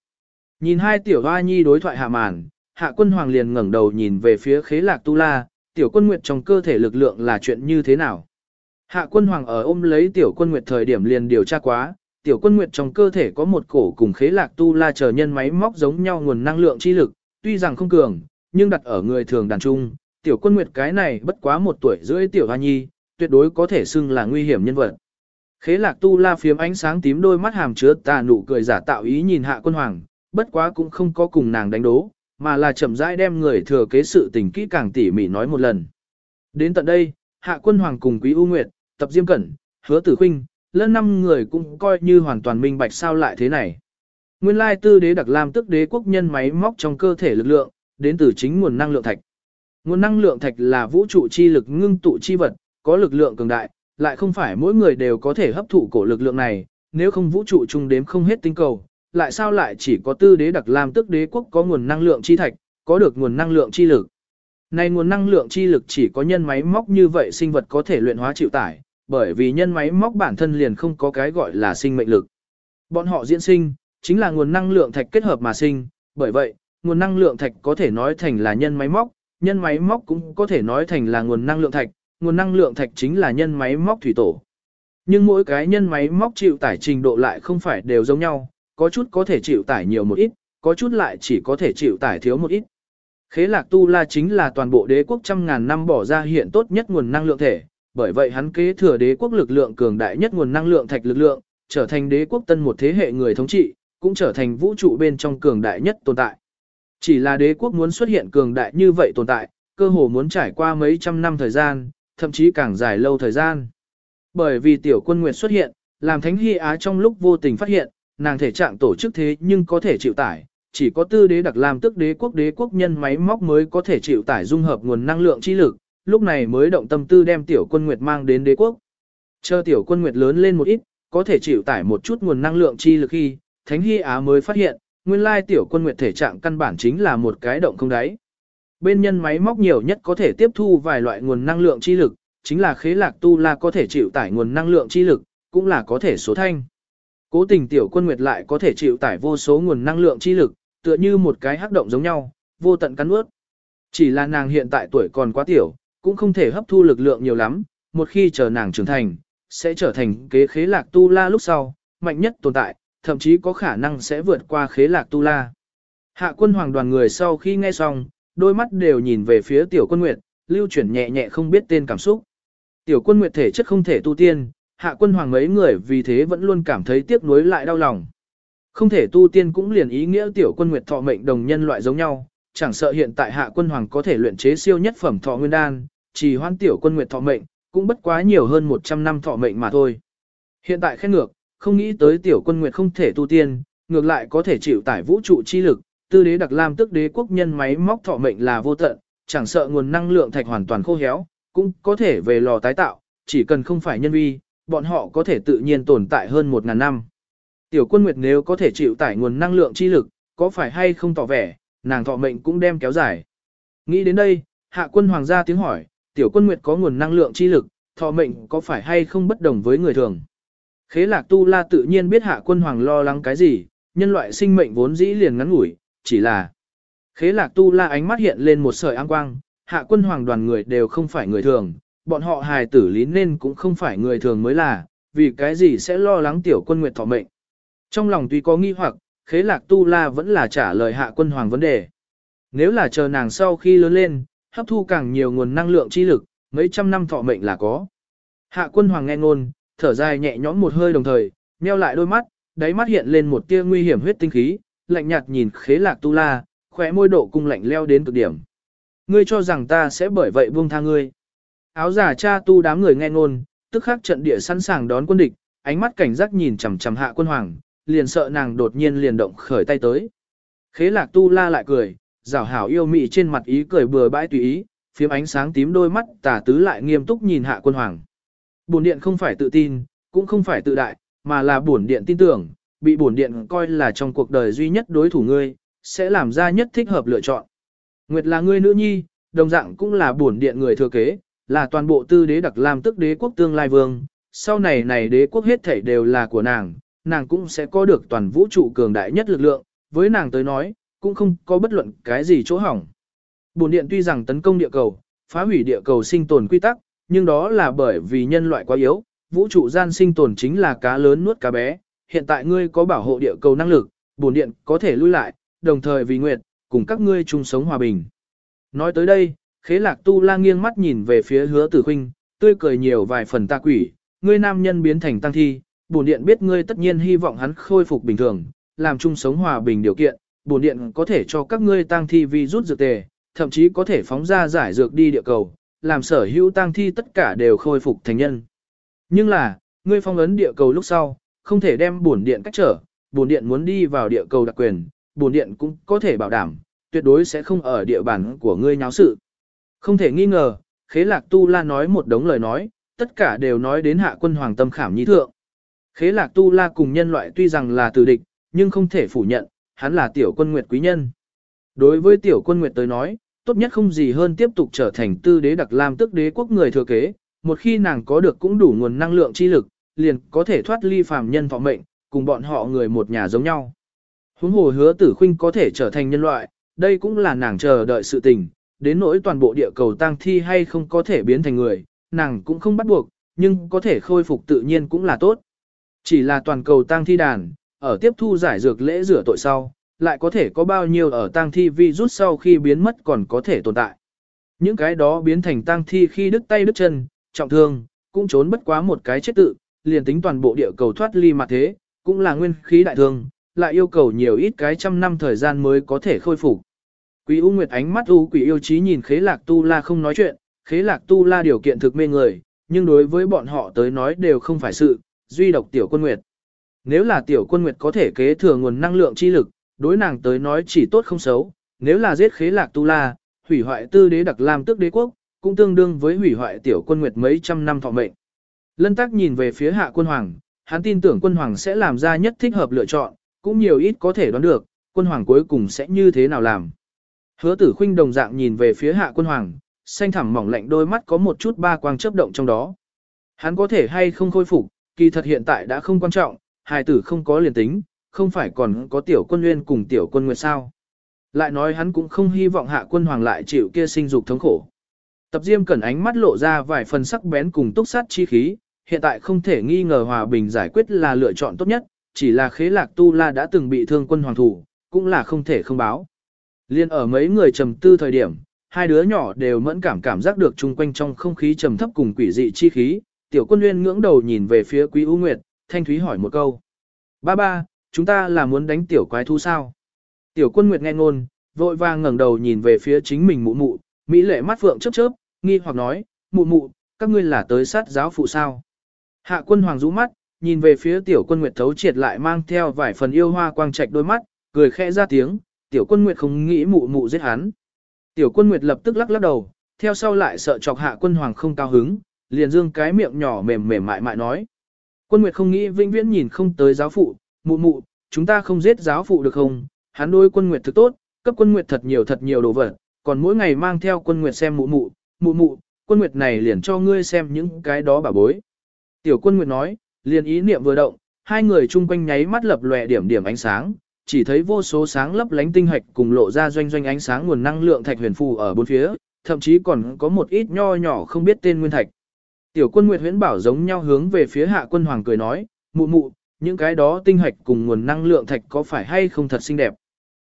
Nhìn hai tiểu hoa nhi đối thoại hạ màn, hạ quân hoàng liền ngẩng đầu nhìn về phía khế lạc tu la, tiểu quân nguyệt trong cơ thể lực lượng là chuyện như thế nào. Hạ quân hoàng ở ôm lấy tiểu quân nguyệt thời điểm liền điều tra quá, tiểu quân nguyệt trong cơ thể có một cổ cùng khế lạc tu la chờ nhân máy móc giống nhau nguồn năng lượng chi lực, tuy rằng không cường, nhưng đặt ở người thường đàn trung, tiểu quân nguyệt cái này bất quá một tuổi rưỡi tiểu hoa nhi, tuyệt đối có thể xưng là nguy hiểm nhân vật. Khế lạc tu la phiếm ánh sáng tím đôi mắt hàm chứa tà nụ cười giả tạo ý nhìn hạ quân hoàng, bất quá cũng không có cùng nàng đánh đố, mà là chậm rãi đem người thừa kế sự tình kỹ càng tỉ mỉ nói một lần. Đến tận đây, hạ quân hoàng cùng quý U Nguyệt, tập diêm cẩn, hứa tử khinh, lân năm người cũng coi như hoàn toàn minh bạch sao lại thế này. Nguyên lai tư đế đặc làm tức đế quốc nhân máy móc trong cơ thể lực lượng, đến từ chính nguồn năng lượng thạch. Nguồn năng lượng thạch là vũ trụ chi lực ngưng tụ chi vật, có lực lượng cường đại, lại không phải mỗi người đều có thể hấp thụ cổ lực lượng này, nếu không vũ trụ chung đếm không hết tinh cầu, lại sao lại chỉ có tư đế đặc làm tức đế quốc có nguồn năng lượng chi thạch, có được nguồn năng lượng chi lực. Này nguồn năng lượng chi lực chỉ có nhân máy móc như vậy sinh vật có thể luyện hóa chịu tải, bởi vì nhân máy móc bản thân liền không có cái gọi là sinh mệnh lực. Bọn họ diễn sinh, chính là nguồn năng lượng thạch kết hợp mà sinh, bởi vậy, nguồn năng lượng thạch có thể nói thành là nhân máy móc, nhân máy móc cũng có thể nói thành là nguồn năng lượng thạch, nguồn năng lượng thạch chính là nhân máy móc thủy tổ. Nhưng mỗi cái nhân máy móc chịu tải trình độ lại không phải đều giống nhau, có chút có thể chịu tải nhiều một ít, có chút lại chỉ có thể chịu tải thiếu một ít. Khế lạc tu la chính là toàn bộ đế quốc trăm ngàn năm bỏ ra hiện tốt nhất nguồn năng lượng thể, bởi vậy hắn kế thừa đế quốc lực lượng cường đại nhất nguồn năng lượng thạch lực lượng, trở thành đế quốc tân một thế hệ người thống trị, cũng trở thành vũ trụ bên trong cường đại nhất tồn tại. Chỉ là đế quốc muốn xuất hiện cường đại như vậy tồn tại, cơ hồ muốn trải qua mấy trăm năm thời gian, thậm chí càng dài lâu thời gian. Bởi vì tiểu quân nguyệt xuất hiện, làm thánh hy á trong lúc vô tình phát hiện, nàng thể trạng tổ chức thế nhưng có thể chịu tải, chỉ có tư đế đặc làm tức đế quốc đế quốc nhân máy móc mới có thể chịu tải dung hợp nguồn năng lượng chi lực, lúc này mới động tâm tư đem tiểu quân nguyệt mang đến đế quốc. Chờ tiểu quân nguyệt lớn lên một ít, có thể chịu tải một chút nguồn năng lượng chi lực khi, Thánh Hy Á mới phát hiện, nguyên lai tiểu quân nguyệt thể trạng căn bản chính là một cái động không đáy. Bên nhân máy móc nhiều nhất có thể tiếp thu vài loại nguồn năng lượng chi lực, chính là khế lạc tu la có thể chịu tải nguồn năng lượng chi lực, cũng là có thể số thanh. Cố tình tiểu quân nguyệt lại có thể chịu tải vô số nguồn năng lượng chi lực, tựa như một cái hắc động giống nhau, vô tận cắn ướt. Chỉ là nàng hiện tại tuổi còn quá tiểu, cũng không thể hấp thu lực lượng nhiều lắm, một khi chờ nàng trưởng thành, sẽ trở thành kế khế lạc tu la lúc sau, mạnh nhất tồn tại, thậm chí có khả năng sẽ vượt qua khế lạc tu la. Hạ quân hoàng đoàn người sau khi nghe xong, đôi mắt đều nhìn về phía tiểu quân nguyệt, lưu chuyển nhẹ nhẹ không biết tên cảm xúc. Tiểu quân nguyệt thể chất không thể tu tiên, hạ quân hoàng mấy người vì thế vẫn luôn cảm thấy tiếc nuối lại đau lòng. Không thể tu tiên cũng liền ý nghĩa tiểu quân nguyệt thọ mệnh đồng nhân loại giống nhau, chẳng sợ hiện tại hạ quân hoàng có thể luyện chế siêu nhất phẩm thọ nguyên đan, chỉ hoan tiểu quân nguyệt thọ mệnh, cũng bất quá nhiều hơn 100 năm thọ mệnh mà thôi. Hiện tại khen ngược, không nghĩ tới tiểu quân nguyệt không thể tu tiên, ngược lại có thể chịu tải vũ trụ chi lực, tư đế đặc lam tức đế quốc nhân máy móc thọ mệnh là vô tận, chẳng sợ nguồn năng lượng thạch hoàn toàn khô héo, cũng có thể về lò tái tạo, chỉ cần không phải nhân vi, bọn họ có thể tự nhiên tồn tại hơn 1.000 năm. Tiểu quân nguyệt nếu có thể chịu tải nguồn năng lượng chi lực, có phải hay không tỏ vẻ, nàng thọ mệnh cũng đem kéo dài. Nghĩ đến đây, hạ quân hoàng gia tiếng hỏi, tiểu quân nguyệt có nguồn năng lượng chi lực, thọ mệnh có phải hay không bất đồng với người thường. Khế lạc tu la tự nhiên biết hạ quân hoàng lo lắng cái gì, nhân loại sinh mệnh vốn dĩ liền ngắn ngủi, chỉ là. Khế lạc tu la ánh mắt hiện lên một sợi áng quang, hạ quân hoàng đoàn người đều không phải người thường, bọn họ hài tử lý nên cũng không phải người thường mới là, vì cái gì sẽ lo lắng tiểu quân nguyệt thọ mệnh. Trong lòng tuy có nghi hoặc, khế lạc tu la vẫn là trả lời hạ quân hoàng vấn đề. Nếu là chờ nàng sau khi lớn lên, hấp thu càng nhiều nguồn năng lượng chi lực, mấy trăm năm thọ mệnh là có. Hạ quân hoàng nghe ngôn, thở dài nhẹ nhõm một hơi đồng thời, meo lại đôi mắt, đáy mắt hiện lên một tia nguy hiểm huyết tinh khí, lạnh nhạt nhìn khế lạc tu la, khỏe môi độ cung lạnh leo đến cực điểm. Ngươi cho rằng ta sẽ bởi vậy buông tha ngươi. Áo giả cha tu đám người nghe ngôn, tức khắc trận địa sẵn sàng đón quân địch, ánh mắt cảnh giác nhìn chằm chằm hạ quân hoàng, liền sợ nàng đột nhiên liền động khởi tay tới. Khế lạc tu la lại cười, rảo hảo yêu mị trên mặt ý cười bừa bãi tùy ý, phiếm ánh sáng tím đôi mắt tả tứ lại nghiêm túc nhìn hạ quân hoàng. Bổn điện không phải tự tin, cũng không phải tự đại, mà là bổn điện tin tưởng, bị bổn điện coi là trong cuộc đời duy nhất đối thủ ngươi, sẽ làm ra nhất thích hợp lựa chọn. Nguyệt là ngươi nữ nhi, đồng dạng cũng là bổn điện người thừa kế, là toàn bộ tư đế đặc làm tức đế quốc tương lai vương, sau này này đế quốc hết thảy đều là của nàng, nàng cũng sẽ có được toàn vũ trụ cường đại nhất lực lượng, với nàng tới nói, cũng không có bất luận cái gì chỗ hỏng. Bổn điện tuy rằng tấn công địa cầu, phá hủy địa cầu sinh tồn quy tắc, nhưng đó là bởi vì nhân loại quá yếu, vũ trụ gian sinh tồn chính là cá lớn nuốt cá bé, hiện tại ngươi có bảo hộ địa cầu năng lực, bổn điện có thể lui lại, đồng thời vì nguyệt, cùng các ngươi chung sống hòa bình. Nói tới đây, khế lạc tu la nghiêng mắt nhìn về phía hứa tử khinh, tươi cười nhiều vài phần ta quỷ, ngươi nam nhân biến thành tăng thi, bổn điện biết ngươi tất nhiên hy vọng hắn khôi phục bình thường, làm chung sống hòa bình điều kiện, bổn điện có thể cho các ngươi tăng thi vi rút dược tề, thậm chí có thể phóng ra giải dược đi địa cầu, làm sở hữu tăng thi tất cả đều khôi phục thành nhân. Nhưng là, ngươi phong ấn địa cầu lúc sau, không thể đem bổn điện cách trở, bổn điện muốn đi vào địa cầu đặc quyền, bổn điện cũng có thể bảo đảm, tuyệt đối sẽ không ở địa bàn của ngươi nháo sự. Không thể nghi ngờ, khế lạc tu la nói một đống lời nói, tất cả đều nói đến hạ quân hoàng tâm khảm Nhi thượng. Khế lạc tu la cùng nhân loại tuy rằng là tử địch, nhưng không thể phủ nhận, hắn là tiểu quân nguyệt quý nhân. Đối với tiểu quân nguyệt tới nói, tốt nhất không gì hơn tiếp tục trở thành tư đế đặc lam tức đế quốc người thừa kế, một khi nàng có được cũng đủ nguồn năng lượng chi lực, liền có thể thoát ly phàm nhân thọ mệnh, cùng bọn họ người một nhà giống nhau. Huống hồ hứa tử khuynh có thể trở thành nhân loại, đây cũng là nàng chờ đợi sự tình, đến nỗi toàn bộ địa cầu tang thi hay không có thể biến thành người, nàng cũng không bắt buộc, nhưng có thể khôi phục tự nhiên cũng là tốt. Chỉ là toàn cầu tang thi đàn, ở tiếp thu giải dược lễ rửa tội sau, lại có thể có bao nhiêu ở tang thi vi rút sau khi biến mất còn có thể tồn tại. Những cái đó biến thành tang thi khi đứt tay đứt chân, trọng thương, cũng trốn bất quá một cái chết tự, liền tính toàn bộ địa cầu thoát ly mặt thế, cũng là nguyên khí đại thương, lại yêu cầu nhiều ít cái trăm năm thời gian mới có thể khôi phục. Quý U Nguyệt ánh mắt u quỷ yêu chí nhìn Khế Lạc Tu La không nói chuyện, Khế Lạc Tu La điều kiện thực mê người, nhưng đối với bọn họ tới nói đều không phải sự, duy độc tiểu quân Nguyệt. Nếu là tiểu quân Nguyệt có thể kế thừa nguồn năng lượng chi lực, đối nàng tới nói chỉ tốt không xấu, nếu là giết Khế Lạc Tu La, hủy hoại tư đế đặc lam tức đế quốc, cũng tương đương với hủy hoại tiểu quân Nguyệt mấy trăm năm thọ mệnh. Lân Tắc nhìn về phía hạ quân hoàng, hắn tin tưởng quân hoàng sẽ làm ra nhất thích hợp lựa chọn, cũng nhiều ít có thể đoán được, quân hoàng cuối cùng sẽ như thế nào làm. Hứa tử khinh đồng dạng nhìn về phía hạ quân hoàng, xanh thẳm mỏng lạnh đôi mắt có một chút ba quang chớp động trong đó. Hắn có thể hay không khôi phục, kỳ thật hiện tại đã không quan trọng, hài tử không có liền tính, không phải còn có tiểu quân nguyên cùng tiểu quân nguyệt sao. Lại nói hắn cũng không hy vọng hạ quân hoàng lại chịu kia sinh dục thống khổ. Tập diêm cẩn ánh mắt lộ ra vài phần sắc bén cùng túc sát chi khí, hiện tại không thể nghi ngờ hòa bình giải quyết là lựa chọn tốt nhất, chỉ là khế lạc tu la đã từng bị thương quân hoàng thủ, cũng là không thể không báo. Liên ở mấy người trầm tư thời điểm, hai đứa nhỏ đều mẫn cảm cảm giác được chung quanh trong không khí trầm thấp cùng quỷ dị chi khí, tiểu quân nguyên ngưỡng đầu nhìn về phía quý U Nguyệt, thanh thúy hỏi một câu. Ba ba, chúng ta là muốn đánh tiểu quái thú sao? Tiểu quân Nguyệt nghe ngôn, vội vàng ngẩng đầu nhìn về phía chính mình mụ mụ, mỹ lệ mắt phượng chớp chớp, nghi hoặc nói, mụ mụ, các ngươi là tới sát giáo phụ sao? Hạ quân hoàng rũ mắt, nhìn về phía tiểu quân Nguyệt thấu triệt lại mang theo vài phần yêu hoa quang trạch đôi mắt, cười khẽ ra tiếng, tiểu quân Nguyệt không nghĩ mụ mụ giết hắn. Tiểu quân Nguyệt lập tức lắc lắc đầu, theo sau lại sợ chọc hạ quân hoàng không cao hứng, liền dương cái miệng nhỏ mềm mềm mại mại nói. Quân Nguyệt không nghĩ vĩnh viễn nhìn không tới giáo phụ, mụ mụ, chúng ta không giết giáo phụ được không? Hắn đối quân Nguyệt thực tốt, cấp quân Nguyệt thật nhiều thật nhiều đồ vật, còn mỗi ngày mang theo quân Nguyệt xem mụ mụ, mụ mụ, quân Nguyệt này liền cho ngươi xem những cái đó bà bối. Tiểu quân Nguyệt nói, liền ý niệm vừa động, hai người chung quanh nháy mắt lập lòe điểm điểm ánh sáng, chỉ thấy vô số sáng lấp lánh tinh hạch cùng lộ ra doanh doanh ánh sáng nguồn năng lượng thạch huyền phù ở bốn phía, thậm chí còn có một ít nho nhỏ không biết tên nguyên thạch. Tiểu quân Nguyệt huyễn bảo giống nhau hướng về phía hạ quân hoàng cười nói, mụ mụ, những cái đó tinh hạch cùng nguồn năng lượng thạch có phải hay không thật xinh đẹp.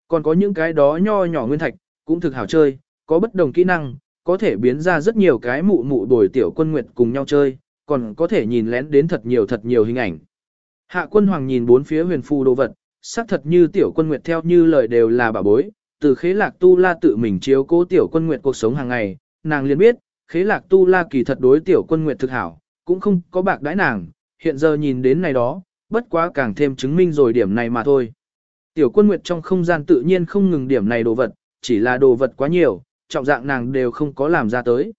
Còn có những cái đó nho nhỏ nguyên thạch, cũng thực hảo chơi, có bất đồng kỹ năng, có thể biến ra rất nhiều cái mụ mụ đổi tiểu quân Nguyệt cùng nhau chơi, còn có thể nhìn lén đến thật nhiều thật nhiều hình ảnh. Hạ quân hoàng nhìn bốn phía huyền phù đồ vật, xác thật như tiểu quân nguyệt theo như lời đều là bà bối, từ khế lạc tu la tự mình chiếu cố tiểu quân nguyệt cuộc sống hàng ngày, nàng liền biết, khế lạc tu la kỳ thật đối tiểu quân nguyệt thực hảo, cũng không có bạc đãi nàng, hiện giờ nhìn đến này đó, bất quá càng thêm chứng minh rồi điểm này mà thôi. Tiểu quân nguyệt trong không gian tự nhiên không ngừng điểm này đồ vật, chỉ là đồ vật quá nhiều, trọng dạng nàng đều không có làm ra tới.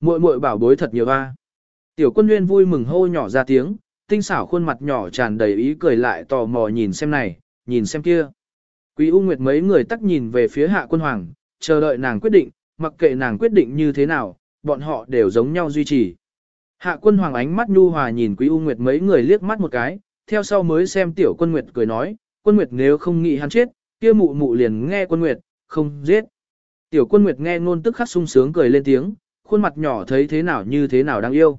Muội muội bảo bối thật nhiều a. Tiểu quân nguyên vui mừng hô nhỏ ra tiếng, tinh xảo khuôn mặt nhỏ tràn đầy ý cười lại tò mò nhìn xem này, nhìn xem kia. Quý U Nguyệt mấy người tắc nhìn về phía hạ quân hoàng, chờ đợi nàng quyết định, mặc kệ nàng quyết định như thế nào, bọn họ đều giống nhau duy trì. Hạ quân hoàng ánh mắt nhu hòa nhìn Quý U Nguyệt mấy người liếc mắt một cái, theo sau mới xem tiểu quân Nguyệt cười nói, quân Nguyệt nếu không nghĩ hắn chết, kia mụ mụ liền nghe quân Nguyệt, không giết. Tiểu quân Nguyệt nghe ngôn tức khắc sung sướng cười lên tiếng, khuôn mặt nhỏ thấy thế nào như thế nào đáng yêu.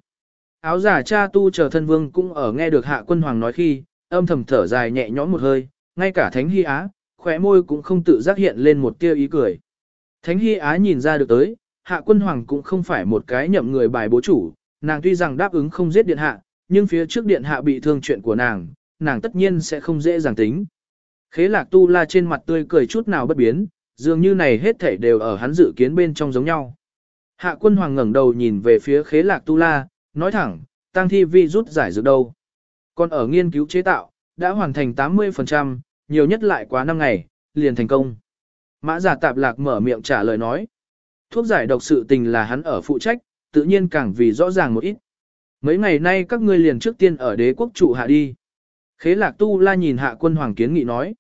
Áo giả cha tu chờ thân vương cũng ở nghe được hạ quân hoàng nói khi, âm thầm thở dài nhẹ nhõm một hơi, ngay cả thánh hy á, khỏe môi cũng không tự giác hiện lên một tia ý cười. Thánh hy á nhìn ra được tới, hạ quân hoàng cũng không phải một cái nhậm người bài bố chủ, nàng tuy rằng đáp ứng không giết điện hạ, nhưng phía trước điện hạ bị thương chuyện của nàng, nàng tất nhiên sẽ không dễ dàng tính. Khế lạc tu la trên mặt tươi cười chút nào bất biến, dường như này hết thảy đều ở hắn dự kiến bên trong giống nhau. Hạ quân hoàng ngẩng đầu nhìn về phía khế lạc tu la, nói thẳng, tăng thi vi rút giải dược đâu. Còn ở nghiên cứu chế tạo, đã hoàn thành 80%, nhiều nhất lại quá 5 ngày, liền thành công. Mã giả tạp lạc mở miệng trả lời nói. Thuốc giải độc sự tình là hắn ở phụ trách, tự nhiên càng vì rõ ràng một ít. Mấy ngày nay các ngươi liền trước tiên ở đế quốc trụ hạ đi. Khế lạc tu la nhìn hạ quân hoàng kiến nghị nói.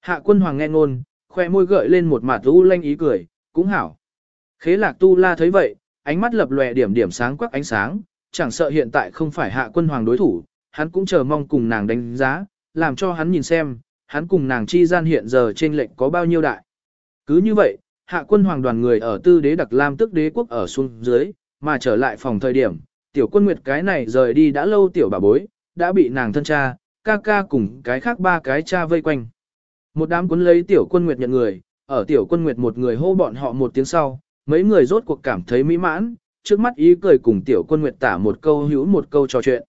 Hạ quân hoàng nghe ngôn, khoe môi gợi lên một mặt u lanh ý cười, cũng hảo. Khế lạc tu la thấy vậy, ánh mắt lập lòe điểm điểm sáng quắc ánh sáng, chẳng sợ hiện tại không phải hạ quân hoàng đối thủ, hắn cũng chờ mong cùng nàng đánh giá, làm cho hắn nhìn xem, hắn cùng nàng chi gian hiện giờ trên lệnh có bao nhiêu đại. Cứ như vậy, hạ quân hoàng đoàn người ở tư đế đặc lam tức đế quốc ở xuống dưới, mà trở lại phòng thời điểm, tiểu quân nguyệt cái này rời đi đã lâu tiểu bà bối, đã bị nàng thân cha, ca ca cùng cái khác ba cái cha vây quanh. Một đám cuốn lấy tiểu quân nguyệt nhận người, ở tiểu quân nguyệt một người hô bọn họ một tiếng sau, mấy người rốt cuộc cảm thấy mỹ mãn, trước mắt ý cười cùng tiểu quân nguyệt tả một câu hữu một câu trò chuyện.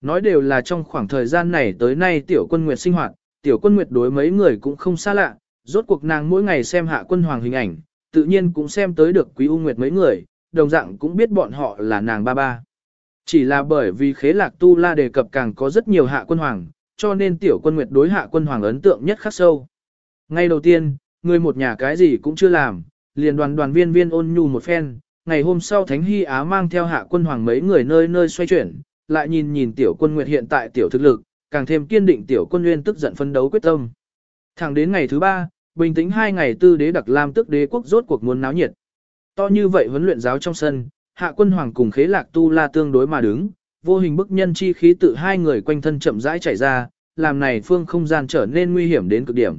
Nói đều là trong khoảng thời gian này tới nay tiểu quân nguyệt sinh hoạt, tiểu quân nguyệt đối mấy người cũng không xa lạ, rốt cuộc nàng mỗi ngày xem hạ quân hoàng hình ảnh, tự nhiên cũng xem tới được quý u nguyệt mấy người, đồng dạng cũng biết bọn họ là nàng ba ba. Chỉ là bởi vì khế lạc tu la đề cập càng có rất nhiều hạ quân hoàng, cho nên tiểu quân nguyệt đối hạ quân hoàng ấn tượng nhất khắc sâu. Ngay đầu tiên, người một nhà cái gì cũng chưa làm, liền đoàn đoàn viên viên ôn nhu một phen, ngày hôm sau Thánh Hy Á mang theo hạ quân hoàng mấy người nơi nơi xoay chuyển, lại nhìn nhìn tiểu quân nguyệt hiện tại tiểu thực lực, càng thêm kiên định tiểu quân nguyên tức giận phân đấu quyết tâm. Thẳng đến ngày thứ ba, bình tĩnh hai ngày tư đế đặc lam tức đế quốc rốt cuộc muốn náo nhiệt. To như vậy huấn luyện giáo trong sân, hạ quân hoàng cùng khế lạc tu la tương đối mà đứng, vô hình bức nhân chi khí tự hai người quanh thân chậm rãi chảy ra, làm này phương không gian trở nên nguy hiểm đến cực điểm.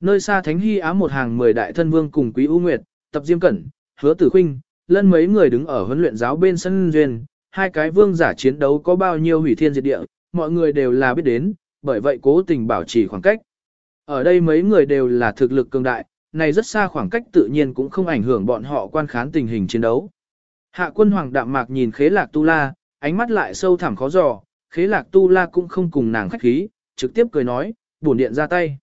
Nơi xa Thánh Hy Á một hàng mười đại thân vương cùng Quý U Nguyệt, Tập Diêm Cẩn, Hứa Tử Khuynh, lân mấy người đứng ở huấn luyện giáo bên sân duyên, hai cái vương giả chiến đấu có bao nhiêu hủy thiên diệt địa, mọi người đều là biết đến, bởi vậy cố tình bảo trì khoảng cách. Ở đây mấy người đều là thực lực cường đại, này rất xa khoảng cách tự nhiên cũng không ảnh hưởng bọn họ quan khán tình hình chiến đấu. Hạ quân hoàng đạm mạc nhìn khế lạc tu la, ánh mắt lại sâu thẳm khó dò, khế lạc tu la cũng không cùng nàng khách khí, trực tiếp cười nói, bổn điện ra tay.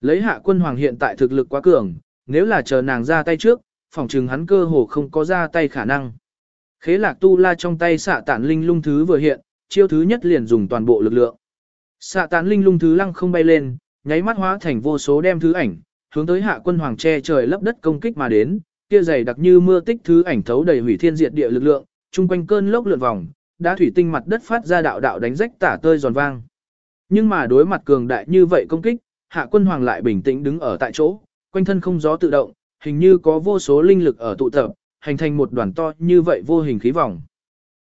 Lấy hạ quân hoàng hiện tại thực lực quá cường, nếu là chờ nàng ra tay trước, phòng chừng hắn cơ hồ không có ra tay khả năng. Khế lạc tu la trong tay xạ tản linh lung thứ vừa hiện, chiêu thứ nhất liền dùng toàn bộ lực lượng. Xạ tản linh lung thứ lăng không bay lên, nháy mắt hóa thành vô số đem thứ ảnh, hướng tới hạ quân hoàng che trời lấp đất công kích mà đến, kia dày đặc như mưa tích thứ ảnh thấu đầy hủy thiên diệt địa lực lượng, chung quanh cơn lốc lượn vòng, đá thủy tinh mặt đất phát ra đạo đạo đánh rách tả tơi giòn vang. Nhưng mà đối mặt cường đại như vậy công kích, hạ quân hoàng lại bình tĩnh đứng ở tại chỗ, quanh thân không gió tự động, hình như có vô số linh lực ở tụ tập, hình thành một đoàn to như vậy vô hình khí vòng.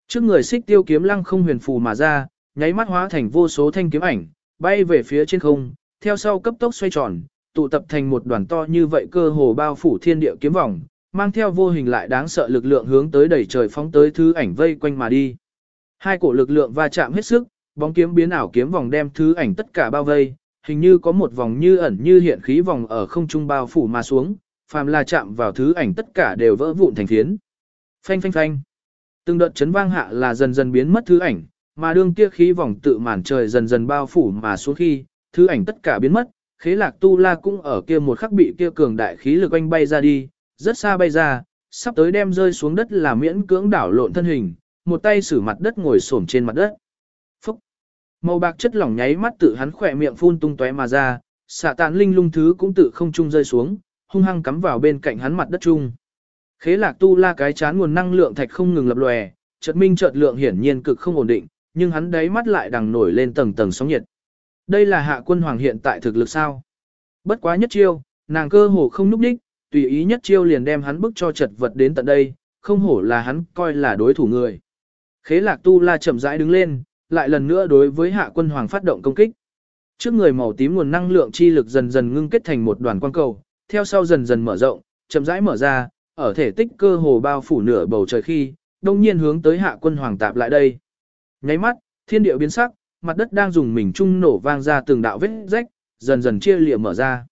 Trước người xích tiêu kiếm lăng không huyền phù mà ra, nháy mắt hóa thành vô số thanh kiếm ảnh, bay về phía trên không, theo sau cấp tốc xoay tròn, tụ tập thành một đoàn to như vậy cơ hồ bao phủ thiên địa kiếm vòng, mang theo vô hình lại đáng sợ lực lượng hướng tới đẩy trời phóng tới thứ ảnh vây quanh mà đi. Hai cổ lực lượng va chạm hết sức, bóng kiếm biến ảo kiếm vòng đem thứ ảnh tất cả bao vây, hình như có một vòng như ẩn như hiện khí vòng ở không trung bao phủ mà xuống, phàm là chạm vào thứ ảnh tất cả đều vỡ vụn thành phiến. Phanh phanh phanh. Từng đợt chấn vang hạ là dần dần biến mất thứ ảnh, mà đương kia khí vòng tự màn trời dần dần bao phủ mà xuống khi, thứ ảnh tất cả biến mất, khế lạc tu la cũng ở kia một khắc bị kia cường đại khí lực anh bay ra đi, rất xa bay ra, sắp tới đem rơi xuống đất là miễn cưỡng đảo lộn thân hình, một tay xử mặt đất ngồi xổm trên mặt đất. Phúc! Màu bạc chất lỏng nháy mắt tự hắn khỏe miệng phun tung tóe mà ra, xạ tàn linh lung thứ cũng tự không trung rơi xuống, hung hăng cắm vào bên cạnh hắn mặt đất chung. Khế lạc tu la cái chán nguồn năng lượng thạch không ngừng lập lòe, chợt minh chợt lượng hiển nhiên cực không ổn định, nhưng hắn đáy mắt lại đằng nổi lên tầng tầng sóng nhiệt. Đây là hạ quân hoàng hiện tại thực lực sao? Bất quá nhất chiêu, nàng cơ hồ không núp đích, tùy ý nhất chiêu liền đem hắn bức cho chật vật đến tận đây, không hổ là hắn coi là đối thủ người. Khế lạc tu la chậm rãi đứng lên, lại lần nữa đối với hạ quân hoàng phát động công kích. Trước người màu tím nguồn năng lượng chi lực dần dần ngưng kết thành một đoàn quang cầu, theo sau dần dần mở rộng, chậm rãi mở ra, ở thể tích cơ hồ bao phủ nửa bầu trời khi, đông nhiên hướng tới hạ quân hoàng tạp lại đây. Nháy mắt, thiên địa biến sắc, mặt đất đang dùng mình trung nổ vang ra từng đạo vết rách, dần dần chia liệm mở ra.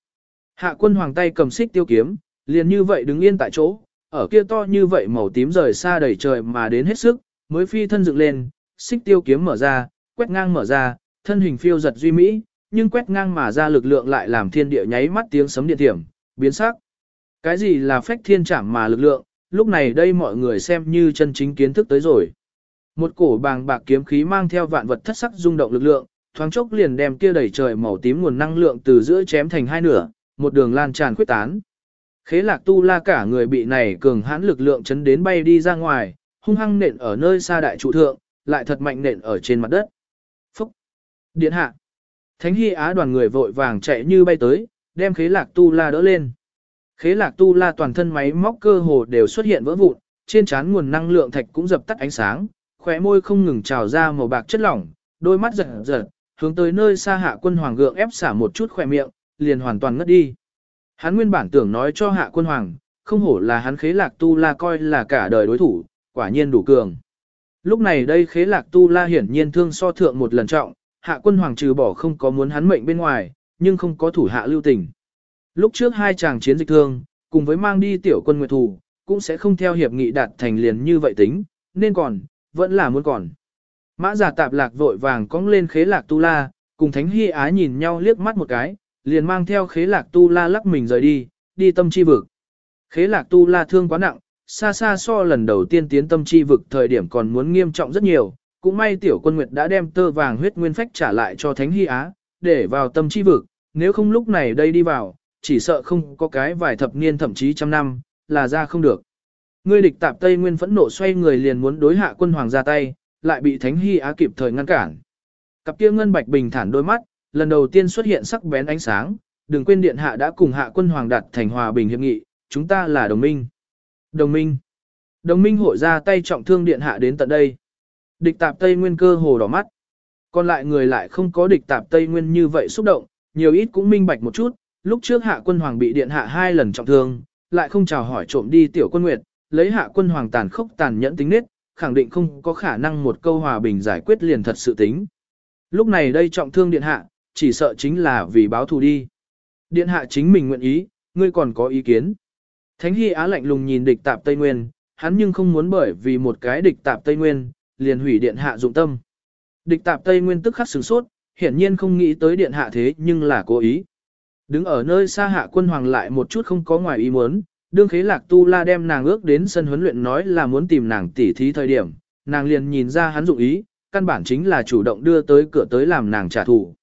Hạ quân hoàng tay cầm xích tiêu kiếm, liền như vậy đứng yên tại chỗ, ở kia to như vậy màu tím rời xa đầy trời mà đến hết sức, mới phi thân dựng lên, xích tiêu kiếm mở ra, quét ngang mở ra, thân hình phiêu giật duy mỹ, nhưng quét ngang mà ra lực lượng lại làm thiên địa nháy mắt tiếng sấm điện thiểm, biến sắc. Cái gì là phách thiên trảm mà lực lượng, lúc này đây mọi người xem như chân chính kiến thức tới rồi. Một cổ bàng bạc kiếm khí mang theo vạn vật thất sắc rung động lực lượng, thoáng chốc liền đem kia đẩy trời màu tím nguồn năng lượng từ giữa chém thành hai nửa, một đường lan tràn khuyết tán. Khế lạc tu la cả người bị này cường hãn lực lượng chấn đến bay đi ra ngoài, hung hăng nện ở nơi xa đại trụ thượng, lại thật mạnh nện ở trên mặt đất. Phúc! Điện hạ! Thánh hy á đoàn người vội vàng chạy như bay tới, đem khế lạc tu la đỡ lên. Khế lạc tu la toàn thân máy móc cơ hồ đều xuất hiện vỡ vụn, trên trán nguồn năng lượng thạch cũng dập tắt ánh sáng, khóe môi không ngừng trào ra màu bạc chất lỏng, đôi mắt giật giật, hướng tới nơi xa hạ quân hoàng gượng ép xả một chút khỏe miệng, liền hoàn toàn ngất đi. Hắn nguyên bản tưởng nói cho hạ quân hoàng, không hổ là hắn khế lạc tu la coi là cả đời đối thủ, Quả nhiên đủ cường. Lúc này đây khế lạc tu la hiển nhiên thương so thượng một lần trọng, hạ quân hoàng trừ bỏ không có muốn hắn mệnh bên ngoài, nhưng không có thủ hạ lưu tình. Lúc trước hai chàng chiến dịch thương, cùng với mang đi tiểu quân nguyệt thủ, cũng sẽ không theo hiệp nghị đạt thành liền như vậy tính, nên còn, vẫn là muốn còn. Mã giả tạp lạc vội vàng cong lên khế lạc tu la, cùng thánh hy Á nhìn nhau liếc mắt một cái, liền mang theo khế lạc tu la lắc mình rời đi, đi tâm chi vực. Khế lạc tu la thương quá nặng, xa xa so lần đầu tiên tiến tâm chi vực thời điểm còn muốn nghiêm trọng rất nhiều, cũng may tiểu quân nguyệt đã đem tơ vàng huyết nguyên phách trả lại cho thánh hy á, để vào tâm chi vực, nếu không lúc này đây đi vào, chỉ sợ không có cái vài thập niên thậm chí trăm năm, là ra không được. Ngươi địch tạp Tây Nguyên phẫn nộ xoay người liền muốn đối hạ quân hoàng ra tay, lại bị Thánh Hy Á kịp thời ngăn cản. Cặp kia ngân bạch bình thản đôi mắt, lần đầu tiên xuất hiện sắc bén ánh sáng, đừng quên điện hạ đã cùng hạ quân hoàng đạt thành hòa bình hiệp nghị, chúng ta là đồng minh. Đồng minh. Đồng minh hội ra tay trọng thương điện hạ đến tận đây. Địch tạp Tây Nguyên cơ hồ đỏ mắt. Còn lại người lại không có địch tạp Tây Nguyên như vậy xúc động, nhiều ít cũng minh bạch một chút, lúc trước hạ quân hoàng bị điện hạ hai lần trọng thương, lại không chào hỏi trộm đi tiểu quân nguyệt, lấy hạ quân hoàng tàn khốc tàn nhẫn tính nết, khẳng định không có khả năng một câu hòa bình giải quyết liền thật sự tính. Lúc này đây trọng thương điện hạ, chỉ sợ chính là vì báo thù đi. Điện hạ chính mình nguyện ý, ngươi còn có ý kiến. Thánh Hy Á lạnh lùng nhìn địch tạp Tây Nguyên, hắn nhưng không muốn bởi vì một cái địch tạp Tây Nguyên, liền hủy điện hạ dụng tâm. Địch tạp Tây Nguyên tức khắc sửng sốt, hiển nhiên không nghĩ tới điện hạ thế nhưng là cố ý. Đứng ở nơi xa hạ quân hoàng lại một chút không có ngoài ý muốn, đương khế lạc tu la đem nàng ước đến sân huấn luyện nói là muốn tìm nàng tỉ thí thời điểm, nàng liền nhìn ra hắn dụng ý, căn bản chính là chủ động đưa tới cửa tới làm nàng trả thù.